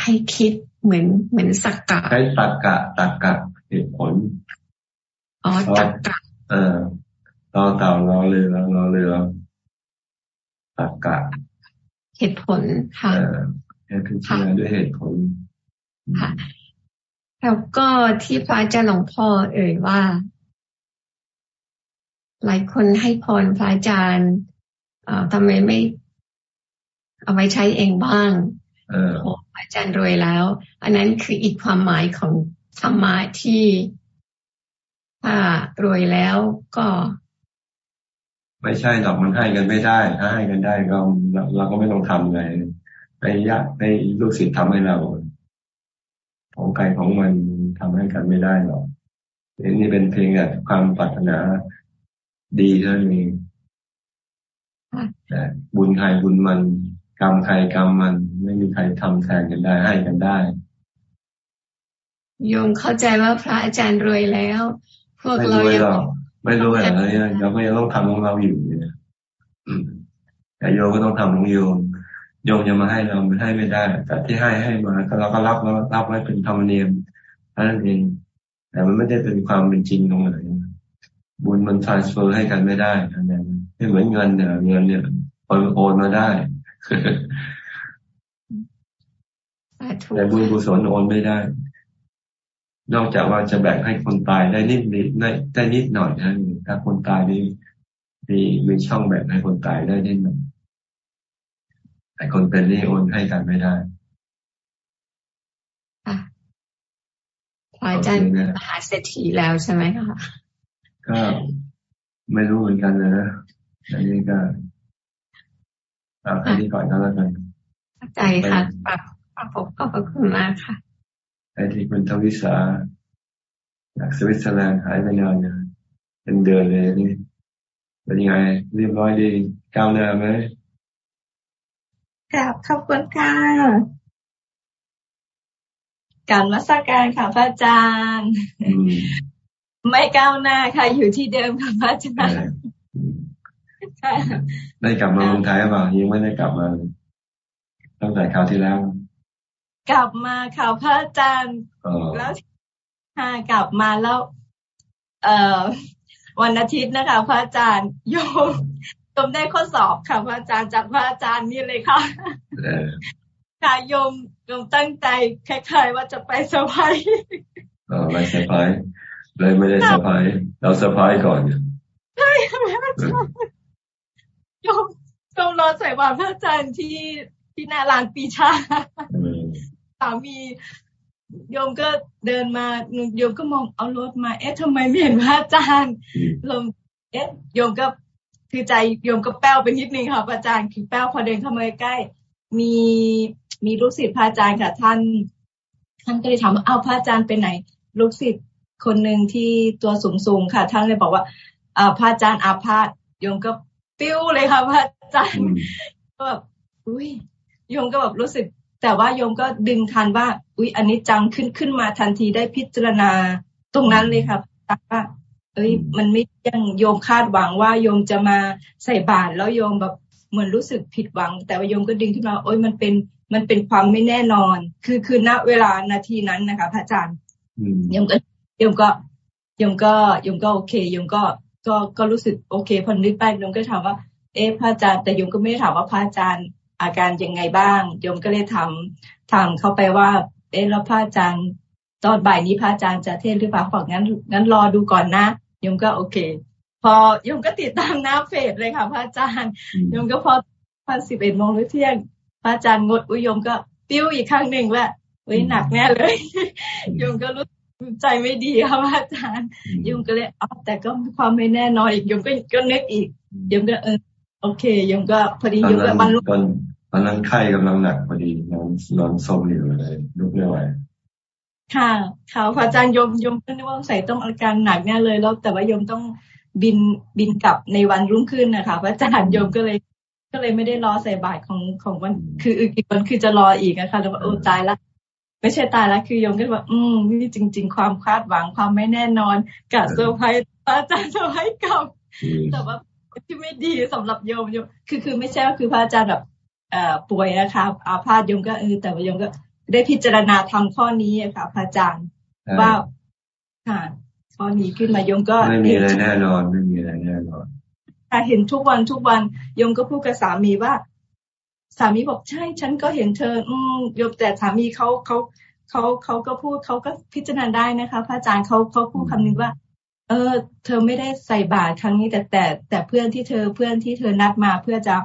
ให้คิดเหมือนเหมือนสักกะให้ตักกะตักกะเหตุผลอ๋อตักกะเออ รอเต่ารอเรือรอเรือตักกะเหตุผลค่ะให้พิจารณาด้วยเหตุผลค่ะ แล้วก็ที่พระอาจารย์หลวงพ่อเอ่ยว่า หลายคนให้พรพระอาจารย์ทำไมไม่ เอาไว้ใช้เองบ้างโอ้อาจารย์รวยแล้ว อันนั้นคืออีกความหมายของธรรมะที่ถ้ารวยแล้วก็ ไม่ใช่หรอกมันให้กันไม่ได้ ถ้าให้กันได้ก็เราก็ไม่ต้องทำไงในยะในลูกศิษย์ทำให้เรา ของใครของมันทำให้กันไม่ได้หรอกนี่เป็นเพียงแต่ความปรารถนาดีเท่านี้แต่บุญใครบุญมัน กรรมใครกรรมมัน ไม่มีใครทำแทนกันได้ให้กันได้โยมเข้าใจว่าพระอาจารย์รวยแล้ว พวกเรายัง ไม่รู้อะไรเราก็ยังต้องทำของเราอยู่เนี่ยแต่โยมก็ต้องทำของโยมโยมจะมาให้เราไม่ให้ไม่ได้ แต่ที่ให้ให้มาเราก็รับแล้วรับไว้เป็นธรรมเนียมนั่นเองแต่มันไม่ได้เป็นความเป็นจริงตรงไหนบุญมันทรานสเฟอร์ให้กันไม่ได้อันนี้ไม่เหมือนเงินเนี่ยเงินเนี่ยโอนโอนมาได้แต่บุญกุศลโอนไม่ได้ นอกจากว่าจะแบ่งให้คนตายได้นิดนิดได้นิดหน่อยนะถ้าคนตายนี่มีมีช่องแบ่งให้คนตายได้นิดหน่อยแต่คนเป็นนี่โอนให้กันไม่ได้พระอาจารย์มหาเศรษฐีแล้วใช่ไหมคะก็ไม่รู้เหมือนกันเลยนะอันนี้ก็เอาแค่นี้ก่อนก็แล้วกันใจค่ะปรับปรับผมก็ขอบคุณมากค่ะ ไอ้ที่คุณทวิสาจากสวิตเซอร์แลนด์หายไปนานเนี่ยเป็นเดือนเลยนี่เป็นยังไงเรียบร้อยดีก้าวหน้าไหมครับขอบคุณค่ะการมาสักการค่ะพระอาจารย์ไม่ก้าวหน้าค่ะ อยู่ที่เดิมค่ะพระอาจารย์ได้กลับมาเมืองไทยหรือเปล่ายังไม่ได้กลับมาตั้งแต่คราวที่แล้ว กลับมาค่ะพระอาจารย์แล้วค่ะกลับมาแล้ว เอ่อ วันอาทิตย์นะคะ พระอาจารย์โยมโยมได้ข้อสอบค่ะพระอาจารย์จากพระอาจารย์นี่เลยค่ะค่ะโยมโยมตั้งใจคล้ายๆว่าจะไปสบายเออไม่สบายเลยไม่ได้สบายเราสบายก่อนใช่โยมโยมรอใส่บาตรพระอาจารย์ที่ที่นาลานปีชา สามีโยมก็เดินมาโยมก็มองเอารถมา เอ๊ะทำไมไม่เห็นพระอาจารย์ลมเอ๊ะโยมก็คือใจโยมก็แป้วไปนิดนึงค่ะพระอาจารย์คือแป้วพอเดินเข้ามาใกล้มีมีลูกศิษย์พระอาจารย์ค่ะ ท่าน ท่านก็เลยถามว่าอ้าวพระอาจารย์ไปไหน ลูกศิษย์คนหนึ่งที่ตัวสูงๆค่ะ ท่านเลยบอกว่าอ่าพระอาจารย์อาพาธโยมก็ปิ้วเลยค่ะพระอาจารย์ก็แบบอุ้ยโยมก็แบบรู้สึก แต่ว่าโยมก็ดึงทันว่า อุ้ยอันนี้จังขึ้นขึ้นมาทันทีได้พิจารณาตรงนั้นเลยค่ะว่าเอ้ยมันไม่ยังโยมคาดหวังว่าโยมจะมาใส่บาตรแล้วโยมแบบเหมือนรู้สึกผิดหวัง แต่ว่าโยมก็ดึงขึ้นมาโอ้ยมันเป็นมันเป็นความไม่แน่นอน คือคือณเวลานาทีนั้นนะคะพระอาจารย์ยมก็ยมก็ยมก็ยมก็โอเคยมก็ก็ก็รู้สึกโอเคพอนึกไปยมก็ถามว่า เอ๊ะพระอาจารย์แต่ยมก็ไม่ได้ถามว่าพระอาจารย์ อาการยังไงบ้างยมก็เลยทำทำเข้าไปว่า เอ๊ะแล้วพระอาจารย์ตอนบ่ายนี้พระอาจารย์จะเทศหรือเปล่าบอกงั้นงั้นรอดูก่อนนะยมก็โอเค พอยมก็ติดตามน้าเฟสเลยค่ะ พระอาจารย์ยมก็พอพอสิบเอ็ดโมงหรือเที่ยง พระอาจารย์งดอุยมก็ปิ้วอีกครั้งหนึ่งว่าเฮ้ยหนักแน่เลยยมก็รู้ใจไม่ดีค่ะพระอาจารย์ยมก็เลยอ๋อแต่ก็มีความไม่แน่นอนอีกยมก็ก็นึกอีกยมก็เออ โอเคยมก็พอดียมก็บรรลุตอนนั้นไข้กำลังหนักพอดีนอนนอนซมอยู่เลยลุกไม่ไหวค่ะค่ะพระอาจารย์โยมโยมก็นึกว่าใส่ต้องอาการหนักแน่เลยแล้วแต่ว่าโยมต้องบินบินกลับในวันรุ่งขึ้นนะคะพระอาจารย์โยมก็เลย ก็เลยไม่ได้รอใส่บาตรของของวัน คืออีกวันคือจะรออีกนะคะแล้วโอ้ตายละไม่ใช่ตายละคือโยมก็ว่าอืมนี่จริง ๆ ความคาดหวังความไม่แน่นอนกับเซอร์ไพรส์พระอาจารย์เซอร์ไพรส์กับแต่ว่า ที่ไม่ดีสำหรับโยมโยมคือคือไม่ใช่ว่าคือพระอาจารย์แบบเอ่อป่วยนะคะอาพาธโยมก็เออแต่ว่าโยมก็ได้พิจารณาทำข้อนี้ค่ะพระอาจารย์ว่าค่ะข้อนี้ขึ้นมายมก็ไม่มีอะไรแน่นอนไม่มีอะไรแน่นอนค่ะเห็นทุกวันทุกวันยมก็พูดกับสามีว่า สามีบอกใช่ ฉันก็เห็นเธอ อืมยมแต่สามีเขาเขาเขาเขาก็พูดเขาก็พิจารณาได้นะคะ พระอาจารย์เขาเขาพูดคำนึงว่า เออ เธอไม่ได้ใส่บาตรครั้งนี้แต่แต่ แต่เพื่อนที่เธอเพื่อนที่เธอนัดมา เพื่อจะ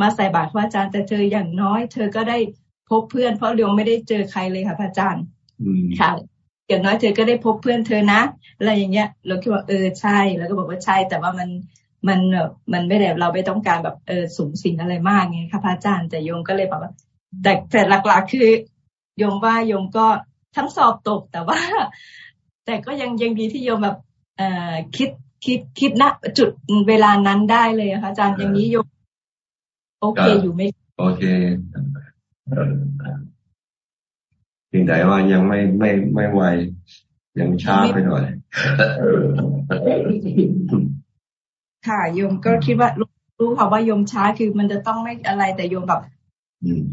มาใส่บาตรพระอาจารย์ แต่เธออย่างน้อย เธอก็ได้พบเพื่อนเพราะเรียวไม่ได้เจอใครเลยค่ะพระอาจารย์ค่ะอย่างน้อยเธอก็ได้พบเพื่อนเธอนะอะไรอย่างเงี้ย เราคิดว่าเออใช่ แล้วก็บอกว่าใช่ แต่ว่ามันมันมันไม่ได้เราไม่ต้องการแบบเออสูงสิ่งอะไรมากไงค่ะพระอาจารย์แต่โยมก็เลยบอกว่าแต่แต่หลักๆคือโยมว่าโยมก็ทั้งสอบตกแต่ว่า แต่ก็ยังยังดีที่โยมแบบเอ่อ คิดคิดคิดณจุดเวลานั้นได้เลยค่ะอาจารย์อย่างนี้โยมโอเคอยู่ไหมโอเคสิ่งใดว่ายังไม่ไม่ไม่ไวยังช้าไปหน่อยค่ะโยมก็คิดว่ารู้ค่ะว่าโยมช้าคือมันจะต้องไม่อะไรแต่โยมแบบ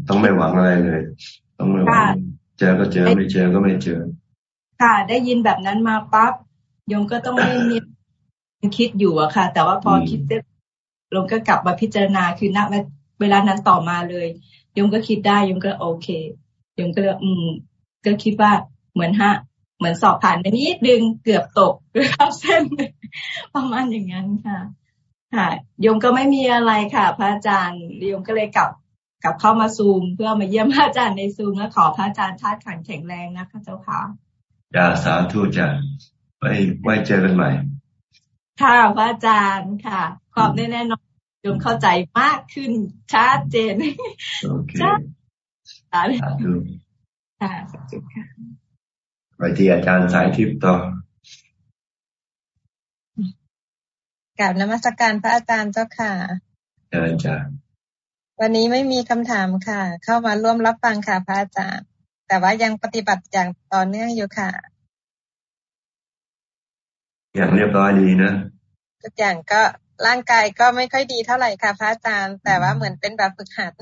ต้องไม่หวังอะไรเลย ต้องไม่หวังเจอก็เจอไม่เจอก็ไม่เจอ ค่ะ ได้ยินแบบนั้นมาปั๊บ โยมก็ต้องไม่มีคิดอยู่อะค่ะ แต่ว่าพอคิดเสร็จลงก็กลับมาพิจารณาคือณเวลานั้นต่อมาเลยยมก็คิดได้ยมก็โอเคยมก็เลยอืม ก็คิดว่าเหมือนฮะ เหมือนสอบผ่านไปนิดนึงเกือบตกด้วยข้าเส้นประมาณอย่างนั้นค่ะค่ะโยมก็ไม่มีอะไรค่ะ พระอาจารย์โยมก็เลยกลับกลับเข้ามาซูม เพื่อมาเยี่ยมพระอาจารย์ในซูมแล้วขอพระอาจารย์ธาตุขันแข็งแรงนะคะเจ้าค่ะจ้าสาธุจ้า ไว้ไว้เจอกันใหม่ ค่ะพระอาจารย์ค่ะความแน่นอนจนเข้าใจมากขึ้นชัดเจนชัดค่ะค่ะไปที่อาจารย์สายทิพย์ต่อกราบนมัสการพระอาจารย์เจ้าค่ะเชิญจ้าวันนี้ไม่มีคำถามค่ะ เข้ามาร่วมรับฟังค่ะพระอาจารย์ แต่ว่ายังปฏิบัติอย่างต่อเนื่องอยู่ค่ะ อย่างเรียบร้อยดีนะทุกอย่างก็ร่างกายก็ไม่ค่อยดีเท่าไหร่ค่ะพระอาจารย์ แต่ว่าเหมือนเป็นแบบฝึกหัด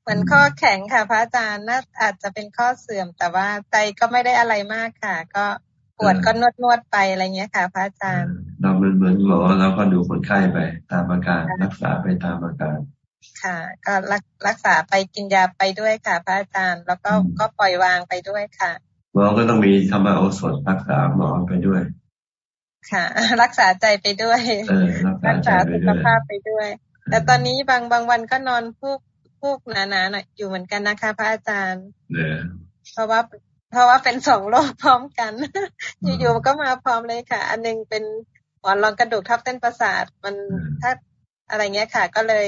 เหมือนข้อแข็งค่ะพระอาจารย์น่าอาจจะเป็นข้อเสื่อม แต่ว่าใจก็ไม่ได้อะไรมากค่ะ ก็ปวดก็นวดนวดไปอะไรเงี้ยค่ะพระอาจารย์ เราเหมือนเหมือนหมอเราก็ดูคนไข้ไป ตามอาการรักษาไปตามอาการค่ะ ก็รักรักษาไปกินยาไปด้วยค่ะ พระอาจารย์ แล้วก็ก็ปล่อยวางไปด้วยค่ะหมอก็ต้องมีธรรมโอสถรักษาหมอไปด้วย ค่ะ รักษาใจไปด้วยรักษาสุขภาพไปด้วย แต่ตอนนี้บางบางวันก็นอนพูกพูกหนาๆหน่อยอยู่เหมือนกันนะคะ พระอาจารย์เพราะว่าเพราะว่าเป็นสองโรคพร้อมกัน อยู่ๆก็มาพร้อมเลยค่ะ อันนึงเป็นหมอนรองกระดูกทับเส้นประสาทมันถ้าอะไรเงี้ยค่ะ ก็เลย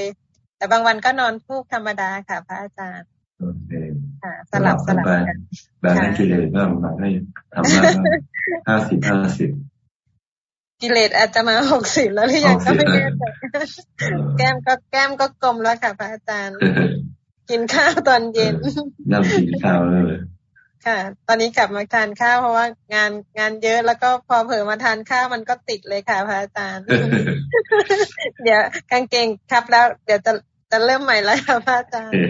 แต่บางวันก็นอนพูกธรรมดาค่ะ พระอาจารย์ค่ะสลับสลับกันแบบให้กิเลสบ้างแบบให้ทำบ้างห้าสิบห้าสิบ กิเลสอาจจะมาหกสิบแล้วหรือยังก็ไม่แน่ใจแก้มก็แก้มก็กลมแล้วค่ะพระอาจารย์ กินข้าวตอนเย็นนั่งกินข้าวเลยค่ะ ตอนนี้กลับมาทานข้าวเพราะว่างานงานเยอะแล้วก็พอเผลอมาทานข้าวมันก็ติดเลยค่ะพระอาจารย์ เดี๋ยวกางเกงครับแล้ว เดี๋ยวจะจะเริ่มใหม่แล้วค่ะพระอาจารย์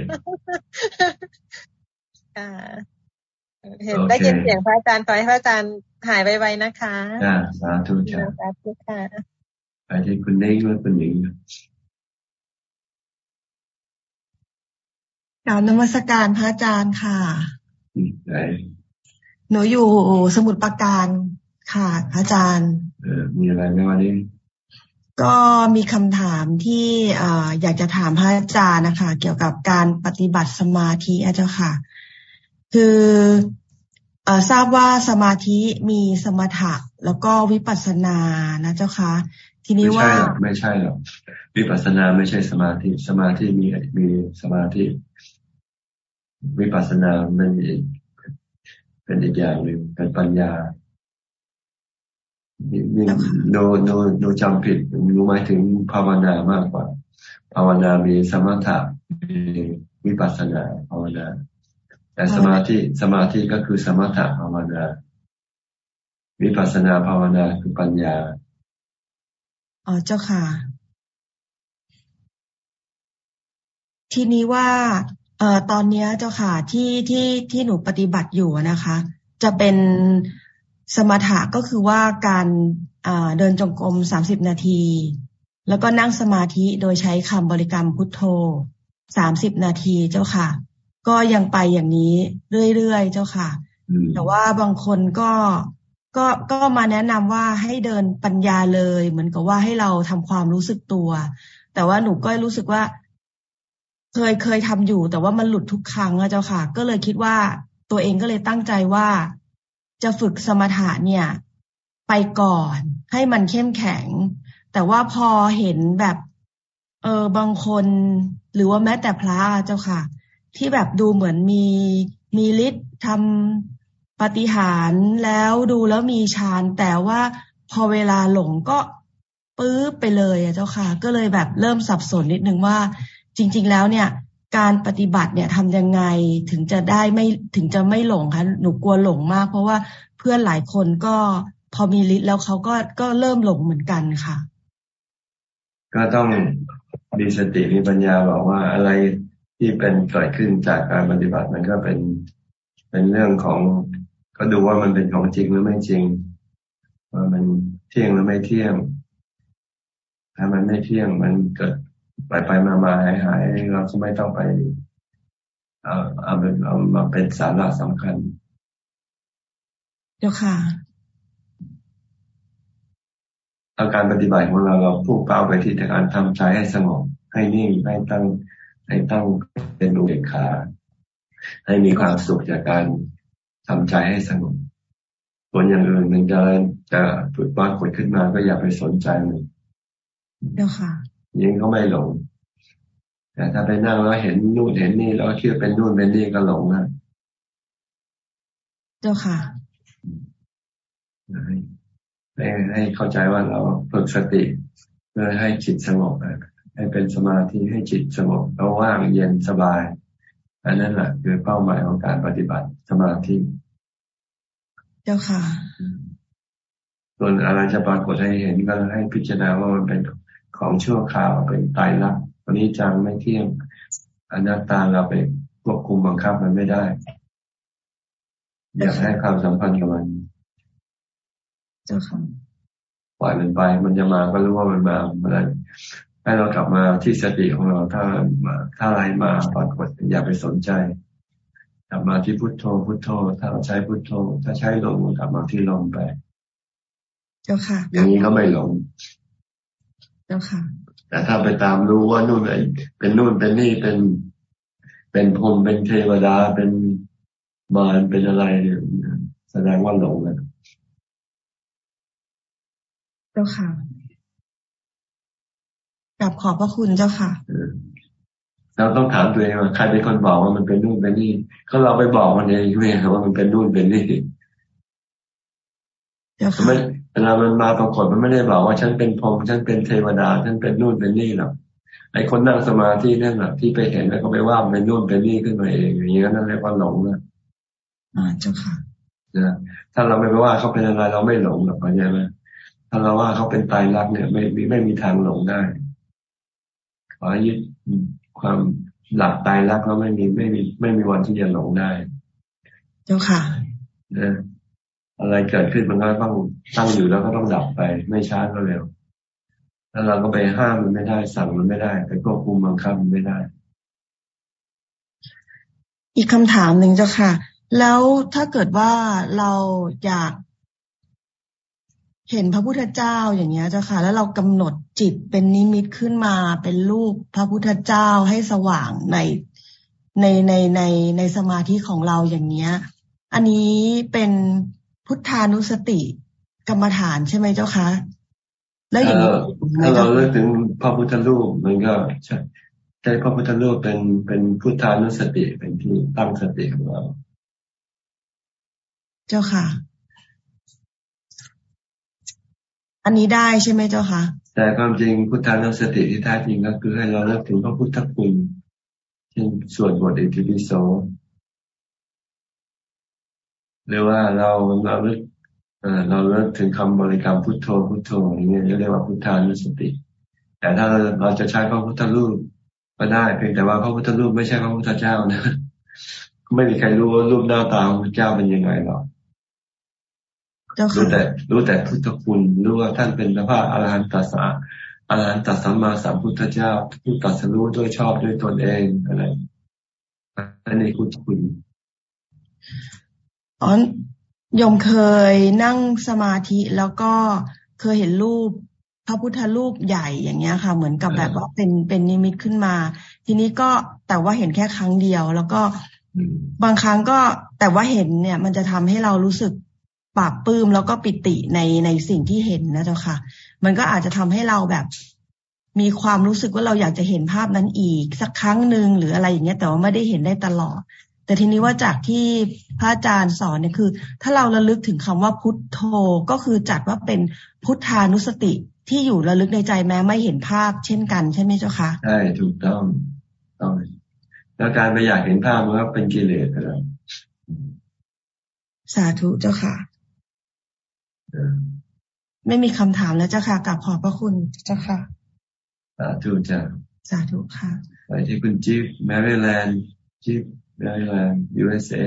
ค่ะเห็นได้ยินเสียงพระอาจารย์ขอให้พระอาจารย์ หายไวๆนะคะจ้าสาธุจ้าสาธุค่ะไปที่คุณเน่งและคุณหนิงกล่าวนมัสการพระอาจารย์ค่ะไหนหนูอยู่สมุดประการค่ะพระอาจารย์ เออมีอะไรไหมวันนี้ก็มีคำถามที่อยากจะถามพระอาจารย์นะคะ เกี่ยวกับการปฏิบัติสมาธิอาจารย์ค่ะ คืออ ทราบว่าสมาธิมีสมถะแล้วก็วิปัสสนานะเจ้าค่ะทีนี้ว่าไม่ใช่หรอกวิปัสสนาไม่ใช่สมาธิ สมาธิมีมีสมาธิ วิปัสสนามันอีกเป็นอีกอย่างหนึ่งเป็นปัญญาโนโนโนจำผิดรู้หมายถึงภาวนามากกว่า ภาวนามีสมถะมีวิปัสสนาภาวนา แต่สมาธิสมาธิก็คือสมถะภาวนา วิปัสนาภาวนาคือปัญญา อ๋อเจ้าค่ะ ทีนี้ว่าเอ่อตอนนี้เจ้าค่ะที่ที่ที่หนูปฏิบัติอยู่นะคะ จะเป็นสมถะก็คือว่าการเดินจงกรมสามสิบนาที แล้วก็นั่งสมาธิโดยใช้คำบริกรรมพุทโธสามสิบนาทีเจ้าค่ะ ก็ยังไปอย่างนี้เรื่อยๆเจ้าค่ะ แต่ว่าบางคนก็ก็ก็มาแนะนำว่าให้เดินปัญญาเลย เหมือนกับว่าให้เราทำความรู้สึกตัว แต่ว่าหนูก็รู้สึกว่า เคยเคยทำอยู่ แต่ว่ามันหลุดทุกครั้งอะเจ้าค่ะ ก็เลยคิดว่าตัวเองก็เลยตั้งใจว่า จะฝึกสมถะเนี่ย ไปก่อน ให้มันเข้มแข็ง แต่ว่าพอเห็นแบบ เออบางคน หรือว่าแม้แต่พระเจ้าค่ะ ที่แบบดูเหมือนมีมีฤทธิ์ทำปฏิหารแล้วดูแล้วมีฌานแต่ว่าพอเวลาหลงก็ปื๊บไปเลยอะเจ้าค่ะ ก็เลยแบบเริ่มสับสนนิดนึงว่า จริง ๆ แล้วเนี่ย การปฏิบัติเนี่ยทำยังไงถึงจะได้ไม่ถึงจะไม่หลงคะหนูกลัวหลงมาก เพราะว่าเพื่อนหลายคนก็พอมีฤทธิ์แล้วเขาก็ก็เริ่มหลงเหมือนกันค่ะ ก็ต้องมีสติมีปัญญาบอกว่าอะไร ที่เป็นเกิดขึ้นจากการปฏิบัติมันก็เป็นเป็นเรื่องของ ก็ดูว่ามันเป็นของจริงหรือไม่จริง ว่ามันเที่ยงหรือไม่เที่ยง ถ้ามันไม่เที่ยงมันเกิดไปไปมามาหายหายเราก็ไม่ต้องไปเอาเอาเป็นเอามาเป็นสาระสำคัญ เจ้าค่ะอาการปฏิบัติของเราเราพุ่งเป้าไปที่การทำใจให้สงบให้นิ่งให้ตั้ง ให้ตั้งเป็นอุเบกขา ให้มีความสุขจากการทำใจให้สงบส่วนอย่างอื่นมันจะจะฝึกปรากฏขึ้นมาก็อย่าไปสนใจมันเจ้าค่ะยิ่งเขาไม่หลงแต่ถ้าไปนั่งแล้วเห็นนู่นเห็นนี่แล้วคิดเป็นนู่นเป็นนี่ก็หลงนะเจ้าค่ะให้ให้เข้าใจว่าเราฝึกสติเพื่อให้จิตสงบ ให้เป็นสมาธิให้จิตสงบแล้วว่างเย็นสบาย อันนั้นแหละคือเป้าหมายของการปฏิบัติสมาธิ เจ้าค่ะ ส่วนอะไรจะปรากฏให้เห็นก็ให้พิจารณาว่ามันเป็นของชั่วคราวเป็นตายรักวันนี้จังไม่เที่ยงอนัตตาเราไปควบคุมบังคับมันไม่ได้ อยากให้ความสัมพันธ์กับมันเจ้าค่ะปล่อยมันไป มันจะมาก็รู้ว่ามันมาเมื่อไร ให้เรากลับมาที่สติของเราถ้ามาถ้าอะไรมาปรากฏอย่าไปสนใจ กลับมาที่พุทโธพุทโธ ถ้าเราใช้พุทโธ ถ้าใช้ลมกลับมาที่ลมไปเจ้าค่ะอย่างนี้ก็ไม่หลงเจ้าค่ะ แต่ถ้าไปตามรู้ว่านู่นเป็นนู่นเป็นนี่เป็นเป็นพรมเป็นเทวดาเป็นมารเป็นอะไรเนี่ยแสดงว่าหลงแล้วเจ้าค่ะ กลับขอบพระคุณเจ้าค่ะเราต้องถามตัวเองว่าใครเป็นคนบอกว่ามันเป็นนู่นเป็นนี่ก็เราไปบอกมันเองไม่ใช่ว่ามันเป็นนู่นเป็นนี่เจ้าค่ะเวลามันมาปรากฏมันไม่ได้บอกว่าฉันเป็นพรหมฉันเป็นเทวดา ฉันเป็นนู่นเป็นนี่หรอกไอ้คนนั่งสมาธินั่นแหละที่ไปเห็นแล้วก็ไปว่าเป็นนู่นเป็นนี่ขึ้นมาเองอย่างนี้นั่นเรียกว่าหลงนะอ่าเจ้าค่ะนะถ้าเราไม่ไปว่าเขาเป็นอะไรเราไม่หลงหรอกเข้าใจไหมถ้าเราว่าเขาเป็นตายรักเนี่ย ไม่ไม่มีทางหลงได้ ขอยึดความหลับตายรักแล้วไม่มีไม่มีไม่มีวันที่จะหลงได้ เจ้าค่ะนะอะไรเกิดขึ้นมันก็ต้องตั้งอยู่แล้วก็ต้องดับไป ไม่ช้าก็เร็วแล้วเราก็ไปห้ามมันไม่ได้ สั่งมันไม่ได้ ไปควบคุมบังคับมันไม่ได้ อีกคำถามหนึ่งเจ้าค่ะ แล้วถ้าเกิดว่าเราอยาก เห็นพระพุทธเจ้าอย่างเงี้ยเจ้าค่ะ แล้วเรากำหนดจิตเป็นนิมิตขึ้นมาเป็นรูปพระพุทธเจ้าให้สว่างในในในในในสมาธิของเราอย่างเงี้ย อันนี้เป็นพุทธานุสติกรรมฐานใช่ไหมเจ้าคะแล้วอย่างนี้ถ้าเราเลือกถึงพระพุทธรูปมันก็ใช่ใช้พระพุทธรูปเป็นเป็นพุทธานุสติเป็นที่ตั้งสติของเรา เจ้าค่ะ อันนี้ได้ใช่ไหมเจ้าคะแต่ความจริงพุทธานุสติที่แท้จริงก็คือให้เราเลิกถึงพระพุทธคุณเช่นสวดบทอิติปิโสหรือว่าเราเราเลิกเราเลิกถึงคำบริกรรมพุทโธพุทโธอย่างเงี้ยเรียกว่าพุทธานุสติ แต่ถ้าเราจะใช้พระพุทธรูปก็ได้เพียงแต่ว่าพระพุทธรูปไม่ใช่พระพุทธเจ้านะ ไม่มีใครรู้ว่ารูปหน้าตาของพระเจ้าเป็นยังไงหรอก รู้แต่รู้แต่พุทธคุณรู้ว่าท่านเป็นพระอรหันตสาอรหันตสัมมาสัมพุทธเจ้าผู้ตัดสรู้ด้วยชอบด้วยตนเองอะไรอันนี้คุณคุณอ๋อยมเคยนั่งสมาธิแล้วก็เคยเห็นรูปพระพุทธรูปใหญ่อย่างเงี้ยค่ะ เหมือนกับแบบว่าเป็นเป็นนิมิตขึ้นมา ทีนี้ก็แต่ว่าเห็นแค่ครั้งเดียว แล้วก็บางครั้งก็แต่ว่าเห็นเนี่ย มันจะทำให้เรารู้สึก ปราบปื้มแล้วก็ปิติในในสิ่งที่เห็นนะเจ้าค่ะ มันก็อาจจะทำให้เราแบบ มีความรู้สึกว่าเราอยากจะเห็นภาพนั้นอีก สักครั้งหนึ่งหรืออะไรอย่างเงี้ยแต่ว่าไม่ได้เห็นได้ตลอด แต่ทีนี้ว่าจากที่พระอาจารย์สอนเนี่ยคือ ถ้าเราระลึกถึงคำว่าพุทโธก็คือจัดว่าเป็นพุทธานุสติที่อยู่ระลึกในใจแม้ไม่เห็นภาพ เช่นกันใช่ไหมเจ้าคะใช่ถูกต้องต้องแล้วการไปอยากเห็นภาพมันก็เป็นกิเลสไปแล้วสาธุเจ้าค่ะ ไม่มีคำถามแล้วเจ้าค่ะกลับขอบพระคุณเจ้าค่ะสาธุจ้าสาธุค่ะ ไปที่คุณจิ๊บแมริแลนด์จิ๊บแมริแลนด์ USA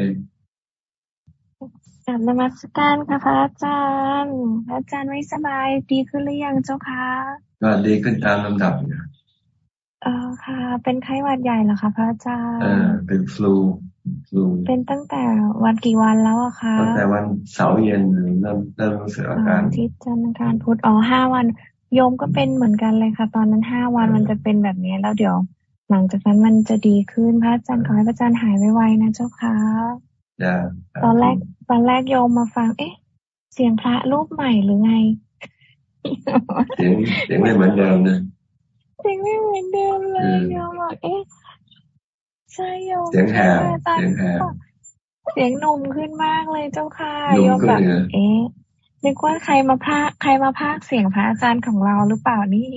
กลับนมัสการค่ะพระอาจารย์พระอาจารย์ไม่สบายดีขึ้นหรือยังเจ้าคะก็ดีขึ้นตามลำดับเนี่ยเออค่ะ เป็นไข้หวัดใหญ่เหรอคะพระอาจารย์เออเป็นฟลู เป็นตั้งแต่วันกี่วันแล้วอะคะตั้งแต่วันเสาร์เย็นเริ่มเริ่มรู้สึกอาการที่จันทร์การพุธอ๋อห้าวัน โยมก็เป็นเหมือนกันเลยค่ะ ตอนนั้นห้าวันมันจะเป็นแบบนี้แล้วเดี๋ยว หลังจากนั้นมันจะดีขึ้นพระอาจารย์ขอให้พระอาจารย์หายไวๆนะเจ้าค่ะตอนแรกตอนแรกโยมมาฟัง เอ๊ะ เสียงพระรูปใหม่หรือไงเสียงเสียงไม่เหมือนเดิมนะเสียงไม่เหมือนเดิมเลยโยมบอกเอ๊ะ ใช่โยมเสียงแหบเสียงแหบเสียงนุ่มขึ้นมากเลยเจ้าค่ะโยมแบบเอ๊ะนึกว่าใครมาพากใครมาพากเสียงพระอาจารย์ของเราหรือเปล่านี่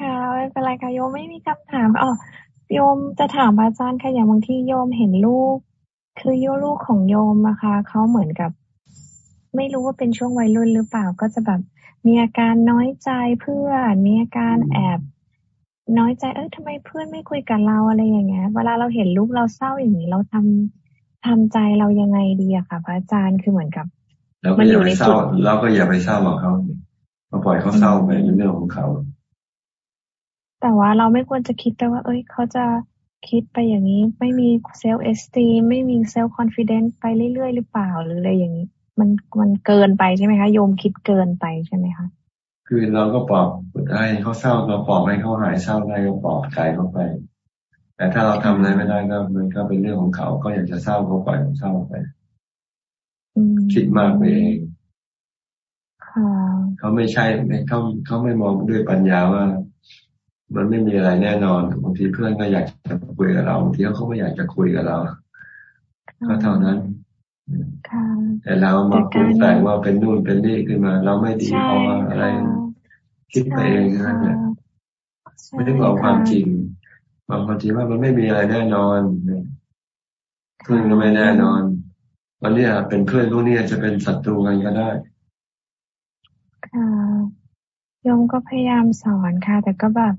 ค่ะไม่เป็นไรค่ะโยมไม่มีคำถามอ๋อโยมจะถามอาจารย์ค่ะอย่างบางที่โยมเห็นลูก คือโยลูกของโยมนะคะเขาเหมือนกับ ไม่รู้ว่าเป็นช่วงวัยรุ่นหรือเปล่าก็จะแบบมีอาการน้อยใจเพื่อนมีอาการแอบ น้อยใจเออทำไมเพื่อนไม่คุยกับเราอะไรอย่างเงี้ย เวลาเราเห็นลูกเราเศร้าอย่างนี้เราทำทำใจเรายังไงดีอะค่ะพระอาจารย์คือเหมือนกับมันอยู่ในจุดเราก็อย่าไปเศร้าหรอกเขาเราปล่อยเขาเศร้าไปในเรื่องของเขา แต่ว่าเราไม่ควรจะคิดไปว่า เอ้ยเขาจะคิดไปอย่างนี้ ไม่มี self-esteem ไม่มี self-confidence ไปเรื่อยๆหรือเปล่าหรืออะไรอย่างนี้ มันมันเกินไปใช่ไหมคะโยมคิดเกินไปใช่ไหมคะ คือเราก็ปลอบให้เขาเศร้าเราปลอบให้เขาหายเศร้าได้ก็ปลอบใจเขาไป แต่ถ้าเราทำอะไรไม่ได้ก็มันก็เป็นเรื่องของเขา ก็อยากจะเศร้าเขาไปเศร้าไปคิดมากไปเองเขาไม่ใช่เขาเขาไม่มองด้วยปัญญาว่า มันไม่มีอะไรแน่นอนบางทีเพื่อนก็อยากจะคุยกับเราบางทีเขาไม่อยากจะคุยกับเรา ก็เท่านั้น แต่เรามาปรุงแต่งว่าเป็นนู่นเป็นนี่ขึ้นมา เราไม่ดีพออะไรคิดไปเองนั่นแหละไม่ได้บอกความจริงบอกความจริงว่ามันไม่มีอะไรแน่นอนเพื่อนก็ไม่แน่นอนวันนี้เป็นเพื่อนพวกนี้จะเป็นศัตรูกันก็ได้โยมก็พยายามสอนค่ะ แต่ก็แบบ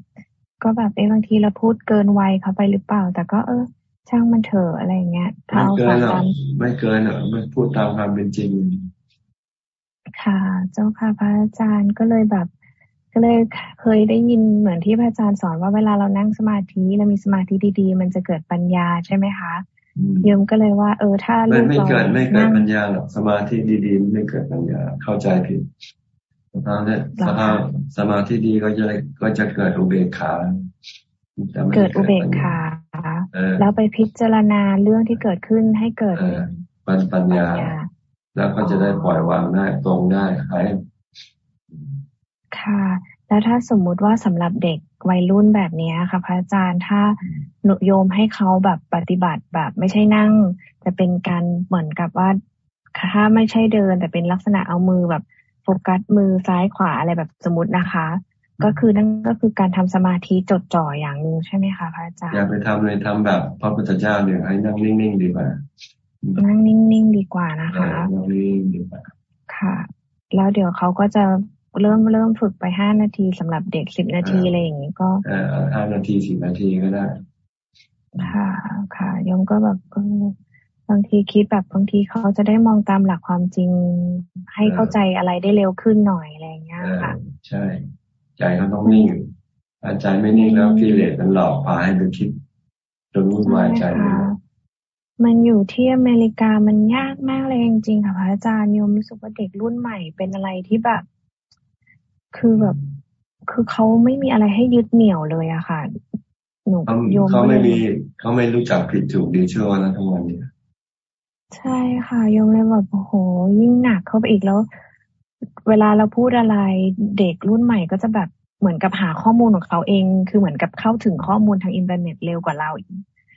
ก็แบบเอบางทีเราพูดเกินวัยเขาไปหรือเปล่า แต่ก็เออ ช่างมันเถอะอะไรเงี้ยเท้าความไม่เกินหรอกไม่พูดตามความเป็นจริง ค่ะ เจ้าค่ะพระอาจารย์ก็เลยแบบ ก็เลยเคยได้ยินเหมือนที่พระอาจารย์สอนว่าเวลาเรานั่งสมาธิเรามีสมาธิดีๆ มันจะเกิดปัญญาใช่ไหมคะโยมก็เลยว่า เออถ้าลูกเราไม่เกิดไม่เกิดปัญญาหรอกสมาธิดีๆ ไม่เกิดปัญญาเข้าใจผิดสภาพเนี่ยสภาพสมาธิดีก็จะก็จะเกิดอุเบกขา เกิดอุเบกขา แล้วไปพิจารณาเรื่องที่เกิดขึ้นให้เกิดปัญปัญญา แล้วก็จะได้ปล่อยวางได้ตรงได้ใครค่ะ แล้วถ้าสมมุติว่าสำหรับเด็กวัยรุ่นแบบนี้ค่ะ พระอาจารย์ถ้าหนุโยมให้เขาแบบปฏิบัติแบบ ไม่ใช่นั่ง แต่เป็นการเหมือนกับว่าถ้าไม่ใช่เดิน แต่เป็นลักษณะเอามือแบบโฟกัสมือซ้ายขวาอะไรแบบสมมตินะคะ ก็คือนั่นก็คือการทำสมาธิจดจ่ออย่างหนึ่งใช่ไหมคะพระอาจารย์อย่าไปทำเลยทำแบบพระพุทธเจ้าเนี่ยให้นั่งนิ่งๆดีกว่า นั่งนิ่งๆดีกว่านะคะนั่งนิ่งดีกว่าค่ะ แล้วเดี๋ยวเขาก็จะเริ่มเริ่มฝึกไปห้านาทีสำหรับเด็กสิบนาทีอะไรอย่างนี้ก็เออห้านาทีสิบนาทีก็ได้ค่ะ ค่ะยมก็แบบบางทีคิดแบบบางทีเขาจะได้มองตามหลักความจริง ให้เข้าใจอะไรได้เร็วขึ้นหน่อยอะไรอย่างเงี้ยค่ะ ใช่ ใจเขาต้องนิ่งถ้าใจไม่นิ่งแล้วกิเลสมันหลอกพาให้ไปคิดจนวุ่นวายใจมันอยู่ที่อเมริกามันยากมากเลยจริงๆค่ะพระอาจารย์โยมรู้สึกว่าเด็กรุ่นใหม่เป็นอะไรที่แบบ คือแบบ คือเขาไม่มีอะไรให้ยึดเหนี่ยวเลยอะค่ะหนูโยมเขาไม่มีเขาไม่รู้จักผิดถูกดีชั่วนะทั้งวันเนี่ยใช่ค่ะโยมเลยแบบโอ้โหยิ่งหนักเข้าไปอีกแล้ว เวลาเราพูดอะไรเด็กรุ่นใหม่ก็จะแบบเหมือนกับหาข้อมูลของเขาเอง คือเหมือนกับเข้าถึงข้อมูลทางอินเทอร์เน็ตเร็วกว่าเราอีก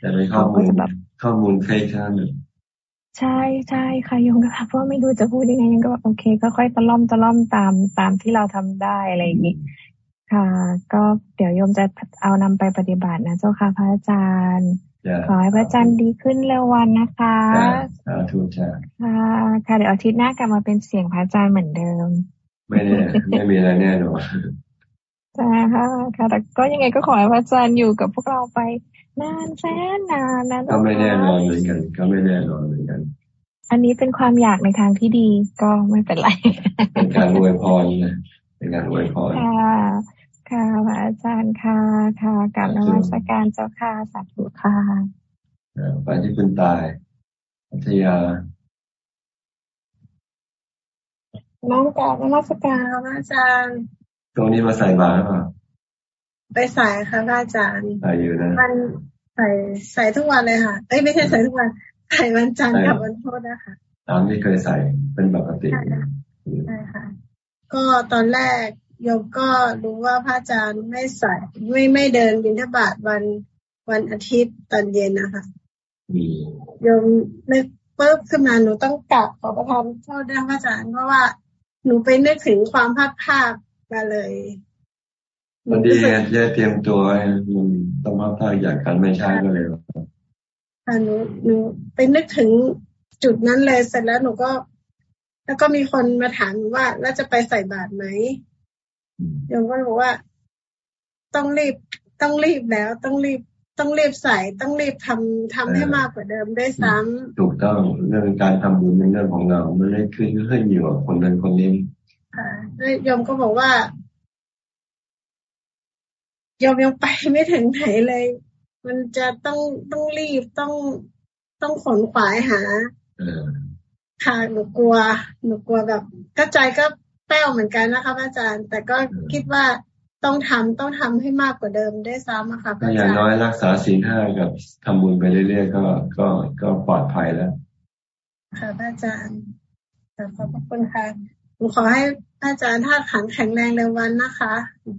แต่ในข้อมูลแบบข้อมูล fakeท่านใช่ใช่ค่ะโยมก็เพราะไม่รู้จะพูดยังไงยังก็โอเคก็ค่อยตะล่อมตะล่อมตามตามที่เราทำได้อะไรอย่างนี้ค่ะ ก็เดี๋ยวโยมจะเอานำไปปฏิบัตินะเจ้าค่ะพระอาจารย์ ขอให้พระจันทร์ดีขึ้นเร็ววันนะคะสาธุจ้าค่ะค่ะเดี๋ยวอาทิตย์หน้ากลับมาเป็นเสียงพระจันทร์เหมือนเดิม ไม่แน่ไม่มีอะไรแน่นอนใช่ค่ะค่ะแต่ก็ยังไงก็ขอให้พระจันทร์อยู่กับพวกเราไปนานแสนนานนะก็ไม่แน่นอนเหมือนกัน ก็ไม่แน่นอนเหมือนกัน อันนี้เป็นความอยากในทางที่ดีก็ไม่เป็นไร เป็นการอวยพรนะเป็นการอวยพรค่ะ ค่ะพระอาจารย์ค่ะค่ะกับนมัสการเจ้าค่ะสาธุค่ะไปที่คุณตายพัทยาน้องกับนมัสการพระอาจารย์ ตรงนี้มาใส่บาตรป่ะไปใส่ค่ะพระอาจารย์ใส่อยู่นะมันใส่ใส่ทุกวันเลยค่ะ เอ้ยไม่ใช่ใส่ทุกวัน ใส่วันจันทร์กับวันพุธนะคะตามที่เคยใส่เป็นปกติใช่ค่ะ ก็ตอนแรก โยมก็รู้ว่าพระอาจารย์ไม่ใส่ไม่ไม่เดินบิณฑบาตวันวันอาทิตย์ตอนเย็นนะคะโยมนึกปุ๊บขึ้นมาหนูต้องกลับขอประทานโทษด้วยพระอาจารย์เพราะว่าหนูไปนึกถึงความภาคภาคมาเลยมันดีแย่เตรียมตัวมันต้องภาคภาคอยากกันไม่ใช่ก็เลยค่ะหนูหนูไปนึกถึงจุดนั้นเลยเสร็จแล้วหนูก็ แล้วก็มีคนมาถามว่าแล้วจะไปใส่บาตรไหม โยมก็บอกว่า ต้องรีบต้องรีบแล้ว ต้องรีบต้องรีบใส่ต้องรีบทำทำให้มากกว่าเดิมได้ซ้ำถูกต้องเรื่องการทำบุญเป็นเรื่องของเราไม่ได้ขึ้นขึ้นอยู่กับคนนั้นคนนี้ค่ะโยมก็บอกว่าโยมยังไปไม่ถึงไหนเลย มันจะต้องต้องรีบต้องต้องขนขวายหาค่ะหนูกลัว หนูกลัวแบบ ก็ใจก็ แป้วเหมือนกันนะคะอาจารย์ แต่ก็คิดว่าต้องทำต้องทำให้มากกว่าเดิมได้ซ้ำค่ะอาจารย์อย่างน้อยรักษาศีลห้ากับทำบุญไปเรื่อยๆก็ก็ก็ปลอดภัยแล้ว ค่ะอาจารย์ขอบคุณค่ะหนูขอให้อาจารย์ธาตุขันธ์แข็งแรงเร็ววันนะคะ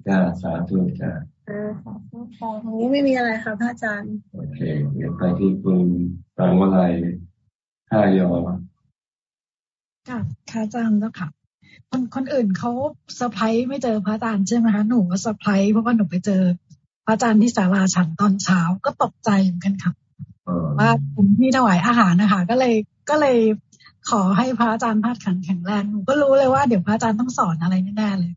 จ้าสาธุจ้าอ่าขอบคุณค่ะตรงนี้ไม่มีอะไรค่ะพระอาจารย์ โอเคเดี๋ยวไปที่คุณฟังว่าอะไรห้ายอค่ะค่ะอาจารย์แล้วค่ะ คนคนอื่นเขาเซอร์ไพรส์ไม่เจอพระอาจารย์ใช่ไหมคะหนูก็เซอร์ไพรส์เพราะว่าหนูไปเจอ พระอาจารย์ที่ศาลาฉันตอนเช้าก็ตกใจเหมือนกันค่ะว่าผมที่ถวายอาหารนะคะก็เลยก็เลยขอให้พระอาจารย์พัดขันแข็งแรงหนูก็รู้เลยว่าเดี๋ยวพระอาจารย์ต้องสอนอะไรแน่ๆเลย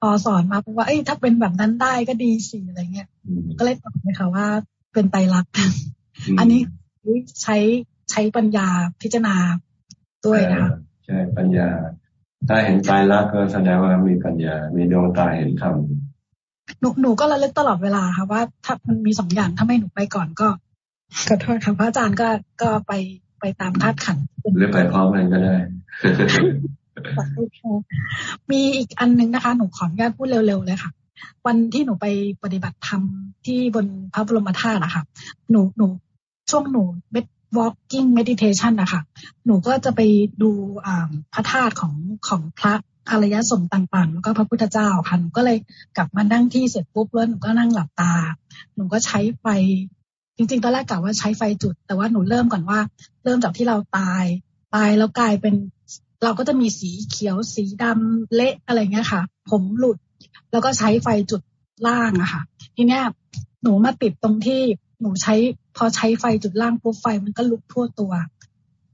พอสอนมาบอกว่าเอ้ยถ้าเป็นแบบนั้นได้ก็ดีสิอะไรเงี้ยก็เลยตอบเลยค่ะว่าเป็นไตรลักษณ์อันนี้ใช้ใช้ปัญญาพิจารณาด้วยนะคะใช่ปัญญา ถ้าเห็นไตรลักษณ์ก็แสดงว่ามีปัญญา มีดวงตาเห็นธรรมหนูหนูก็ระลึกตลอดเวลาค่ะว่า ถ้ามันมีสองอย่างถ้าไม่หนูไปก่อนก็ขอโทษค่ะพระอาจารย์ก็ก็ไปไปตามธาตุขันหรือไปพร้อมกันก็ได้มีอีกอันนึงนะคะ หนูขออนุญาตพูดเร็วๆเลยค่ะ วันที่หนูไปปฏิบัติธรรมที่บนพระบรมธาตุนะคะหนูหนูช่วงหนูเ walking meditation นะคะหนูก็จะไปดูพระธาตุของของพระอารยสมต่างๆ แล้วก็พระพุทธเจ้าค่ะหนูก็เลยกลับมานั่งที่เสร็จปุ๊บแล้วหนูก็นั่งหลับตา หนูก็ใช้ไฟ จริงๆ ตอนแรกกะว่าใช้ไฟจุด แต่ว่าหนูเริ่มก่อนว่า เริ่มจากที่เราตาย ตายแล้วกลายเป็น เราก็จะมีสีเขียวสีดำเละอะไรเงี้ยค่ะ ผมหลุด แล้วก็ใช้ไฟจุดล่างอะค่ะ ทีเนี้ยหนูมาติดตรงที่หนูใช้ พอใช้ไฟจุดล่างปุ๊บไฟมันก็ลุกทั่วตัว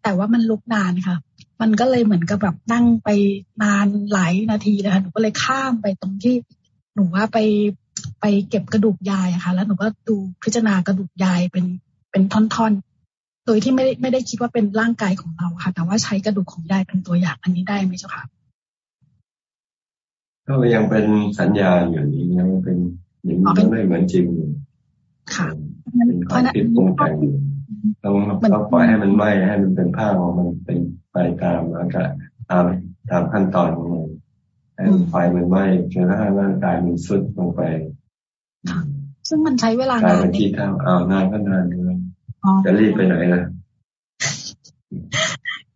แต่ว่ามันลุกนานค่ะ มันก็เลยเหมือนกับแบบนั่งไปนานหลายนาทีเลยค่ะหนูก็เลยข้ามไปตรงที่หนูว่าไปไปเก็บกระดูกยายอะค่ะ แล้วหนูก็ดูพิจารณากระดูกยายเป็นเป็นท่อนๆ โดยที่ไม่ได้ไม่ได้คิดว่าเป็นร่างกายของเราค่ะ แต่ว่าใช้กระดูกของยายเป็นตัวอย่างอันนี้ได้ไหมเจ้าค่ะก็ยังเป็นสัญญาอยู่นี้ยังเป็นยังไม่เหมือนจริง ค่ะเป็นความคิดปรุงแต่งต้องต้องปล่อยให้มันไหมให้มันเป็นผ้าของมันเป็นไปตามแล้วก็ตามตามขั้นตอนของมันให้ไฟมันไหม้จนกระทั่งร่างกายมันสุดลงไปซึ่งมันใช้เวลานานเป็นที่เท่าเอานานก็นานเลยจะรีบไปไหนล่ะ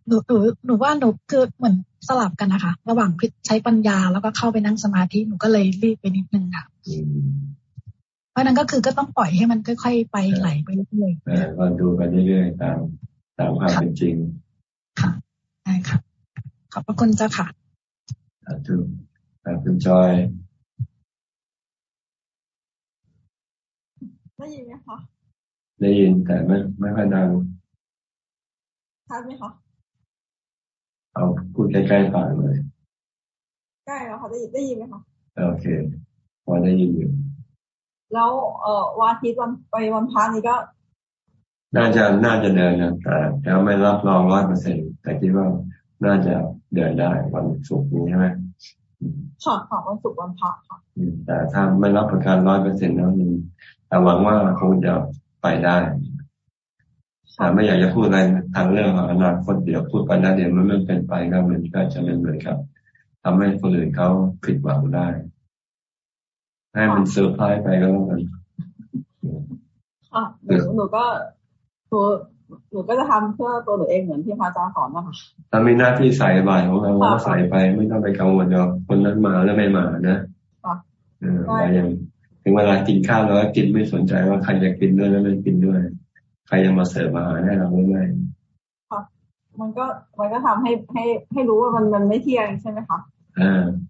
หนูหนูหนูว่าหนูคือเหมือนสลับกันนะคะ ระหว่างพิใช้ปัญญาแล้วก็เข้าไปนั่งสมาธิหนูก็เลยรีบไปนิดนึงค่ะเพ ราะนั้นก็คือก็ต้องปล่อยให้มันค่อยๆไปไหลไปเรื่อยๆก็ดูไปเรื่อยๆตามตามความเป็นจริง ค่ะได้ค่ะ ขอบพระคุณเจ้าค่ะสาธุสาธุจอยได้ยินไหมคะได้ยินแต่ไม่ไม่ค่อยดังชัดไหมคะเอาพูดใกล้ๆปากเลย ใกล้แล้วค่ะได้ยินได้ยินไหมคะโอเคพอได้ยินอยู่ แล้วเอ่อวันอาทิตย์วันไปวันพระนี้ก็ น่าจะน่าจะเดินนะแต่แต่ไม่รับรองร้อยเปอร์เซ็นต์แต่คิดว่าน่าจะเดินได้วันศุกร์นี้ใช่ไหมค่ะค่ะวันศุกร์วันพระค่ะแต่ถ้าไม่รับประกันร้อยเปอร์เซ็นต์แล้วมันแต่หวังว่าคงจะไปได้แต่ไม่อยากจะพูดอะไรทางเรื่องของอนาคตเดี๋ยวพูดไปแล้วเดี๋ยวมันไม่เป็นไปก็มันก็จะเป็นเหมือนกับทำให้คนอื่นเขาผิดหวังได้ ให้มันเซอร์ไพรส์ไปก็แล้วกันค่ะหนูหนูก็หนูหนูก็จะทำเพื่อตัวหนูเองเหมือนที่พระอาจารย์สอนนะคะถ้ามีหน้าที่ใส่บาตรของเราก็ใส่ไปไม่ต้องไปกังวลเดี๋ยวคนนั้นมาแล้วไม่มานะเออไปยังถึงเวลากินข้าวแล้วกินไม่สนใจว่าใครจะกินด้วยแล้วไม่กินด้วย ใครจะมาเสิร์ฟอาหารให้เราไม่ไม่ค่ะมันก็มันก็ทำให้ให้ให้รู้ว่ามันมันไม่เที่ยงใช่ไหมคะอ่าไม่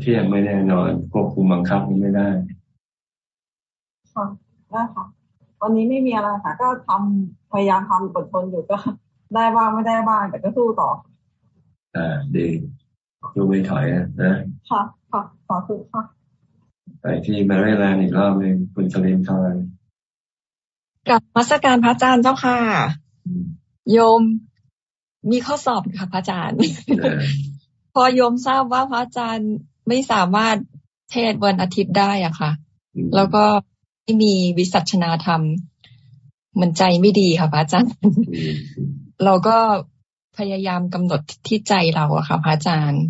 เที่ยงไม่แน่นอนควบคุมบังคับไม่ได้ค่ะได้ค่ะวันนี้ไม่มีอะไรค่ะ ก็ทำพยายามทำอดทนอยู่ก็ได้บ้างไม่ได้บ้างแต่ก็สู้ต่ออ่าดีสู้ไม่ถอยนะค่ะค่ะขอสู้ค่ะไปที่มาริแลนด์อีกรอบหนึ่งคุณสลิมทอยกับมัสการพระอาจารย์เจ้าค่ะ โยมมีข้อสอบค่ะพระอาจารย์ พอโยมทราบว่าพระอาจารย์ ไม่สามารถเทศวันอาทิตย์ได้อะค่ะ แล้วก็ไม่มีวิสัชนาธรรม มันใจไม่ดีค่ะพระอาจารย์ เราก็พยายามกำหนดที่ใจเราอะค่ะพระอาจารย์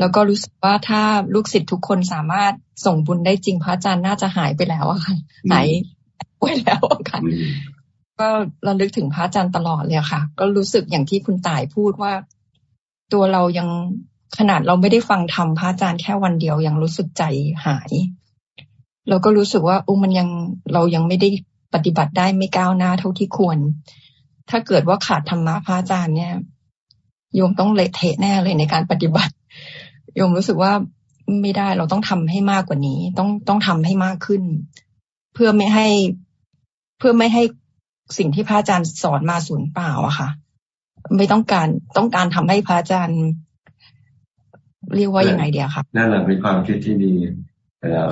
แล้วก็รู้สึกว่าถ้าลูกศิษย์ทุกคนสามารถส่งบุญได้จริงพระอาจารย์น่าจะหายไปแล้วอะค่ะหายไปแล้วอะค่ะ ก็ระลึกถึงพระอาจารย์ตลอดเลยค่ะ ก็รู้สึกอย่างที่คุณต่ายพูดว่า ตัวเรายัง ขนาดเราไม่ได้ฟังธรรมพระอาจารย์แค่วันเดียวยังรู้สึกใจหาย เราก็รู้สึกว่าอุ้มันยังเรายังไม่ได้ปฏิบัติได้ไม่ก้าวหน้าเท่าที่ควร ถ้าเกิดว่าขาดธรรมะพระอาจารย์เนี่ยโยมต้องเละเทะแน่เลยในการปฏิบัติโยมรู้สึกว่าไม่ได้เราต้องทำให้มากกว่านี้ ต้องต้องทำให้มากขึ้น เพื่อไม่ให้เพื่อไม่ให้สิ่งที่พระอาจารย์สอนมาสูญเปล่าอะค่ะ ไม่ต้องการต้องการทำให้พระอาจารย์ เรียกว่ายังไงเดียวครับนั่นแหละเป็นความคิดที่ดีเรา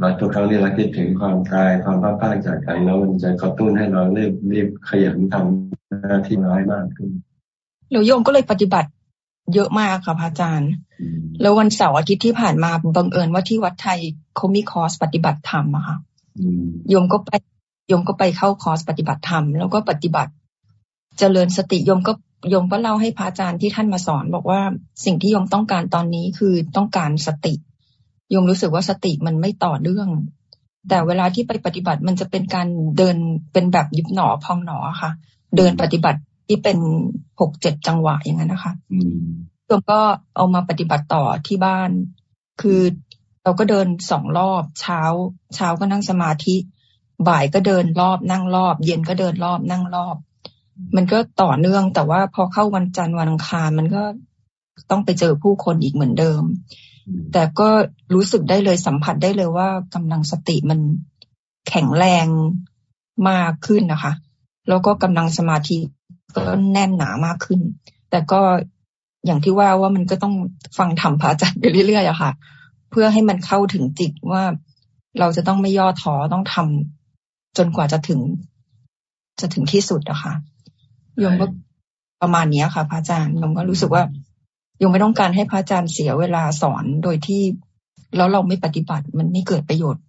เราทุกครั้งที่เราคิดถึงความตายความพัดพาจากกันแล้วมันจะกระตุ้นให้เราเรีบรีบขยันทำหน้าที่น้อยมากขึ้นหลวงโยมก็เลยปฏิบัติเยอะมากค่ะพระอาจารย์ แล้ววันเสาร์อาทิตย์ที่ผ่านมาบังเอิญว่าที่วัดไทยเขามีคอร์สปฏิบัติธรรมอะค่ะโยมก็ไปโยมก็ไปเข้าคอร์สปฏิบัติธรรม แล้วก็ปฏิบัติเจริญสติโยมก็ โยมก็เล่าให้พระอาจารย์ที่ท่านมาสอน บอกว่าสิ่งที่โยมต้องการตอนนี้คือต้องการสติโยมรู้สึกว่าสติมันไม่ต่อเนื่อง แต่เวลาที่ไปปฏิบัติมันจะเป็นการเดินเป็นแบบยุบหนอพองหนอค่ะ เดินปฏิบัติที่เป็นหกเจ็ดจังหวะอย่างนั้นนะคะโยมก็เอามาปฏิบัติต่อที่บ้าน คือเราก็เดินสองรอบเช้า เช้าก็นั่งสมาธิ บ่ายก็เดินรอบนั่งรอบ เย็นก็เดินรอบนั่งรอบ มันก็ต่อเนื่อง แต่ว่าพอเข้าวันจันทร์วันอังคารมันก็ต้องไปเจอผู้คนอีกเหมือนเดิม แต่ก็รู้สึกได้เลยสัมผัสได้เลยว่ากำลังสติมันแข็งแรงมากขึ้นนะคะ แล้วก็กำลังสมาธิก็แน่นหนามากขึ้น แต่ก็อย่างที่ว่าว่ามันก็ต้องฟังธรรมพระอาจารย์ไปเรื่อยๆอะค่ะ เพื่อให้มันเข้าถึงจิตว่าเราจะต้องไม่ย่อท้อต้องทำจนกว่าจะถึง จะถึงที่สุดอะค่ะโยมก็ประมาณนี้ค่ะ พระอาจารย์โยมก็รู้สึกว่ายังไม่ต้องการให้พระอาจารย์เสียเวลาสอนโดยที่แล้วเราไม่ปฏิบัติมันไม่เกิดประโยชน์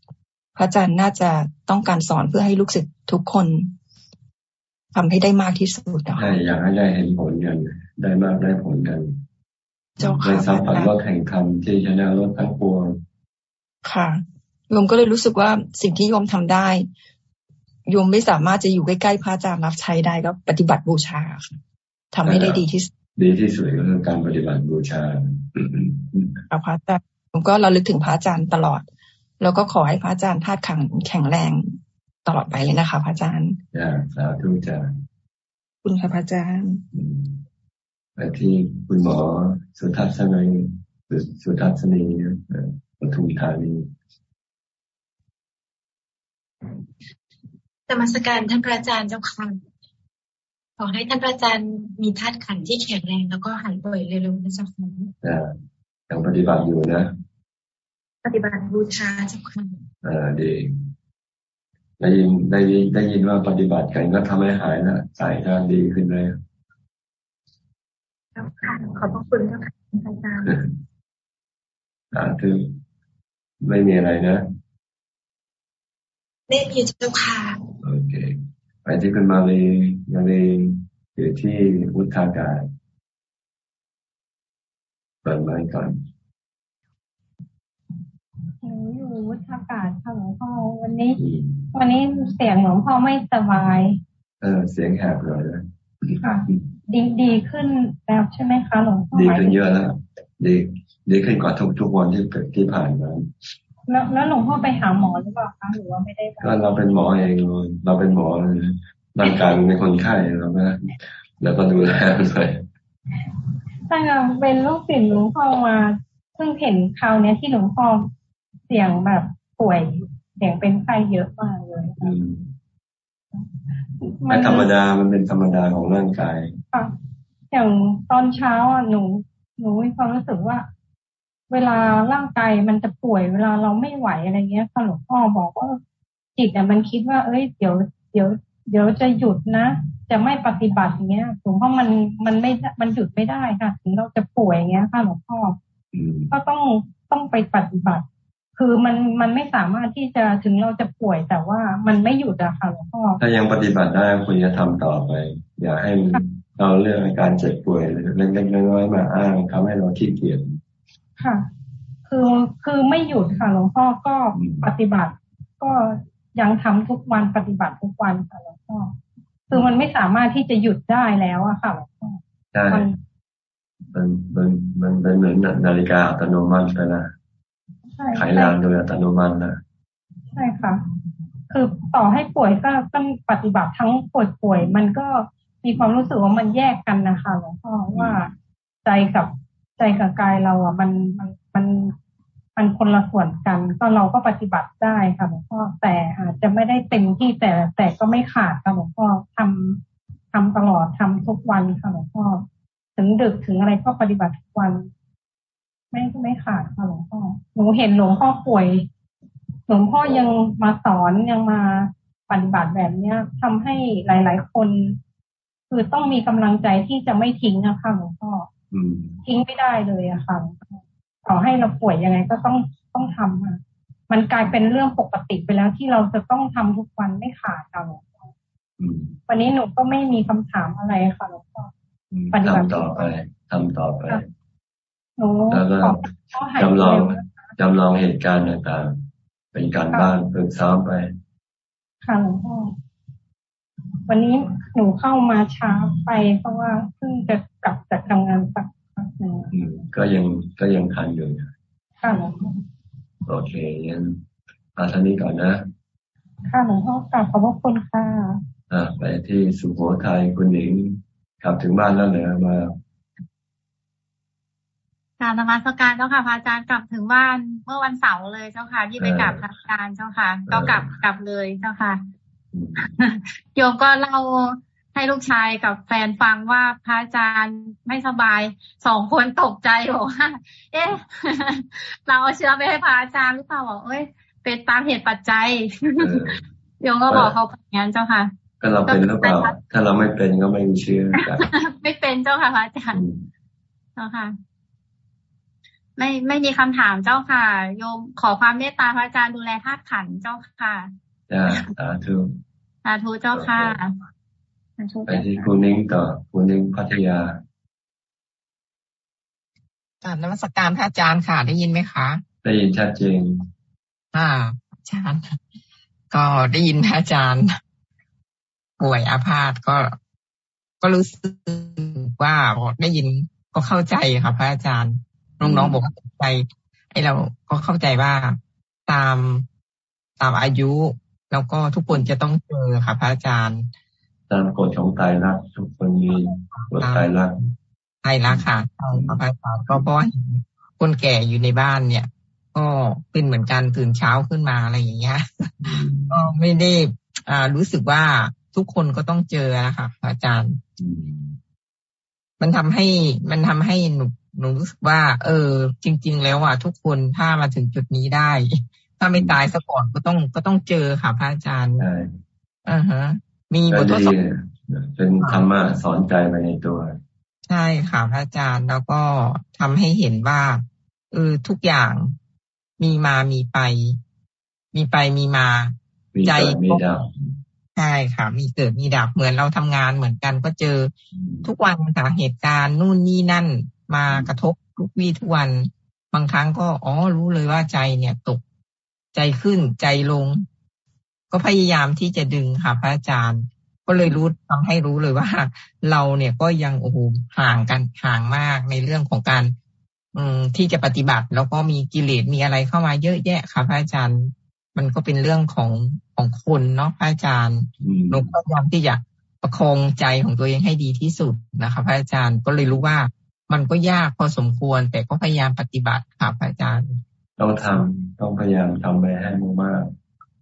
พระอาจารย์น่าจะต้องการสอนเพื่อให้ลูกศิษย์ทุกคนทำให้ได้มากที่สุดใช่อยากให้ได้เห็นผลกันได้มากได้ผลกันเจ้าค่ะสัมผัสว่าแข่งคำที่ชนะรถทั้งปวงค่ะโยมก็เลยรู้สึกว่าสิ่งที่โยมทำได้ โยมไม่สามารถจะอยู่ใกล้ๆพระอาจารย์รับใช้ได้ก็ปฏิบัติบูชาค่ะทำให้ได้ดีที่สุดดีที่สุดก็คือการปฏิบัติบูชาพระอาจารย์ผมก็ระลึกถึงพระอาจารย์ตลอด แล้วก็ขอให้พระอาจารย์ธาตุขังแข็งแรงตลอดไปเลยนะคะ พระอาจารย์จ้าสาธุจ้าคุณค่ะพระอาจารย์ไปที่คุณหมอสุทัศนัยสุทัศนีปทุมธานี ธรรมสการท่านพระอาจารย์เจ้าค่ะขอให้ท่านอาจารย์มีธาตุขันที่แข็งแรงแล้วก็หายป่วยเร็วๆนะเจ้าค่ะยังปฏิบัติอยู่นะ ปฏิบัติบูชาเจ้าค่ะอ่าดีได้ยินได้ยินได้ยินว่าปฏิบัติกันก็ทำให้หายนะสายการดีขึ้นเลยเจ้าค่ะขอบพระคุณเจ้าค่ะอาจารย์สาธุไม่มีอะไรนะ ไม่มีเจ้าค่ะ โอเค ไปที่คุณมาเลยมาเลยอยู่ที่วุฒากาศเปิดไม้ก่อนหนูอยู่วุฒากาศค่ะหลวงพ่อวันนี้ วันนี้เสียงหลวงพ่อไม่สบาย เออ เสียงแหบเลยนะค่ะดีดีขึ้นแล้วใช่ไหมคะหลวงพ่อดีขึ้นเยอะแล้วดีดีขึ้นกว่าทุกทุกวันที่ที่ผ่านมา แล้วแล้วหลวงพ่อไปหาหมอหรือเปล่าคะหรือว่าไม่ได้ก็เราเป็นหมอเองเราเป็นหมอร่างกายเป็นคนไข้เราก็แล้วก็ดูแลเลยแต่เป็นลูกศิษย์หลวงพ่อมาเพิ่งเห็นคราวนี้ที่หลวงพ่อเสียงแบบป่วยเสียงเป็นไข้เยอะมากเลยไม่ธรรมดามันเป็นธรรมดาของร่างกายค่ะอย่างตอนเช้าอะหนูหนูมีความรู้สึกว่า เวลาร่างกายมันจะป่วยเวลาเราไม่ไหวอะไรเงี้ยค่ะหลวงพ่อบอกว่าจิตอะมันคิดว่า เอ้ยเดี๋ยวเดี๋ยวเดี๋ยวจะหยุดนะ จะไม่ปฏิบัติอย่างเงี้ยหลวงพ่อมันมันไม่มันหยุดไม่ได้ค่ะถึงเราจะป่วยอย่างเงี้ยค่ะหลวงพ่อก็ต้องต้องไปปฏิบัติ คือมันมันไม่สามารถที่จะถึงเราจะป่วยแต่ว่ามันไม่หยุดอะค่ะหลวงพ่อถ้ายังปฏิบัติได้คุณจะทำต่อไป อย่าให้เราเรื่องการเจ็บป่วยเล็กๆน้อยๆมาอ้างทำให้เราขี้เกียจ ค่ะ คือคือไม่หยุดค่ะหลวงพ่อก็ปฏิบัติ ก็ยังทำทุกวันปฏิบัติทุกวันค่ะหลวงพ่อคือมันไม่สามารถที่จะหยุดได้แล้วอะค่ะหลวงพ่อใช่มันมันมันเป็นเหมือนนาฬิกาอัตโนมัติเลยนะไขลานโดยอัตโนมัตินะใช่ค่ะ คือต่อให้ป่วยก็ต้องปฏิบัติทั้งปวดป่วย มันก็มีความรู้สึกว่ามันแยกกันนะคะหลวงพ่อว่าใจกับ ใจกับกายเราอะมันมันมันมันคนละส่วนกัน ก็เราก็ปฏิบัติได้ค่ะหลวงพ่อแต่อาจจะไม่ได้เต็มที่แต่แต่ก็ไม่ขาดค่ะหลวงพ่อทำทำตลอดทำทุกวันค่ะหลวงพ่อถึงดึกถึงอะไรก็ปฏิบัติทุกวัน ไม่ไม่ขาดค่ะหลวงพ่อหนูเห็นหลวงพ่อป่วย หลวงพ่อยังมาสอนยังมาปฏิบัติแบบเนี้ยทำให้หลาย ๆ คน คือต้องมีกำลังใจที่จะไม่ทิ้งนะคะหลวงพ่อ ทิ้งไม่ได้เลยอะค่ะต่อให้เราป่วยยังไงก็ต้องต้องทำค่ะมันกลายเป็นเรื่องปกติไปแล้วที่เราจะต้องทำทุกวันไม่ขาดค่ะหลวงพ่อวันนี้หนูก็ไม่มีคำถามอะไรค่ะหลวงพ่อปฏิบัติต่อไปทำต่อไปแล้วก็จำลองจำลองเหตุการณ์ต่างๆ เป็นการบ้านฝึกซ้อมไป ค่ะหลวงพ่อ วันนี้หนูเข้ามาช้าไปเพราะว่าเพิ่งจะกลับจากทำงานสักพักหนึ่งก็ยังก็ยังทันอยู่ค่ะหลวงพ่อโอเคยังมาท่านี้ก่อนนะ ค่ะหลวงพ่อกลับขอบพระคุณค่ะอ่าไปที่สุโขทัยคุณหญิงกลับถึงบ้านแล้วเหรอมาการนมัสการเจ้าค่ะพระอาจารย์กลับถึงบ้านเมื่อวันเสาร์เลยเจ้าค่ะที่ไปกลับพระอาจารย์เจ้าค่ะ ก็กลับกลับเลยเจ้าค่ะ โยมก็เล่าให้ลูกชายกับแฟนฟังว่าพระอาจารย์ไม่สบายสองคนตกใจบอกว่าเอ๊ะ เราเอาเชื้อไปให้พระอาจารย์หรือเปล่าบอกเอ้ยเป็นตามเหตุปัจจัยโยมก็บอกเขาอย่างนั้นเจ้าค่ะ ก็เราเป็นหรือเปล่าถ้าเราไม่เป็นก็ไม่มีเชื้อไม่เป็นเจ้าค่ะพระอาจารย์เจ้าค่ะ ไม่ไม่มีคำถามเจ้าค่ะ โยมขอความเมตตาพระอาจารย์ดูแลธาตุขันเจ้าค่ะ จ้าสาธุสาธุเจ้าค่ะไปที่คุณนิ้งต่อคุณนิ้งพัทยาการนมัสการพระอาจารย์ค่ะ ได้ยินไหมคะ ได้ยินชัดเจนอ่าอาจารย์ ก็ได้ยินพระอาจารย์ ป่วยอาพาธก็ ก็รู้สึกว่าได้ยินก็เข้าใจค่ะ พระอาจารย์น้องๆบอกว่าใจไอ้เราก็เข้าใจว่าตามตามอายุ แล้วก็ทุกคนจะต้องเจอค่ะพระอาจารย์ตามกฎของตายรักทุกคนมีกฎตายรักตายรักค่ะใช่พระอาจารย์ก็เพราะว่าคนแก่อยู่ในบ้านเนี่ย ก็เป็นเหมือนกันตื่นเช้าขึ้นมาอะไรอย่างเงี้ยก็ไม่ได้อ่ารู้สึกว่าทุกคนก็ต้องเจอนะคะอาจารย์ มันทำให้มันทำให้หนูหนูรู้สึกว่า เออ จริง ๆ แล้วอะทุกคนถ้ามาถึงจุดนี้ได้ ถ้าไม่ตายซะก่อนก็ต้องก็ต้องเจอค่ะพระอาจารย์ใช่อ่าฮะ มีบททดสอบเป็นธรรมะสอนใจไปในตัว ใช่ค่ะพระอาจารย์แล้วก็ทำให้เห็นว่าเออทุกอย่างมีมามีไป มีไปมีมาใจมีดับใช่ค่ะ มีเกิดมีดับเหมือนเราทำงานเหมือนกันก็เจอทุกวันค่ะเหตุการณ์นู่นนี่นั่นมากระทบทุกวี่ทุกวัน บางครั้งก็อ๋อรู้เลยว่าใจเนี่ยตก ใจขึ้นใจลง ก็พยายามที่จะดึงค่ะพระอาจารย์ ก็เลยรู้ทำให้รู้เลยว่า เราเนี่ยก็ยังโอ้โหห่างกันห่างมากในเรื่องของการ อืมที่จะปฏิบัติ แล้วก็มีกิเลสมีอะไรเข้ามาเยอะแยะค่ะพระอาจารย์ มันก็เป็นเรื่องของของคนเนาะพระอาจารย์หนูก็พยายามที่จะประคองใจของตัวเองให้ดีที่สุดนะคะพระอาจารย์ก็เลยรู้ว่ามันก็ยากพอสมควรแต่ก็พยายามปฏิบัติค่ะพระอาจารย์ ต้องทำต้องพยายามทำไปให้มาก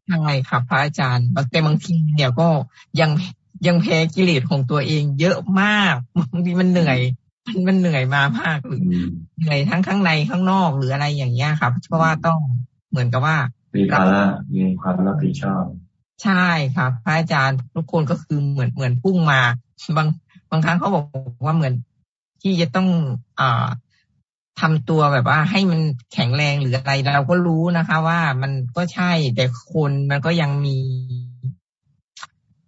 ใช่ค่ะพระอาจารย์แต่บางทีเนี่ยก็ยังยังแพ้กิเลสของตัวเองเยอะมากบางทีมันเหนื่อยมันมันเหนื่อยมามากหรือเหนื่อยทั้งข้างในข้างนอกหรืออะไรอย่างเงี้ยครับ เพราะว่าต้องเหมือนกับว่ามีภาระมีความรับผิดชอบ ใช่ครับ พระอาจารย์ทุกคนก็คือเหมือนเหมือนพุ่งมา บางบางครั้งเขาบอกว่าเหมือนที่จะต้องอ่า ทำตัวแบบว่าให้มันแข็งแรงหรืออะไรเราก็รู้นะคะ ว่ามันก็ใช่แต่คนมันก็ยังมี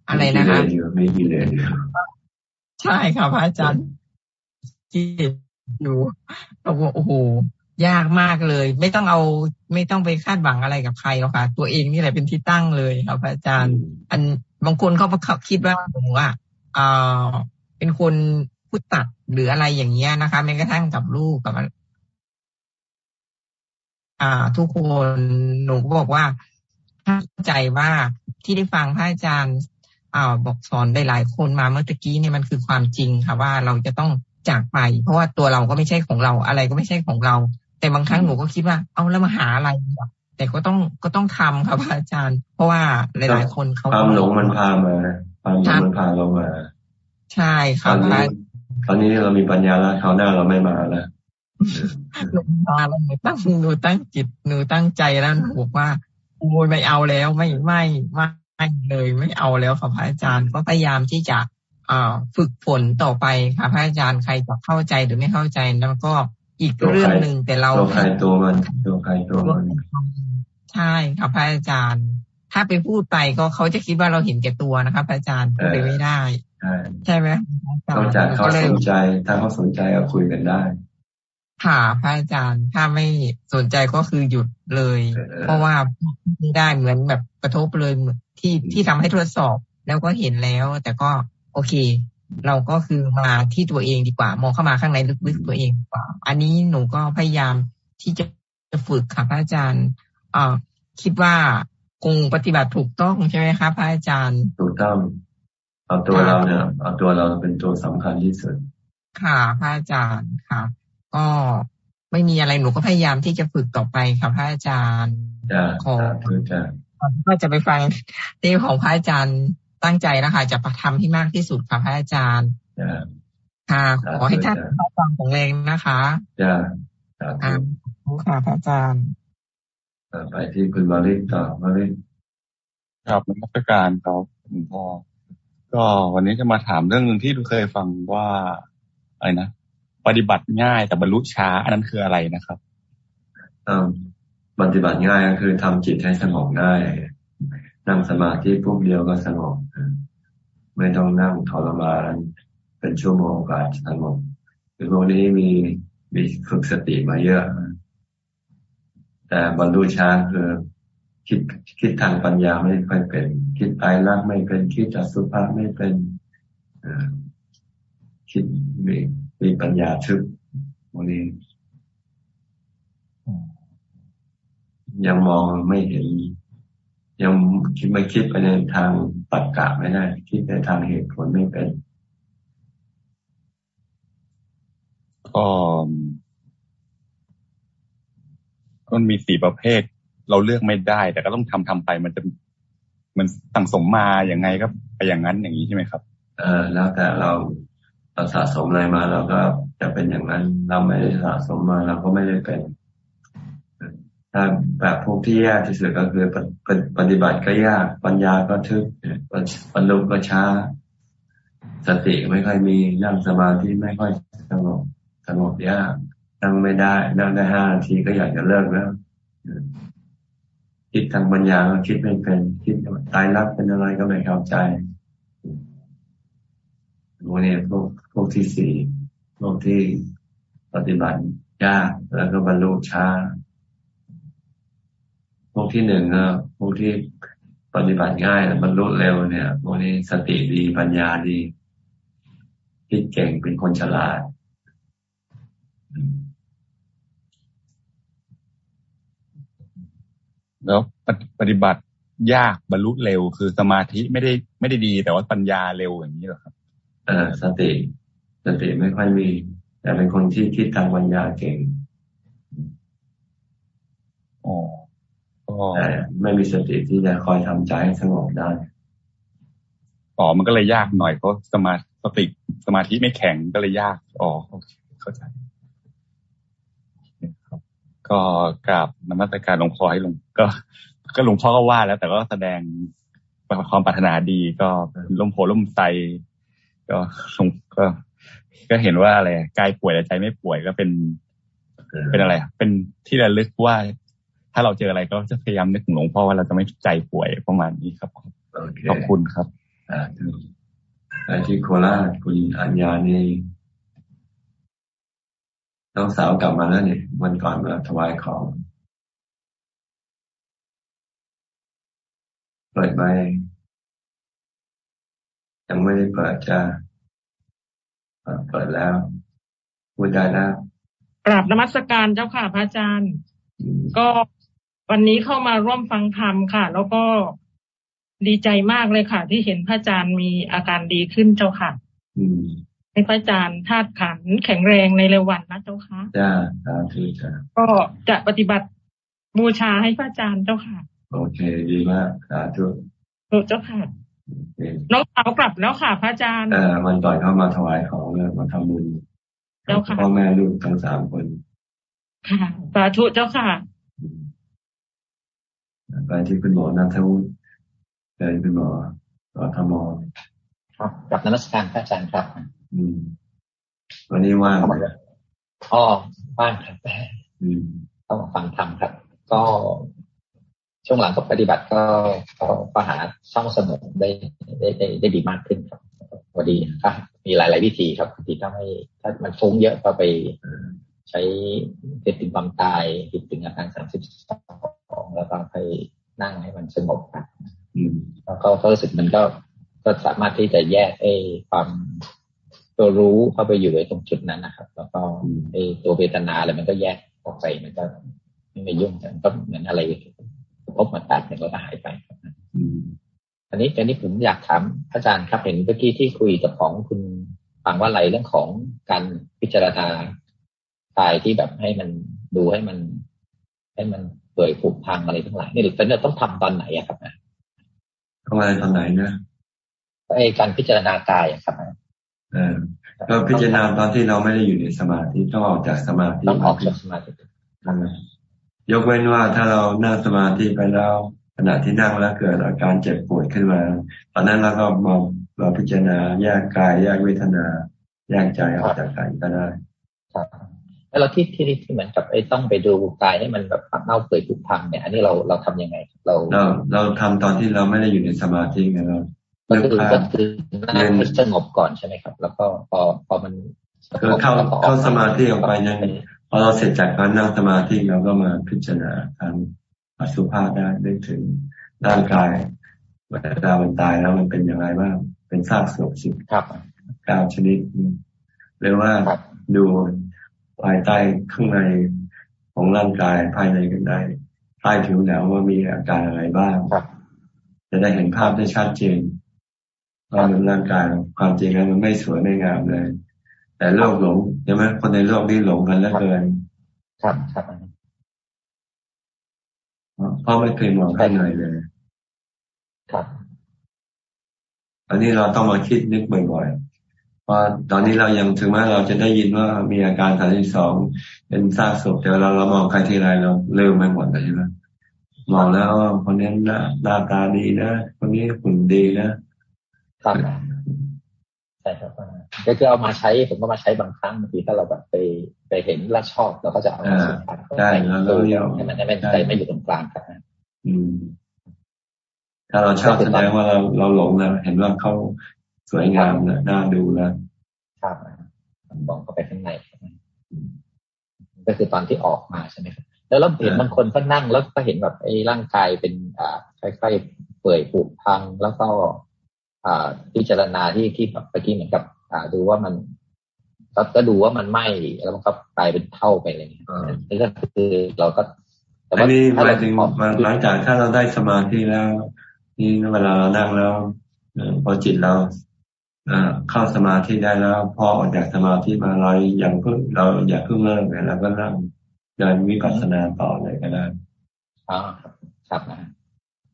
อะไรนะคะไม่มีเลยใช่ค่ะพระอาจารย์ที่อยู่เราบอกโอ้โหยากมากเลย ไม่ต้องเอา ไม่ต้องไปคาดหวังอะไรกับใครหรอกค่ะ ตัวเองนี่แหละเป็นที่ตั้งเลยครับพระอาจารย์ อันบางคนเขาเขาคิดว่าผมว่าอ่าเป็นคนพูดตัดหรืออะไรอย่างเงี้ยนะคะแม้กระทั่งกับลูกกับอ่า ทุกคนหนูก็บอกว่าเข้าใจว่าที่ได้ฟังพระอาจารย์อ่าบอกสอนได้หลายคนมาเมื่อตะกี้เนี่ยมันคือความจริงค่ะว่าเราจะต้องจากไป เพราะว่าตัวเราก็ไม่ใช่ของเราอะไรก็ไม่ใช่ของเรา แต่บางครั้งหนูก็คิดว่า เอาแล้วมาหาอะไรแต่ก็ต้องก็ต้องทำครับอาจารย์ เพราะว่าหลาย ๆ คนเขาความหลงมันพามาความหลงมันพาเรามา ใช่ครับตอนนี้เรามีปัญญาแล้วคราวหน้าเราไม่มาแล้ว หนูมาแล้วหนูตั้งหนูตั้งจิตหนูตั้งใจแล้วหนูบอกว่าโอ้ยไม่เอาแล้วไม่ไม่ไม่เลยไม่เอาแล้วค่ะพระอาจารย์ก็พยายามที่จะฝึกฝนต่อไปค่ะพระอาจารย์ใครจะเข้าใจหรือไม่เข้าใจแล้วก็อีกเรื่องหนึ่งแต่เราตัวใครตัวมันตัวใครตัวมันใช่ค่ะพระอาจารย์ ถ้าไปพูดไปก็เขาจะคิดว่าเราเห็นแก่ตัวนะคะพระอาจารย์พูดเลยไม่ได้ใช่ไหมเขาจะเขาสนใจถ้าเขาสนใจก็คุยกันได้ ค่ะพระอาจารย์ ถ้าไม่สนใจก็คือหยุดเลย เพราะว่าไม่ได้เหมือนแบบกระทบเลยที่ที่ทำให้ทดสอบแล้วก็เห็นแล้ว แต่ก็โอเค เราก็คือมาที่ตัวเองดีกว่า มองเข้ามาข้างในลึกๆตัวเองดีกว่า อันนี้หนูก็พยายามที่จะจะฝึกค่ะพระอาจารย์อ่าคิดว่าคงปฏิบัติถูกต้องใช่ไหมคะพระอาจารย์ ถูกต้องเอาตัวเราเนี่ยเอาตัวเราเป็นตัวสำคัญที่สุดค่ะพระอาจารย์ค่ะ ก็ไม่มีอะไรหนูก็พยายามที่จะฝึกต่อไปค่ะพระอาจารย์ขอก็จะไปฟังที่ของพระอาจารย์ตั้งใจนะคะจะประทำที่มากที่สุดค่ะพระอาจารย์ค่ะขอให้ท่านฟังของเองนะคะจ้าค่ะพระอาจารย์ไปที่คุณมาริต่อมาริครับนักการครับหลวงพ่อก็วันนี้จะมาถามเรื่องหนึ่งที่เคยฟังว่าอะไรนะ ปฏิบัติง่ายแต่บรรลุช้า อันนั้นคืออะไรนะครับปฏิบัติง่ายก็คือทำจิตให้สงบได้นั่งสมาธิปุ๊บเดียวก็สงบไม่ต้องนั่งทรมานเป็นชั่วโมงกว่าสงบคือพวกนี้มีมีฝึกสติมาเยอะ แต่บรรลุช้าคือคิดคิดทางปัญญาไม่ค่อยเป็น คิดไตรลักษณ์ไม่เป็นคิดจัสุภาไม่เป็นคิด มีมีปัญญาทึบวันนี้ยังมองไม่เห็น ยังคิดไม่คิดไปในทางตัดกะไม่ได้ คิดในทางเหตุผลไม่เป็นก็มันมีสี่ประเภท เราเลือกไม่ได้ แต่ก็ต้องทำทำไป มันจะมันสั่งสมมาอย่างไงก็ไปอย่างนั้นอย่างนี้ใช่ไหมครับ เออแล้วแต่เรา เราสะสมอะไรมาเราก็จะเป็นอย่างนั้น เราไม่ได้สะสมมาเราก็ไม่ได้เป็นถ้าแบบพวกที่ยากที่สุดก็คือปฏิบัติก็ยากปัญญาก็ทึบบรรลุก็ช้า สติไม่ค่อยมีนั่งสมาธิไม่ค่อยสงบสงบยากนั่งไม่ได้ นั่งได้ห้านาทีก็อยากจะเลิกแล้วคิดทางปัญญาก็คิดไม่เป็น คิดตายรักเป็นอะไรก็ไม่เข้าใจ พวกนี้พวกพวกที่สี่พวกที่ปฏิบัติยากแล้วก็บรรลุช้า พวกที่หนึ่งก็พวกที่ปฏิบัติง่ายบรรลุเร็วเนี่ยพวกนี้สติดีปัญญาดีคิดเก่งเป็นคนฉลาดแล้วปฏิบัติยากบรรลุเร็วคือสมาธิไม่ได้ไม่ได้ดี แต่ว่าปัญญาเร็วอย่างนี้หรอครับ สติ สติไม่ค่อยมี แต่เป็นคนที่คิดทางปัญญาเก่งอ๋อแต่ไม่มีสติที่จะคอยทำใจให้สงบได้อ๋อมันก็เลยยากหน่อยเพราะสมาสติสมาธิไม่แข็งก็เลยยากอ๋อเข้าใจก็กราบนมัสการหลวงพ่อให้หลวงก็ ก็หลวงพ่อก็ว่าแล้ว แต่ก็แสดงความปรารถนาดีก็ล่มโพล่มใจ ก็ก็ก็เห็นว่าอะไรกายป่วยแต่ใจไม่ป่วยก็เป็น เป็นอะไรเป็นที่ระลึกว่า ถ้าเราเจออะไรก็จะพยายามนึกถึงหลวงพ่อว่าเราจะไม่ใจป่วยประมาณนี้ครับขอบคุณครับอ่าที่โคราชคุณอัญญานี่น้องสาวกลับมาแล้วเนี่ยวันก่อนมาถวายของเปิดไหม ยังไม่ได้เปิดจะเปิดแล้วพูดได้แล้วกราบนมัสการเจ้าค่ะพระอาจารย์ ก็วันนี้เข้ามาร่วมฟังธรรมค่ะ แล้วก็ดีใจมากเลยค่ะ ที่เห็นพระอาจารย์มีอาการดีขึ้นเจ้าค่ะให้พระอาจารย์ธาตุขันแข็งแรงในเร็ววันนะเจ้าค่ะจ้าสาธุจ้าก็จะปฏิบัติบูชาให้พระอาจารย์เจ้าค่ะ โอเค ดีมากสาธุเจ้าค่ะ น้องสาวกลับแล้วค่ะ พระอาจารย์เออมันต่อยเข้ามาถวายของเลยมาทำบุญแล้วค่ะพ่อแม่ลูกทั้งสามคน ค่ะสาธุเจ้าค่ะ ไปที่คุณหมอนัทวุฒิเจอคุณหมอรทมครับกับนักการพระอาจารย์ครับ อืม วันนี้ว่างไหมอ๋อว่างครับต้องฟังธรรมครับ ก็ ช่วงหลังก็ปฏิบัติก็ก็หาช่องสนุกได้ได้ได้ได้ดีมากขึ้นครับพอดีครับมีหลาย ๆ วิธีครับที่ถ้าไม่ถ้ามันฟุ้งเยอะก็ไปใช้เิดถึงความตายติดถึงอาการสามสิบสองแล้วก็ไปนั่งให้มันสงบครับแล้วก็รู้สึกมันก็ก็สามารถที่จะแยกไอ้ความตัวรู้เข้าไปอยู่ในตรงจุดนั้นนะครับ แล้วก็ไอ้ตัวเวทนาอะไรมันก็แยกออกไปมันก็ไม่ยุ่งกันก็เหมือนอะไร พบมาตัดมันก็หายไปอันนี้อันนี้ผมอยากถามอาจารย์ครับเห็นเมื่อกี้ที่คุยกับของคุณฟังว่าอะไรเรื่องของการพิจารณากายที่แบบให้มันดูให้มัน ให้มันเปื่อยผุพังอะไรทั้งหลายนี่หรือเป็นต้องทำตอนไหนอะครับนะทำอะไรตอนไหนนะไอ้การพิจารณากายครับเออก็พิจารณาตอนที่เราไม่ได้อยู่ในสมาธิต้องออกจากสมาธิต้องออกจากสมาธิ ยกเว้นว่าถ้าเรานั่งสมาธิไปแล้ว ขณะที่นั่งแล้วเกิดอาการเจ็บปวดขึ้นมา ตอนนั้นเราก็มองเราพิจารณาแยกกายแยกเวทนาแยกใจออกจากกันก็ได้ครับแล้วเราที่ที่ที่เหมือนกับไอ้ต้องไปดูกายให้มันแบบเน่าเปื่อยผุพังเนี่ย อันนี้เราเราทํำยังไง เราเราเราทำตอนที่เราไม่ได้อยู่ในสมาธิไงเราก็คือก็คือนั่งสงบก่อนใช่ไหมครับ แล้วก็พอพอมันคือเข้าเข้าสมาธิออกไปยัง พอเราเสร็จจากการนั่งสมาธิเราก็มาพิจารณาทางอสุภาพได้ได้ถึงร่างกายเวลามันตายแล้วมันเป็นอย่างไรบ้างเป็นซากศพสิบครับเก้าชนิดหรือว่าดูภายใต้ข้างในของร่างกายภายในกันได้ใต้ผิวหนังว่ามีอาการอะไรบ้างจะได้เห็นภาพได้ชัดเจนว่ามันร่างกายความจริงแล้วมันไม่สวยไม่งามเลย แต่โลกหลงใช่ไหมคนในโลกนี้หลงกันแล้วเกินครับครับเพราะไม่เคยมองข้างในเลย ครับ อันนี้เราต้องมาคิดนึกบ่อยๆเพราะตอนนี้เรายังถึงแม้เราจะได้ยินว่ามีอาการสามสิบสองเป็นซากศพแต่เราเรามองใครทีไรเราเริ่มไปหมดเลยใช่ไหมมองแล้วคนนี้หน้าหน้าตาดีนะคนนี้หุ่นดีนะครับ ใช่ครับก็คือเอามาใช้ผมก็มาใช้บางครั้งบางทีถ้าเราแบบไปไปเห็นแล้วชอบเราก็จะเอามาสุดใช่แล้วเราให้มันไม่ใจไม่อยู่ตรงกลางครับอืมถ้าเราชอบแสดงว่าเราเราหลงแล้วเห็นว่าเขาสวยงามนะน่าดูแล้วครับมองเข้าไปข้างในก็คือตอนที่ออกมาใช่ไหมครับแล้วเราเห็นบางคนก็นั่งแล้วก็เห็นแบบไอ้ร่างกายเป็นอ่าค่อยๆเปื่อยผุพังแล้วก็ พิจารณาที่ที่แบบเมื่อกี้เหมือนกับ อ่า ดูว่ามันก็ดูว่ามันไหม้แล้วมันก็กลายเป็นเท่าไปเลยนี่ก็คือเราก็อันนี้หมายถึงหลังจากถ้าเราได้สมาธิแล้ว นี่เวลาเรานั่งแล้วพอจิตเราเข้าสมาธิได้แล้ว พอออกจากสมาธิมาเราอย่างเพิ่งเราอยากเพิ่งเริ่มเลยเราก็นั่งเดินวิปัสสนาต่อเลยก็ได้อ๋อครับนะ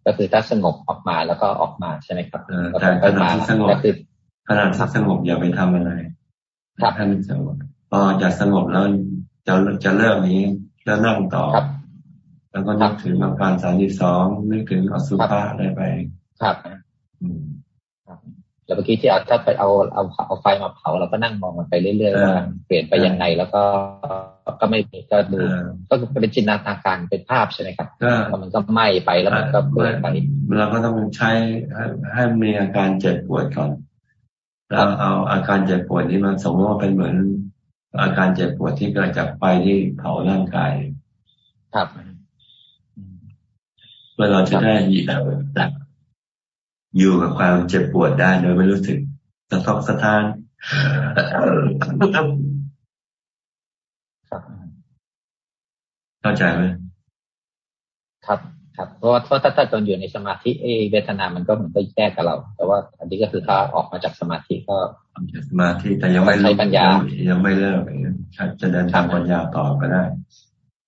ก็คือถ้าสงบออกมาแล้วก็ออกมาใช่ไหมครับแต่ขณะที่สงบก็คือขณะที่สงบอย่าไปทำอะไรครับให้มันสงบพอจากสงบแล้วจะจะเริ่มนี้แล้วนั่งต่อแล้วก็นึกถึงอาการสามสิบสองนึกถึงอสุภะอะไรไป ครับ แล้วเมื่อกี้ที่เอาถ้าไปเอาเอาเอาไฟมาเผาเราก็นั่งมองมันไปเรื่อยๆว่าเปลี่ยนไปยังไงแล้วก็ก็ไม่ก็ดูก็เป็นจินตนาการเป็นภาพใช่ไหมครับก็มันก็ไหม้ไปแล้วมันก็เปลี่ยนไปเราก็ต้องใช้ให้มีอาการเจ็บปวดก่อนแล้วเอาอาการเจ็บปวดนี้มาสมมติว่าเป็นเหมือน อาการเจ็บปวดที่เกิดจากไฟที่เผาร่างกายครับเพื่อเราจะได้ยีแบบ อยู่กับความเจ็บปวดได้โดยไม่รู้สึกสะทกสะท้านเข้าใจไหมครับครับเพราะว่าถ้าถ้าตอนอยู่ในสมาธิเอเวทนา มันก็เหมือนก็แยกกับเรา แต่ว่าอันนี้ก็คือถ้าออกมาจากสมาธิก็สมาธิแต่ยังไม่ใช้ปัญญา ยังไม่เลิกจะเดินทางปัญญาต่อก็ได้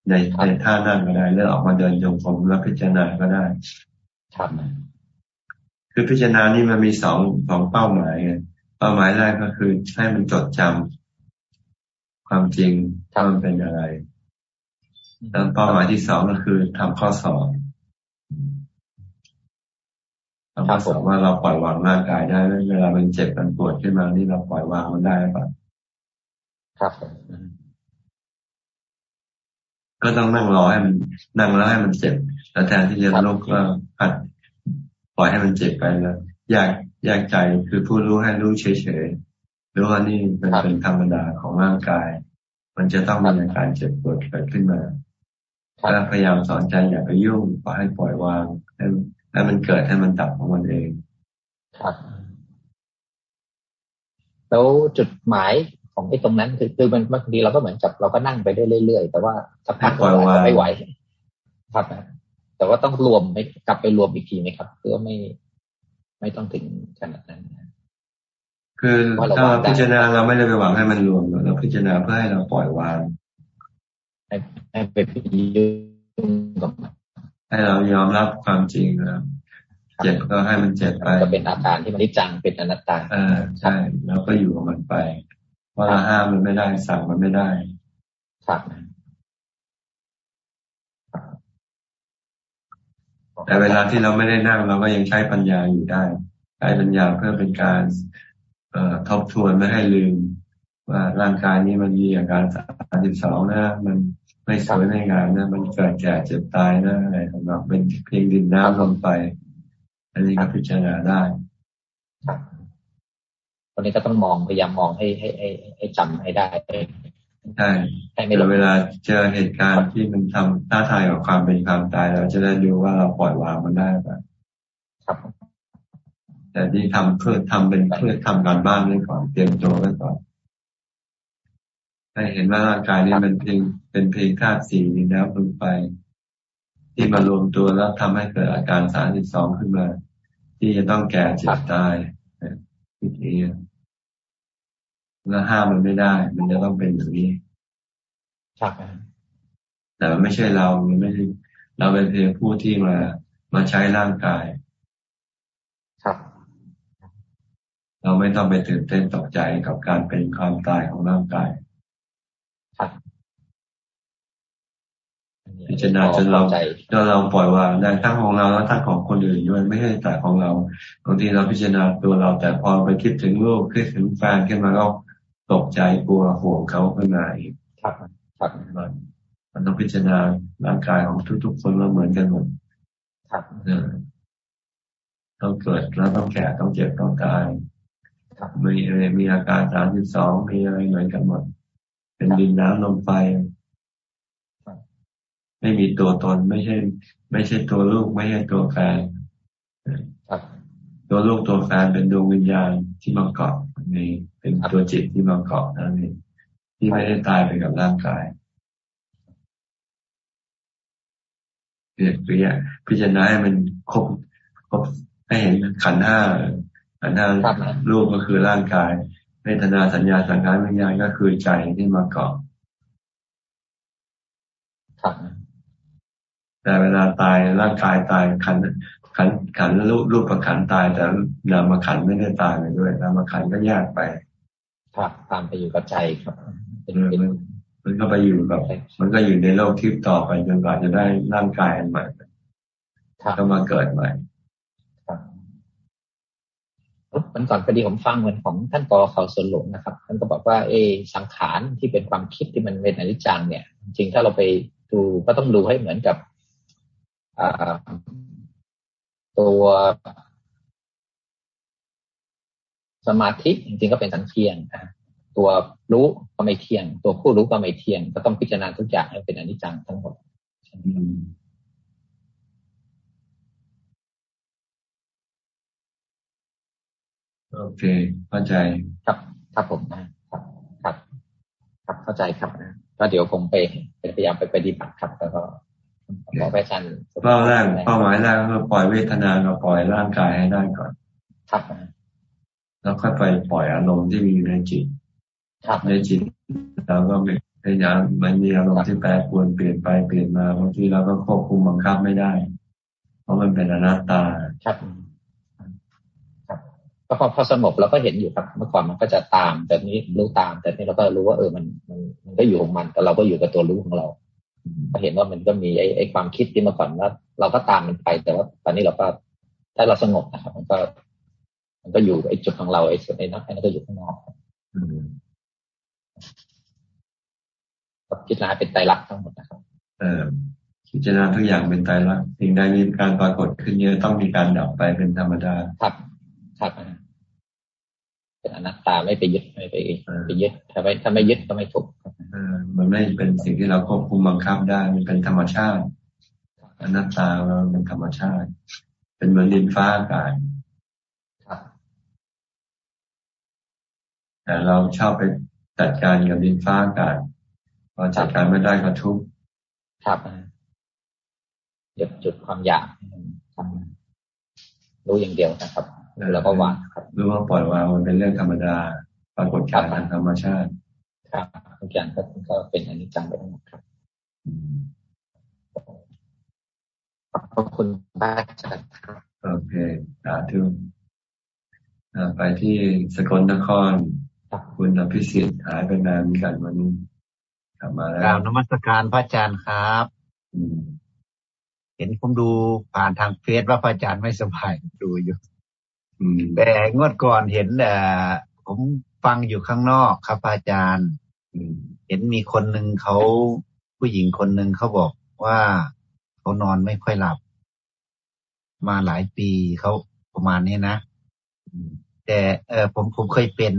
ในในท่านั่งก็ได้เลิกออกมาเดินโยงผมแล้วพิจารณาก็ได้ครับ คือพิจารณานี่มันมีสองสองเป้าหมายเป้าหมายแรกก็คือให้มันจดจำความจริงถ้ามันเป็นอะไรแล้วเป้าหมายที่สองก็คือทำข้อสอบทำข้อสอบว่าเราปล่อยวางร่างกายได้เวลามันเจ็บมันปวดขึ้นมานี่เราปล่อยวางมันได้หรือเปล่าครับก็ต้องนั่งรอให้มันนั่งแล้วให้มันเจ็บแต่แทนที่จะลุกก็ผัด ปล่อยให้มันเจ็บไปแล้วแยกแยกใจคือผู้รู้ให้รู้เฉยๆรู้ว่านี่เป็นเป็นธรรมดาของร่างกาย มันจะต้องมีอาการเจ็บปวดเกิดขึ้นมาแล้วพยายามสอนใจอย่าไปยุ่งปล่อยให้ปล่อยวางให้ให้มันเกิดให้มันดับของมันเองครับแล้วจุดหมายของไอ้ตรงนั้นคือคือมันบางทีเราก็เหมือนกับเราก็นั่งไปได้เรื่อยๆ แต่ว่าสักพักเราจะไม่ไหวครับนะ แต่ว่าต้องรวมไม่กลับไปรวมอีกทีไหมครับ เพื่อไม่ไม่ต้องถึงขนาดนั้นคือถ้าเราพิจารณาเราไม่ได้ไปหวังให้มันรวมเราพิจารณาเพื่อให้เราปล่อยวางให้ให้ไปยุ่งกับให้เรายอมรับความจริงนะเจ็บก็ให้มันเจ็บไปก็เป็นอาการที่มันนิจังเป็นอนัตตาอ่าใช่แล้วก็อยู่กับมันไปว่าเราห้ามมันไม่ได้สั่งมันไม่ได้ครับ แต่เวลาที่เราไม่ได้นั่งเราก็ยังใช้ปัญญาอยู่ได้ ใช้ปัญญาเพื่อเป็นการเอ่อทบทวนไม่ให้ลืม ว่าร่างกายนี้มันมีอาการสามสิบสองนะมันไม่สวยไม่งามนะ มันเกิดแก่เจ็บตายนะอะไรสำหรับเป็นเพียงดินน้ำลงไป อันนี้ก็พิจารณาได้ันนี้ก็ต้องมองพยายามมองให้ให้ให้ให้จำให้ได้ ใช่แต่เวลาเจอเหตุการณ์ที่มันทำท้าทายกับความเป็นความตาย เราจะได้รู้ว่าเราปล่อยวางมันได้ไหมครับ แต่ที่ทำเพื่อทำเป็นเพื่อทำการบ้านไว้ก่อนเตรียมตัวไว้ก่อนให้เห็นว่าร่างกายนี้มันเพียงเป็นเพียงธาตุสี่นี้แล้วลงไป ที่มารวมตัวแล้วทำให้เกิดอาการสามสิบสองขึ้นมา ที่จะต้องแก่เจ็บตายวิธี แล้วห้ามมันไม่ได้ มันจะต้องเป็นอย่างนี้ครับแต่มันไม่ใช่เรา มันไม่ใช่เราเป็นเพียงผู้ที่มามาใช้ร่างกาย ครับ เราไม่ต้องไปตื่นเต้นตกใจกับการเป็นความตายของร่างกาย ครับพิจารณาจนเราจนเราปล่อยวางได้ทั้งของเราและทั้งของคนอื่นด้วยไม่ใช่แต่ของเราบางทีเราพิจารณาตัวเราแต่พอไปคิดถึงลูกคิดถึงแฟนขึ้นมาก็ ตกใจกลัวห่วงเขาขึ้นมาอีกครับครับมันมันต้องพิจารณาร่างกายของทุกๆคนเราเหมือนกันหมดครับต้องเกิดแล้วต้องแก่ต้องเจ็บต้องตายมีอะไรมีอาการสามสิบสองมีอะไรเหมือนกันหมด เป็นดินน้ำลมไฟไม่มีตัวตนไม่ใช่ ไม่ใช่ตัวลูกไม่ใช่ตัวแฟนตัวลูกตัวแฟนเป็นดวงวิญญาณที่มาเกาะนี่ เป็นตัวจิตที่มาเกาะนั่นเองที่ไม่ได้ตายไปกับร่างกายเรียกเรียพิจารณาให้มันครบครบให้เห็นขันห้าขันห้ารูปก็คือร่างกายเวทนาสัญญาสังขารวิญญาณก็คือใจที่มาเกาะแต่เวลาตายร่างกายตายขันขันขันรูปรูปประขันตายแต่นามขันไม่ได้ตายไปด้วยนามขันก็แยกไป ครับตามไปอยู่กับใจครับมันก็ไปอยู่กับ มันก็อยู่ในโลกทิพย์ต่อไปจนกว่าจะได้ร่างกายอันใหม่ก็มาเกิดใหม่มันก่อนพอดีผมฟังเหมือนของท่านปอเขาสนหลงนะครับท่านก็บอกว่าเอสังขารที่เป็นความคิดที่มันเป็นอนิจจังเนี่ย จริงถ้าเราไปดูก็ต้องดูให้เหมือนกับตัว สมาธิจริงๆก็เป็นสังเทียงตัวรู้ก็ไม่เที่ยง ตัวผู้รู้ก็ไม่เที่ยง ก็ต้องพิจารณาทุกอย่างให้เป็นอนิจจังทั้งหมดโอเคเข้าใจครับครับผมนะครับครับ ครับเข้าใจครับนะก็เดี๋ยวผมไปพยายามไปปฏิบัติครับแล้วก็ขอไปชันเป้าแรกเป้าหมายแรกก็ปล่อยเวทนากับปล่อยร่างกายให้ได้ก่อน ครับ แล้วค่อยไปปล่อยอารมณ์ที่มีในจิตในจิตเราก็ไม่พยายามมันมีอารมณ์ที่แปรปรวนเปลี่ยนไปเปลี่ยนมาบางทีเราก็ควบคุมบังคับไม่ได้ เพราะมันเป็นอนัตตาครับก็พอพอสงบเราก็เห็นอยู่ครับ เมื่อก่อนมันก็จะตาม แต่นี้รู้ตาม แต่นี้เราก็รู้ว่าเออมันมันมันก็อยู่ของมันแต่เราก็อยู่กับตัวรู้ของเราก็เห็นว่ามันก็มีไอ้ไอ้ความคิดที่มาก่อนว่าเราก็ตามมันไป แต่ว่าตอนนี้เราก็ถ้าเราสงบนะครับ มันก็ มันก็อยู่ไอ้จุดของเราไอ้ส่วนไอ้นักไอ้นั่นก็อยู่ข้างนอกพิจารณาเป็นไตรลักษณ์ทั้งหมดนะครับเออพิจารณาทุกอย่างเป็นไตรลักษณ์สิ่งใดมีการปรากฏขึ้นเยอะต้องมีการดับไปเป็นธรรมดา ครับ ครับเป็นอนัตตาไม่ไปยึดไม่ไปไปยึดถ้าไม่ถ้าไม่ยึดก็ไม่ถูกมันไม่เป็นสิ่งที่เราควบคุมบังคับได้ มันเป็นธรรมชาติอนัตตาเราเป็นธรรมชาติ เป็นเหมือนดินฟ้าอากาศ แต่เราชอบไปจัดการกับดินฟ้าอากาศพอจัดการไม่ได้ก็ทุกข์ครับหยุดจุดความอยากรู้อย่างเดียวนะครับแล้วก็วางครับรู้ว่าปล่อยวางมันเป็นเรื่องธรรมดาปรากฏการณ์ทางธรรมชาติครับทุกอย่างก็ก็เป็นอนิจจังไปทั้งหมดครับขอบคุณบ้าจัดครับโอเคสาธุไปที่สกลนคร คุณอภิสิทธิ์หายไปนานกันวันนี้กลับมาแล้วกราบนมัสการพระอาจารย์ครับเห็นผมดูผ่านทางเฟซว่าพระอาจารย์ไม่สบายดูอยู่แต่งวดก่อนเห็นแต่ผมฟังอยู่ข้างนอกครับอาจารย์เห็นมีคนหนึ่งเขาผู้หญิงคนหนึ่งเขาบอกว่าเขานอนไม่ค่อยหลับ มาหลายปีเขาประมาณนี้นะแต่เออผมผมเคยเป็น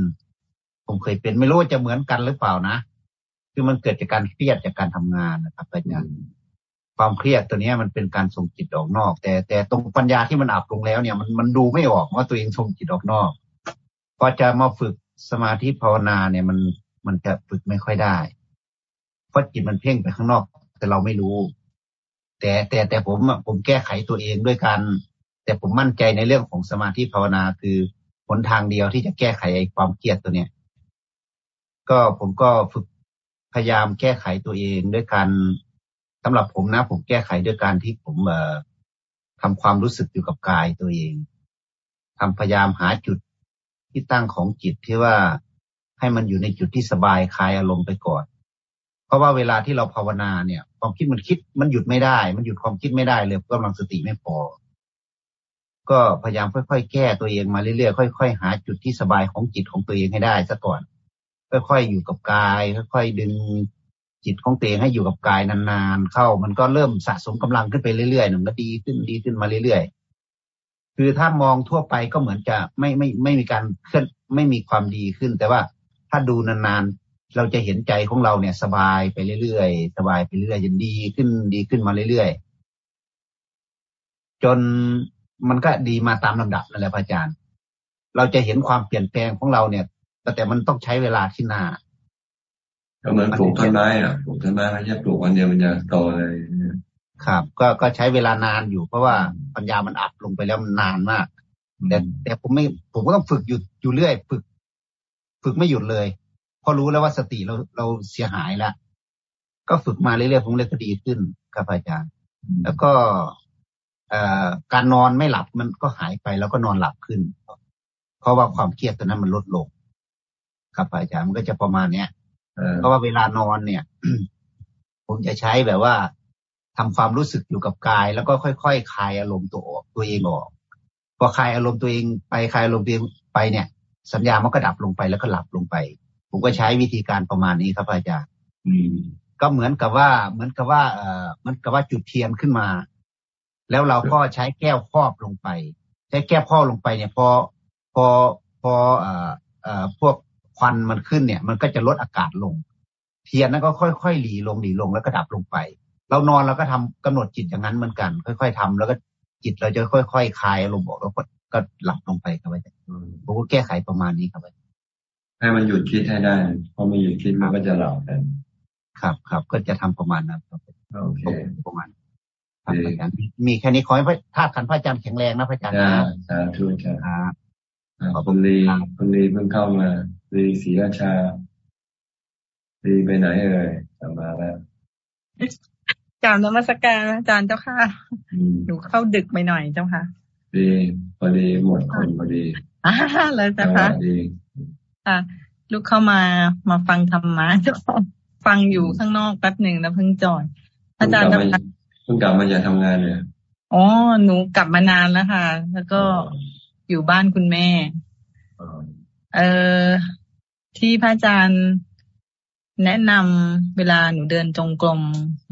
ผมเคยเป็นไม่รู้ว่าจะเหมือนกันหรือเปล่านะคือมันเกิดจากการเครียดจากการทำงานนะครับอาจารย์ความเครียดตัวนี้มันเป็นการส่งจิตออกนอก แต่แต่ตรงปัญญาที่มันอับลงแล้วเนี่ยมันมันดูไม่ออกว่าตัวเองส่งจิตออกนอกพอจะมาฝึกสมาธิภาวนาเนี่ยมันมันจะฝึกไม่ค่อยได้ เพราะจิตมันเพ่งไปข้างนอก แต่เราไม่รู้ แต่แต่แต่ผมผมแก้ไขตัวเองด้วยการแต่ผมมั่นใจในเรื่องของสมาธิภาวนาคือหนทางเดียวที่จะแก้ไขไอ้ความเครียดตัวเนี้ย ก็ผมก็ฝึกพยายามแก้ไขตัวเองด้วยการสำหรับผมนะ ผมแก้ไขด้วยการที่ผมเอ่อทำความรู้สึกอยู่กับกายตัวเองทำพยายามหาจุดที่ตั้งของจิตที่ว่าให้มันอยู่ในจุดที่สบายคลายอารมณ์ไปก่อน เพราะว่าเวลาที่เราภาวนาเนี่ย ความคิดมันคิดมันหยุดไม่ได้ มันหยุดความคิดไม่ได้เลยกำลังสติไม่พอ ก็พยายามค่อยๆแก้ตัวเองมาเรื่อยๆค่อยๆหาจุดที่สบายของจิตของตัวเองให้ได้ซะก่อน ค่อยๆอยู่กับกาย ค่อยๆดึงจิตของตัวเองให้อยู่กับกายนานๆ เข้า มันก็เริ่มสะสมกำลังขึ้นไปเรื่อยๆหนึ่งก็ดีขึ้นดีขึ้นมาเรื่อยๆ คือถ้ามองทั่วไปก็เหมือนจะไม่ไม่ไม่มีการเคลื่อนไม่มีความดีขึ้น แต่ว่าถ้าดูนานๆ เราจะเห็นใจของเราเนี่ย สบายไปเรื่อยๆ สบายไปเรื่อยๆจนดีขึ้นดีขึ้นมาเรื่อยๆ จนมันก็ดีมาตามลำดับนั่นแหละพระอาจารย์ เราจะเห็นความเปลี่ยนแปลงของเราเนี่ย แต่มันต้องใช้เวลาที่นานก็เหมือนปลูกต้นไม้อะปลูกต้นไม้ไม่ใช่ปลูกวันเดียวมันจะโตเลยครับ ก็ก็ใช้เวลานานอยู่ เพราะว่าปัญญามันอับลงไปแล้วมันนานมาก แต่แต่ผมไม่ผมก็ต้องฝึกอยู่อยู่เรื่อย ฝึก ฝึกไม่หยุดเลยพอรู้แล้วว่าสติเราเราเสียหายแล้วก็ฝึกมาเรื่อยๆผมเลยก็ดีขึ้นครับอาจารย์ แล้วก็เอ่อการนอนไม่หลับมันก็หายไปแล้วก็นอนหลับขึ้น เพราะว่าความเครียดตัวนั้นมันลดลง ครับอาจารย์มันก็จะประมาณเนี้ยเพราะว่าเวลานอนเนี่ย ผมจะใช้แบบว่าทำความรู้สึกอยู่กับกาย แล้วก็ค่อยๆคคลายอารมณ์ตัวออกตัวเองออกพอคลายอารมณ์ตัวเองไปคลายอารมณ์ตัวเองไปเนี่ย สัญญามันก็ดับลงไปแล้วก็หลับลงไป ผมก็ใช้วิธีการประมาณนี้ครับอาจารย์ก็เหมือนกับว่าเหมือนกับว่าเออเหมือนกับว่าจุดเทียนขึ้นมา แล้วเราก็ใช้แก้วครอบลงไป ใช้แก้วครอบลงไปเนี่ยพอพอพอเอ่อเอ่อพวก ควันมันขึ้นเนี่ย มันก็จะลดอากาศลง เทียนนั้นก็ค่อยๆหลีลงหลีลงแล้วก็ดับลงไป เรานอนเราก็ทำกำหนดจิตอย่างนั้นเหมือนกัน ค่อย ๆทำแล้วก็จิตเราจะค่อยๆคลายอารมณ์ออกแล้วก็ก็หลับลงไปครับอาจารย์ผมก็แก้ไขประมาณนี้ครับอาจารย์ให้มันหยุดคิดให้ได้พอไม่หยุดคิดมันก็จะหลับกันครับครับก็จะทำประมาณนั้นครับโอเคประมาณมีแค่นี้ขอให้พระธาตุขันพระอาจารย์แข็งแรงนะพระอาจารย์สาธุครับขอบ คุณลีคุณลีเพิ่งเข้ามาลีศรีราชาลีไปไหนเอ่ยกลับมาแล้วกล่าวนมัสการอาจารย์เจ้าค่ะหนูเข้าดึกไปหน่อยเจ้าค่ะ ดีพอดีหมดคนพอดีอ่าเลยจ้ะค่ะค่ะลูกเข้ามามาฟังธรรมะเจ้าฟังอยู่ข้างนอกแป๊บหนึ่งแล้วเพิ่งจอดอาจารย์เพิ่งกลับมาจากทำงานเนี่ยอ๋อหนูกลับมานานแล้วค่ะ แล้วก็ อยู่บ้านคุณแม่ เออที่พระอาจารย์แนะนำเวลาหนูเดินจงกรม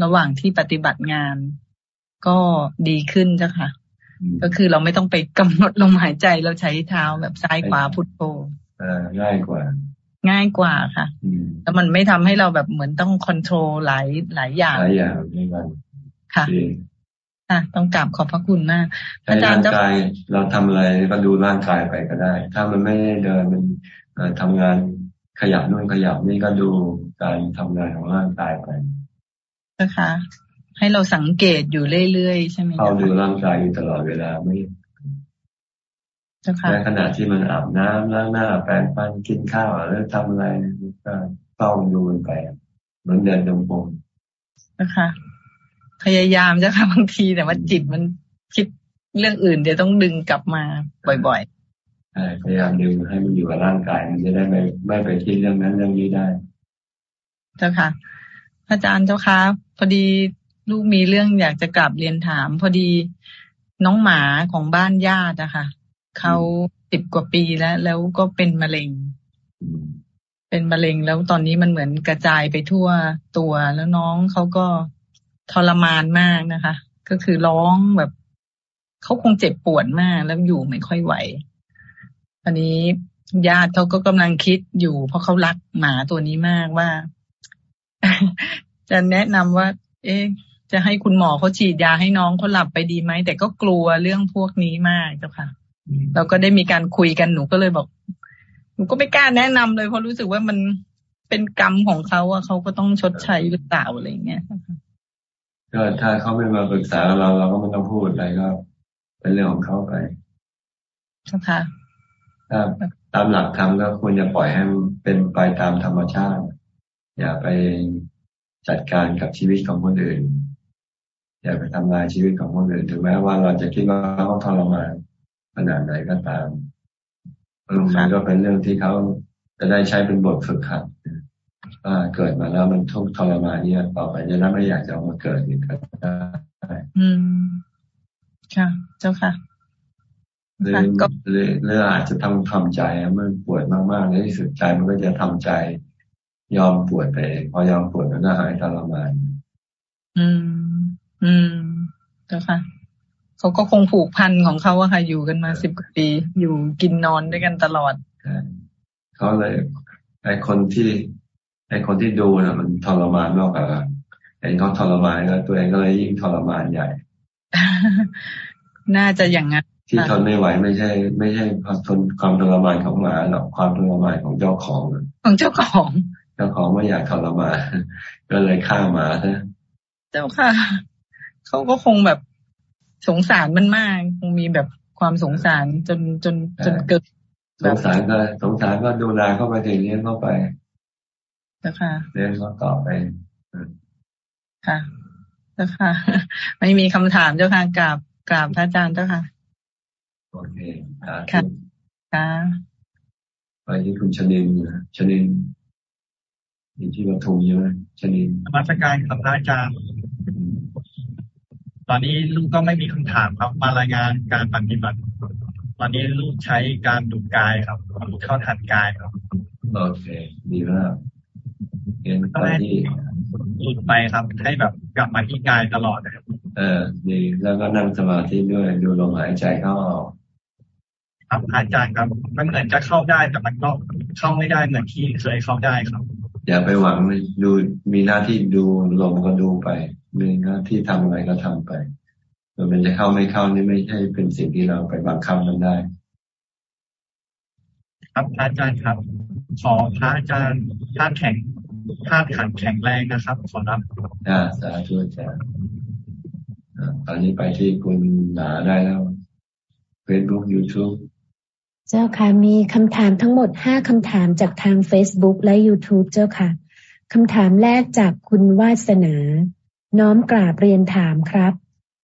ระหว่างที่ปฏิบัติงาน ก็ดีขึ้นจ้ะค่ะ ก็คือเราไม่ต้องไปกำหนดลมหายใจเราใช้เท้าแบบซ้ายขวาพุทโธง่ายกว่า ง่ายกว่าค่ะแล้วมันไม่ทำให้เราแบบเหมือนต้องคอนโทรลหลายหลายอย่างหลายอย่างนี่มันค่ะ ค่ะต้องกราบขอบพระคุณมากอาจารย์ร่างกายเราทำอะไรก็ดูร่างกายไปก็ได้ ถ้ามันไม่เดินมันทำงานขยับนู่นขยับนี่ก็ดูการทำงานของร่างกายไปนะคะให้เราสังเกตอยู่เรื่อยๆใช่ไหมเราดูร่างกายอยู่ตลอดเวลาไม่ในขณะที่มันอาบน้ำล้างหน้า แปรงฟันกินข้าวหรือทำอะไรก็ต้องดูมันไปเหมือนเดินดงกงนะคะ พยายามจะค่ะบางทีแต่ว่าจิตมันคิดเรื่องอื่น เดี๋ยวต้องดึงกลับมาบ่อยๆใช่พยายามดึงให้มันอยู่กับร่างกาย มันจะได้ไม่ไม่ไปคิดเรื่องนั้นเรื่องนี้ได้ เจ้าค่ะอาจารย์เจ้าค่ะพอดีลูกมีเรื่องอยากจะกลับเรียนถาม พอดีน้องหมาของบ้านญาติอะค่ะเขาสิบกว่าปีแล้ว แล้วก็เป็นมะเร็ง เป็นมะเร็งแล้วตอนนี้มันเหมือนกระจายไปทั่วตัวแล้วน้องเขาก็ ทรมานมากนะคะ ก็คือร้องแบบเขาคงเจ็บปวดมากแล้วอยู่ไม่ค่อยไหวอันนี้ญาติเขาก็กำลังคิดอยู่ เพราะเขารักหมาตัวนี้มากว่า จะแนะนำว่า เอ๊ะจะให้คุณหมอเขาฉีดยาให้น้องเขาหลับไปดีไหม แต่ก็กลัวเรื่องพวกนี้มากเจ้าค่ะ เราก็ได้มีการคุยกันหนูก็เลยบอก หนูก็ไม่กล้าแนะนำเลยเพราะรู้สึกว่ามันเป็นกรรมของเขาอะเขาก็ต้องชดใช้หรือเปล่าอะไรเงี้ย ก็ถ้าเขาไม่มาปรึกษาเราเราก็ไม่ต้องพูดอะไรก็ เป็นเรื่องของเขาไปค่ะถ้าตามหลักธรรมก็ควรจะปล่อยให้เป็นไปตามธรรมชาติ อย่าไปจัดการกับชีวิตของคนอื่น อย่าไปทำลายชีวิตของคนอื่น ถึงแม้ว่าเราจะคิดว่าเขาทรมานขนาดไหนก็ตามมันก็เป็นเรื่องที่เขาจะได้ใช้เป็นบทฝึกหัดว่า เกิดมาแล้วมันทุกข์ทรมานเนี่ยต่อไปจะได้ไม่อยากจะมาเกิดอีกก็ได้อืมค่ะ เจ้าค่ะหรือหรือหรืออาจจะต้องทำใจมันปวดมากๆในที่สุดใจมันก็จะทำใจ ยอมปวดไป พอยอมปวดมันก็หายทรมาน อืม อืมเจ้าค่ะเขาก็คงผูกพันของเขาอะค่ะ อยู่กันมาสิบกว่าปี อยู่กินนอนด้วยกันตลอดเขาเลยไอคนที่ ไอคนที่ดูนะมันทรมานมากกว่าเห็นเขาทรมานแล้วตัวเองก็เลยยิ่งทรมานใหญ่ น่าจะอย่างนั้นที่ทนไม่ไหวไม่ใช่ ไม่ใช่ความทนความทรมานของหมาหรอกความทรมานของเจ้าของของเจ้าของ เจ้าของไม่อยากทรมานก็เลยฆ่าหมาซะเจ้าค่ะเขาก็คงแบบสงสารมันมากคงมีแบบความสงสารจนจนจนเกิดสงสารก็สงสารก็ดูแลเข้าไปเลี้ยงเข้าไป จ้าค่ะเลี้ยงเขาต่อไปค่ะเจ้าค่ะ ไม่มีคำถามเจ้าค่ะกราบกราบพระอาจารย์เจ้าค่ะโอเคค่ะค่ะไปที่คุณชนินนะชนินอยู่ที่ปทุมใช่ไหมชนินมาตรการกับพระอาจารย์ ตอนนี้ลูกก็ไม่มีคำถามครับ มารายงานการปฏิบัติ ตอนนี้ลูกใช้การดูกายครับเข้าทันกายครับ โอเค ดีมาก เห็นไปที่หลุดไปครับ ให้แบบกลับมาที่กายตลอดนะครับเออดีแล้วก็นั่งสมาธิด้วยดูลมหายใจเข้าออกครับอาจารย์ครับมันเหมือนจะเข้าได้แต่มันก็เข้าไม่ได้เหมือนที่เคยเข้าได้ครับ อย่าไปหวังดูมีหน้าที่ดูลมก็ดูไปมีหน้าที่ทำอะไรก็ทำไปส่วนมันจะเข้าไม่เข้านี่ไม่ใช่เป็นสิ่งที่เราไปบังคับมันได้ ครับอาจารย์ครับขอพระอาจารย์ท่านแข็ง ท่านขันแข็งแรงนะครับ ขอรับอ่าสาธุอาจารย์ตอนนี้ไปที่คุณหนาได้แล้วเฟซบุ๊กยูทูบเจ้าค่ะ มีคำถามทั้งหมดห้าคำถามจากทาง Facebook และ YouTube เจ้าค่ะคำถามแรกจากคุณวาสนา น้อมกราบเรียนถามครับ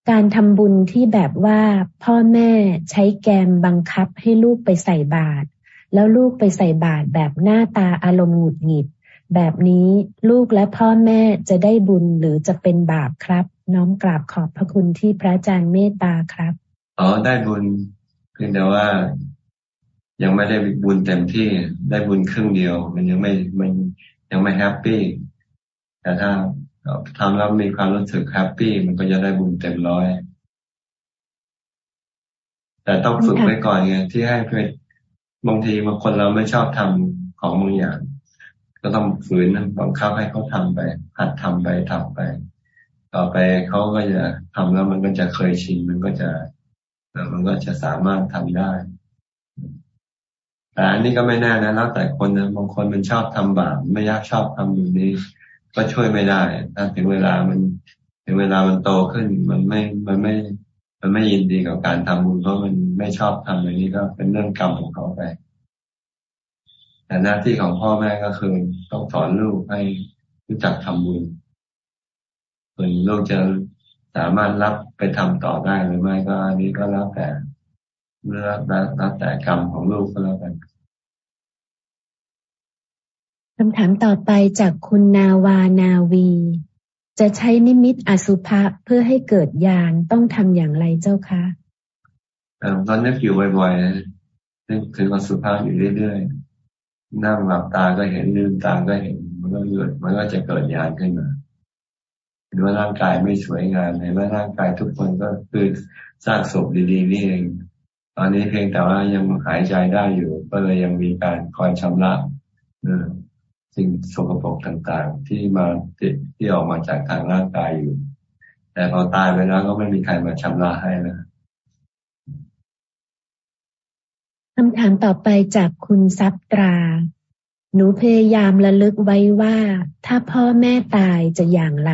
การทำบุญที่แบบว่าพ่อแม่ใช้แกมบังคับให้ลูกไปใส่บาตรแล้วลูกไปใส่บาตรแบบหน้าตาอารมณ์หงุดหงิด แบบนี้ลูกและพ่อแม่จะได้บุญหรือจะเป็นบาปครับ น้อมกราบขอบพระคุณที่พระอาจารย์เมตตาครับอ๋อได้บุญเพียงแต่ว่ายังไม่ได้บุญเต็มที่ได้บุญครึ่งเดียว มันยังไม่มันยังไม่แฮปปี้แต่ถ้าทำแล้วมีความรู้สึกแฮปปี้มันก็จะได้บุญเต็มร้อยแต่ต้องฝึกไว้ก่อนไงที่ให้เพื่อบางทีบางคนเราไม่ชอบทำของบางอย่าง ก็ต้องฝืนบังคับให้เขาทำไป หัดทำไปทำไป ต่อไปเขาก็จะทำแล้วมันก็จะเคยชินมันก็จะมันก็จะสามารถทำได้แต่อันนี้ก็ไม่แน่นะแล้วแต่คนนะบางคนมันชอบทำบาปไม่อยากชอบทำอยู่นี้ ก็ช่วยไม่ได้ถ้าถึงเวลามัน ถึงเวลามันโตขึ้น มันไม่มันไม่ มันไม่ยินดีกับการทำบุญเพราะมันไม่ชอบทำอย่างนี้ก็เป็นเรื่องกรรมของเขาไป แต่หน้าที่ของพ่อแม่ก็คือต้องสอนลูกให้รู้จักทำบุญส่วนลูกจะสามารถรับไปทำต่อได้หรือไม่ก็อันนี้ก็แล้วแต่เมื่อแล้วแต่กรรมของลูกก็แล้วกันคำถามต่อไปจากคุณนาวานาวี จะใช้นิมิตอสุภะเพื่อให้เกิดญาณต้องทำอย่างไรเจ้าคะตอนนึกอยู่บ่อยๆนึกถึงอสุภะอยู่เรื่อยๆ นั่งหลับตาก็เห็นลืมตาก็เห็น มันก็เกิดมันก็จะเกิดญาณขึ้นมาเห็นว่าร่างกายไม่สวยงามเห็นว่าร่างกายทุกคนก็คือสร้างศพดีๆนี่เอง ตอนนี้เพียงแต่ว่ายังหายใจได้อยู่ ก็เลยยังมีการคอยชำระสิ่งสกปรกต่างๆ ที่มาติดที่ออกมาจากทางร่างกายอยู่ แต่พอตายไปแล้วก็ไม่มีใครมาชำระให้นะ คำถามต่อไปจากคุณซับตรา หนูพยายามระลึกไว้ว่า ถ้าพ่อแม่ตายจะอย่างไร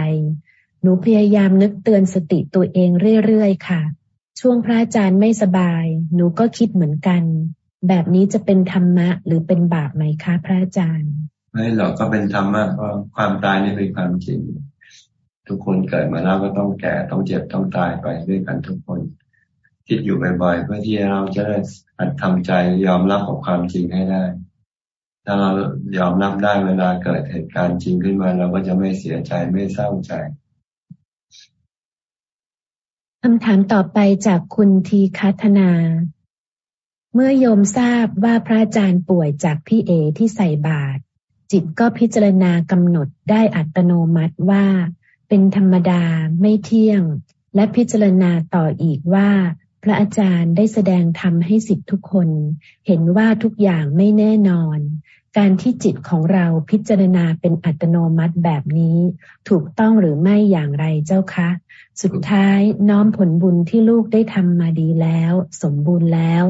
หนูพยายามนึกเตือนสติตัวเองเรื่อยๆค่ะ ช่วงพระอาจารย์ไม่สบาย หนูก็คิดเหมือนกัน แบบนี้จะเป็นธรรมะหรือเป็นบาปไหมคะพระอาจารย์ ไม่หรอกก็เป็นธรรมะเพราะความตายนี่เป็นความจริง ทุกคนเกิดมาแล้วก็ต้องแก่ต้องเจ็บต้องตายไปด้วยกันทุกคน คิดอยู่บ่อยๆเพื่อที่เราจะได้หัดทำใจยอมรับกับความจริงให้ได้ ถ้าเรายอมรับได้เวลาเกิดเหตุการณ์จริงขึ้นมาเราก็จะไม่เสียใจไม่เศร้าใจคำถามต่อไปจากคุณทีคัฒนา เมื่อโยมทราบว่าพระอาจารย์ป่วยจากพี่เอที่ใส่บาตรจิตก็พิจารณากำหนดได้อัตโนมัติว่า เป็นธรรมดาไม่เที่ยง และพิจารณาต่ออีกว่า พระอาจารย์ได้แสดงธรรมให้สิทธิทุกคน เห็นว่าทุกอย่างไม่แน่นอน การที่จิตของเราพิจารณาเป็นอัตโนมัติแบบนี้ ถูกต้องหรือไม่อย่างไรเจ้าคะ สุดท้ายน้อมผลบุญที่ลูกได้ทำมาดีแล้ว สมบูรณ์แล้ว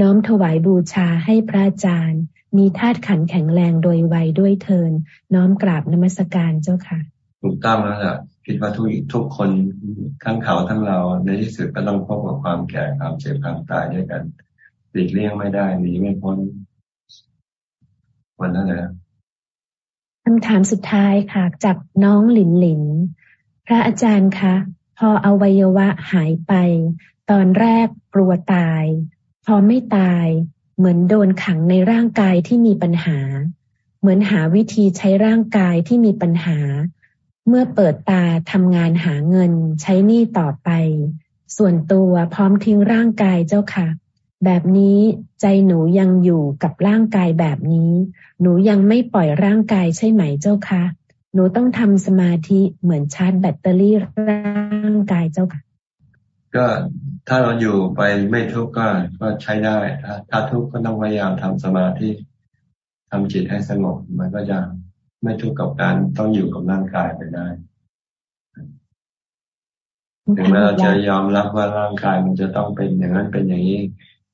น้อมถวายบูชาให้พระอาจารย์ มีธาตุขันแข็งแรงโดยไวด้วยเทิน น้อมกราบนมัสการเจ้าค่ะ ถูกต้องแล้วล่ะ คิดว่าทุกทุกคนทั้งเขาทั้งเราในที่สุดก็ต้องพบกับความแก่ความเจ็บความตายด้วยกันหลีกเลี่ยงไม่ได้หนีไม่พ้นวันนั้นแหละคำถามสุดท้ายค่ะ จากน้องหลินหลิน พระอาจารย์คะ พออวัยวะหายไป ตอนแรกกลัวตาย พอไม่ตาย เหมือนโดนขังในร่างกายที่มีปัญหา เหมือนหาวิธีใช้ร่างกายที่มีปัญหา เมื่อเปิดตาทำงานหาเงินใช้หนี้ต่อไป ส่วนตัวพร้อมทิ้งร่างกายเจ้าค่ะ แบบนี้ใจหนูยังอยู่กับร่างกายแบบนี้ หนูยังไม่ปล่อยร่างกายใช่ไหมเจ้าคะหนูต้องทำสมาธิเหมือนชาร์จแบตเตอรี่ร่างกายเจ้าค่ะ ก็ถ้าเราอยู่ไปไม่ทุกข์ก็ก็ใช้ได้ถ้าถ้าทุกข์ก็ต้องพยายามทำสมาธิทำจิตให้สงบมันก็จะ ไม่ทุกข์กับการต้องอยู่กับร่างกายไปได้ถึงแม้เราจะยอมรับว่าร่างกายมันจะต้องเป็นอย่างนั้นเป็นอย่างนี้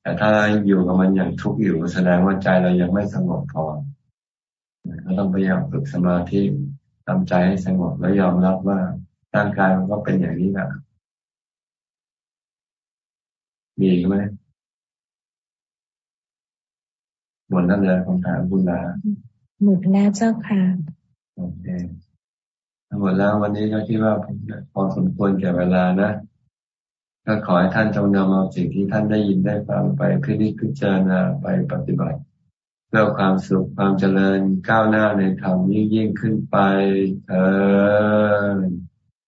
แต่ถ้าอยู่กับมันอย่างทุกข์อยู่แสดงว่าใจเรายังไม่สงบพอเราต้องพยายามฝึกสมาธิทำใจให้สงบแล้วยอมรับว่าร่างกายมันก็เป็นอย่างนี้แหละมีไหมหมดแล้วเลยคำถามคุณลา หมดแล้วเจ้าค่ะโอเคหมดแล้ววันนี้ก็คิดว่าพอสมควรแก่เวลานะก็ขอให้ท่านจงนำเอาสิ่งที่ท่านได้ยินได้ฟังไปพิจิตพิจารณาไปปฏิบัติเพื่อความสุขความเจริญก้าวหน้าในธรรมยิ่งยิ่งขึ้นไปเออ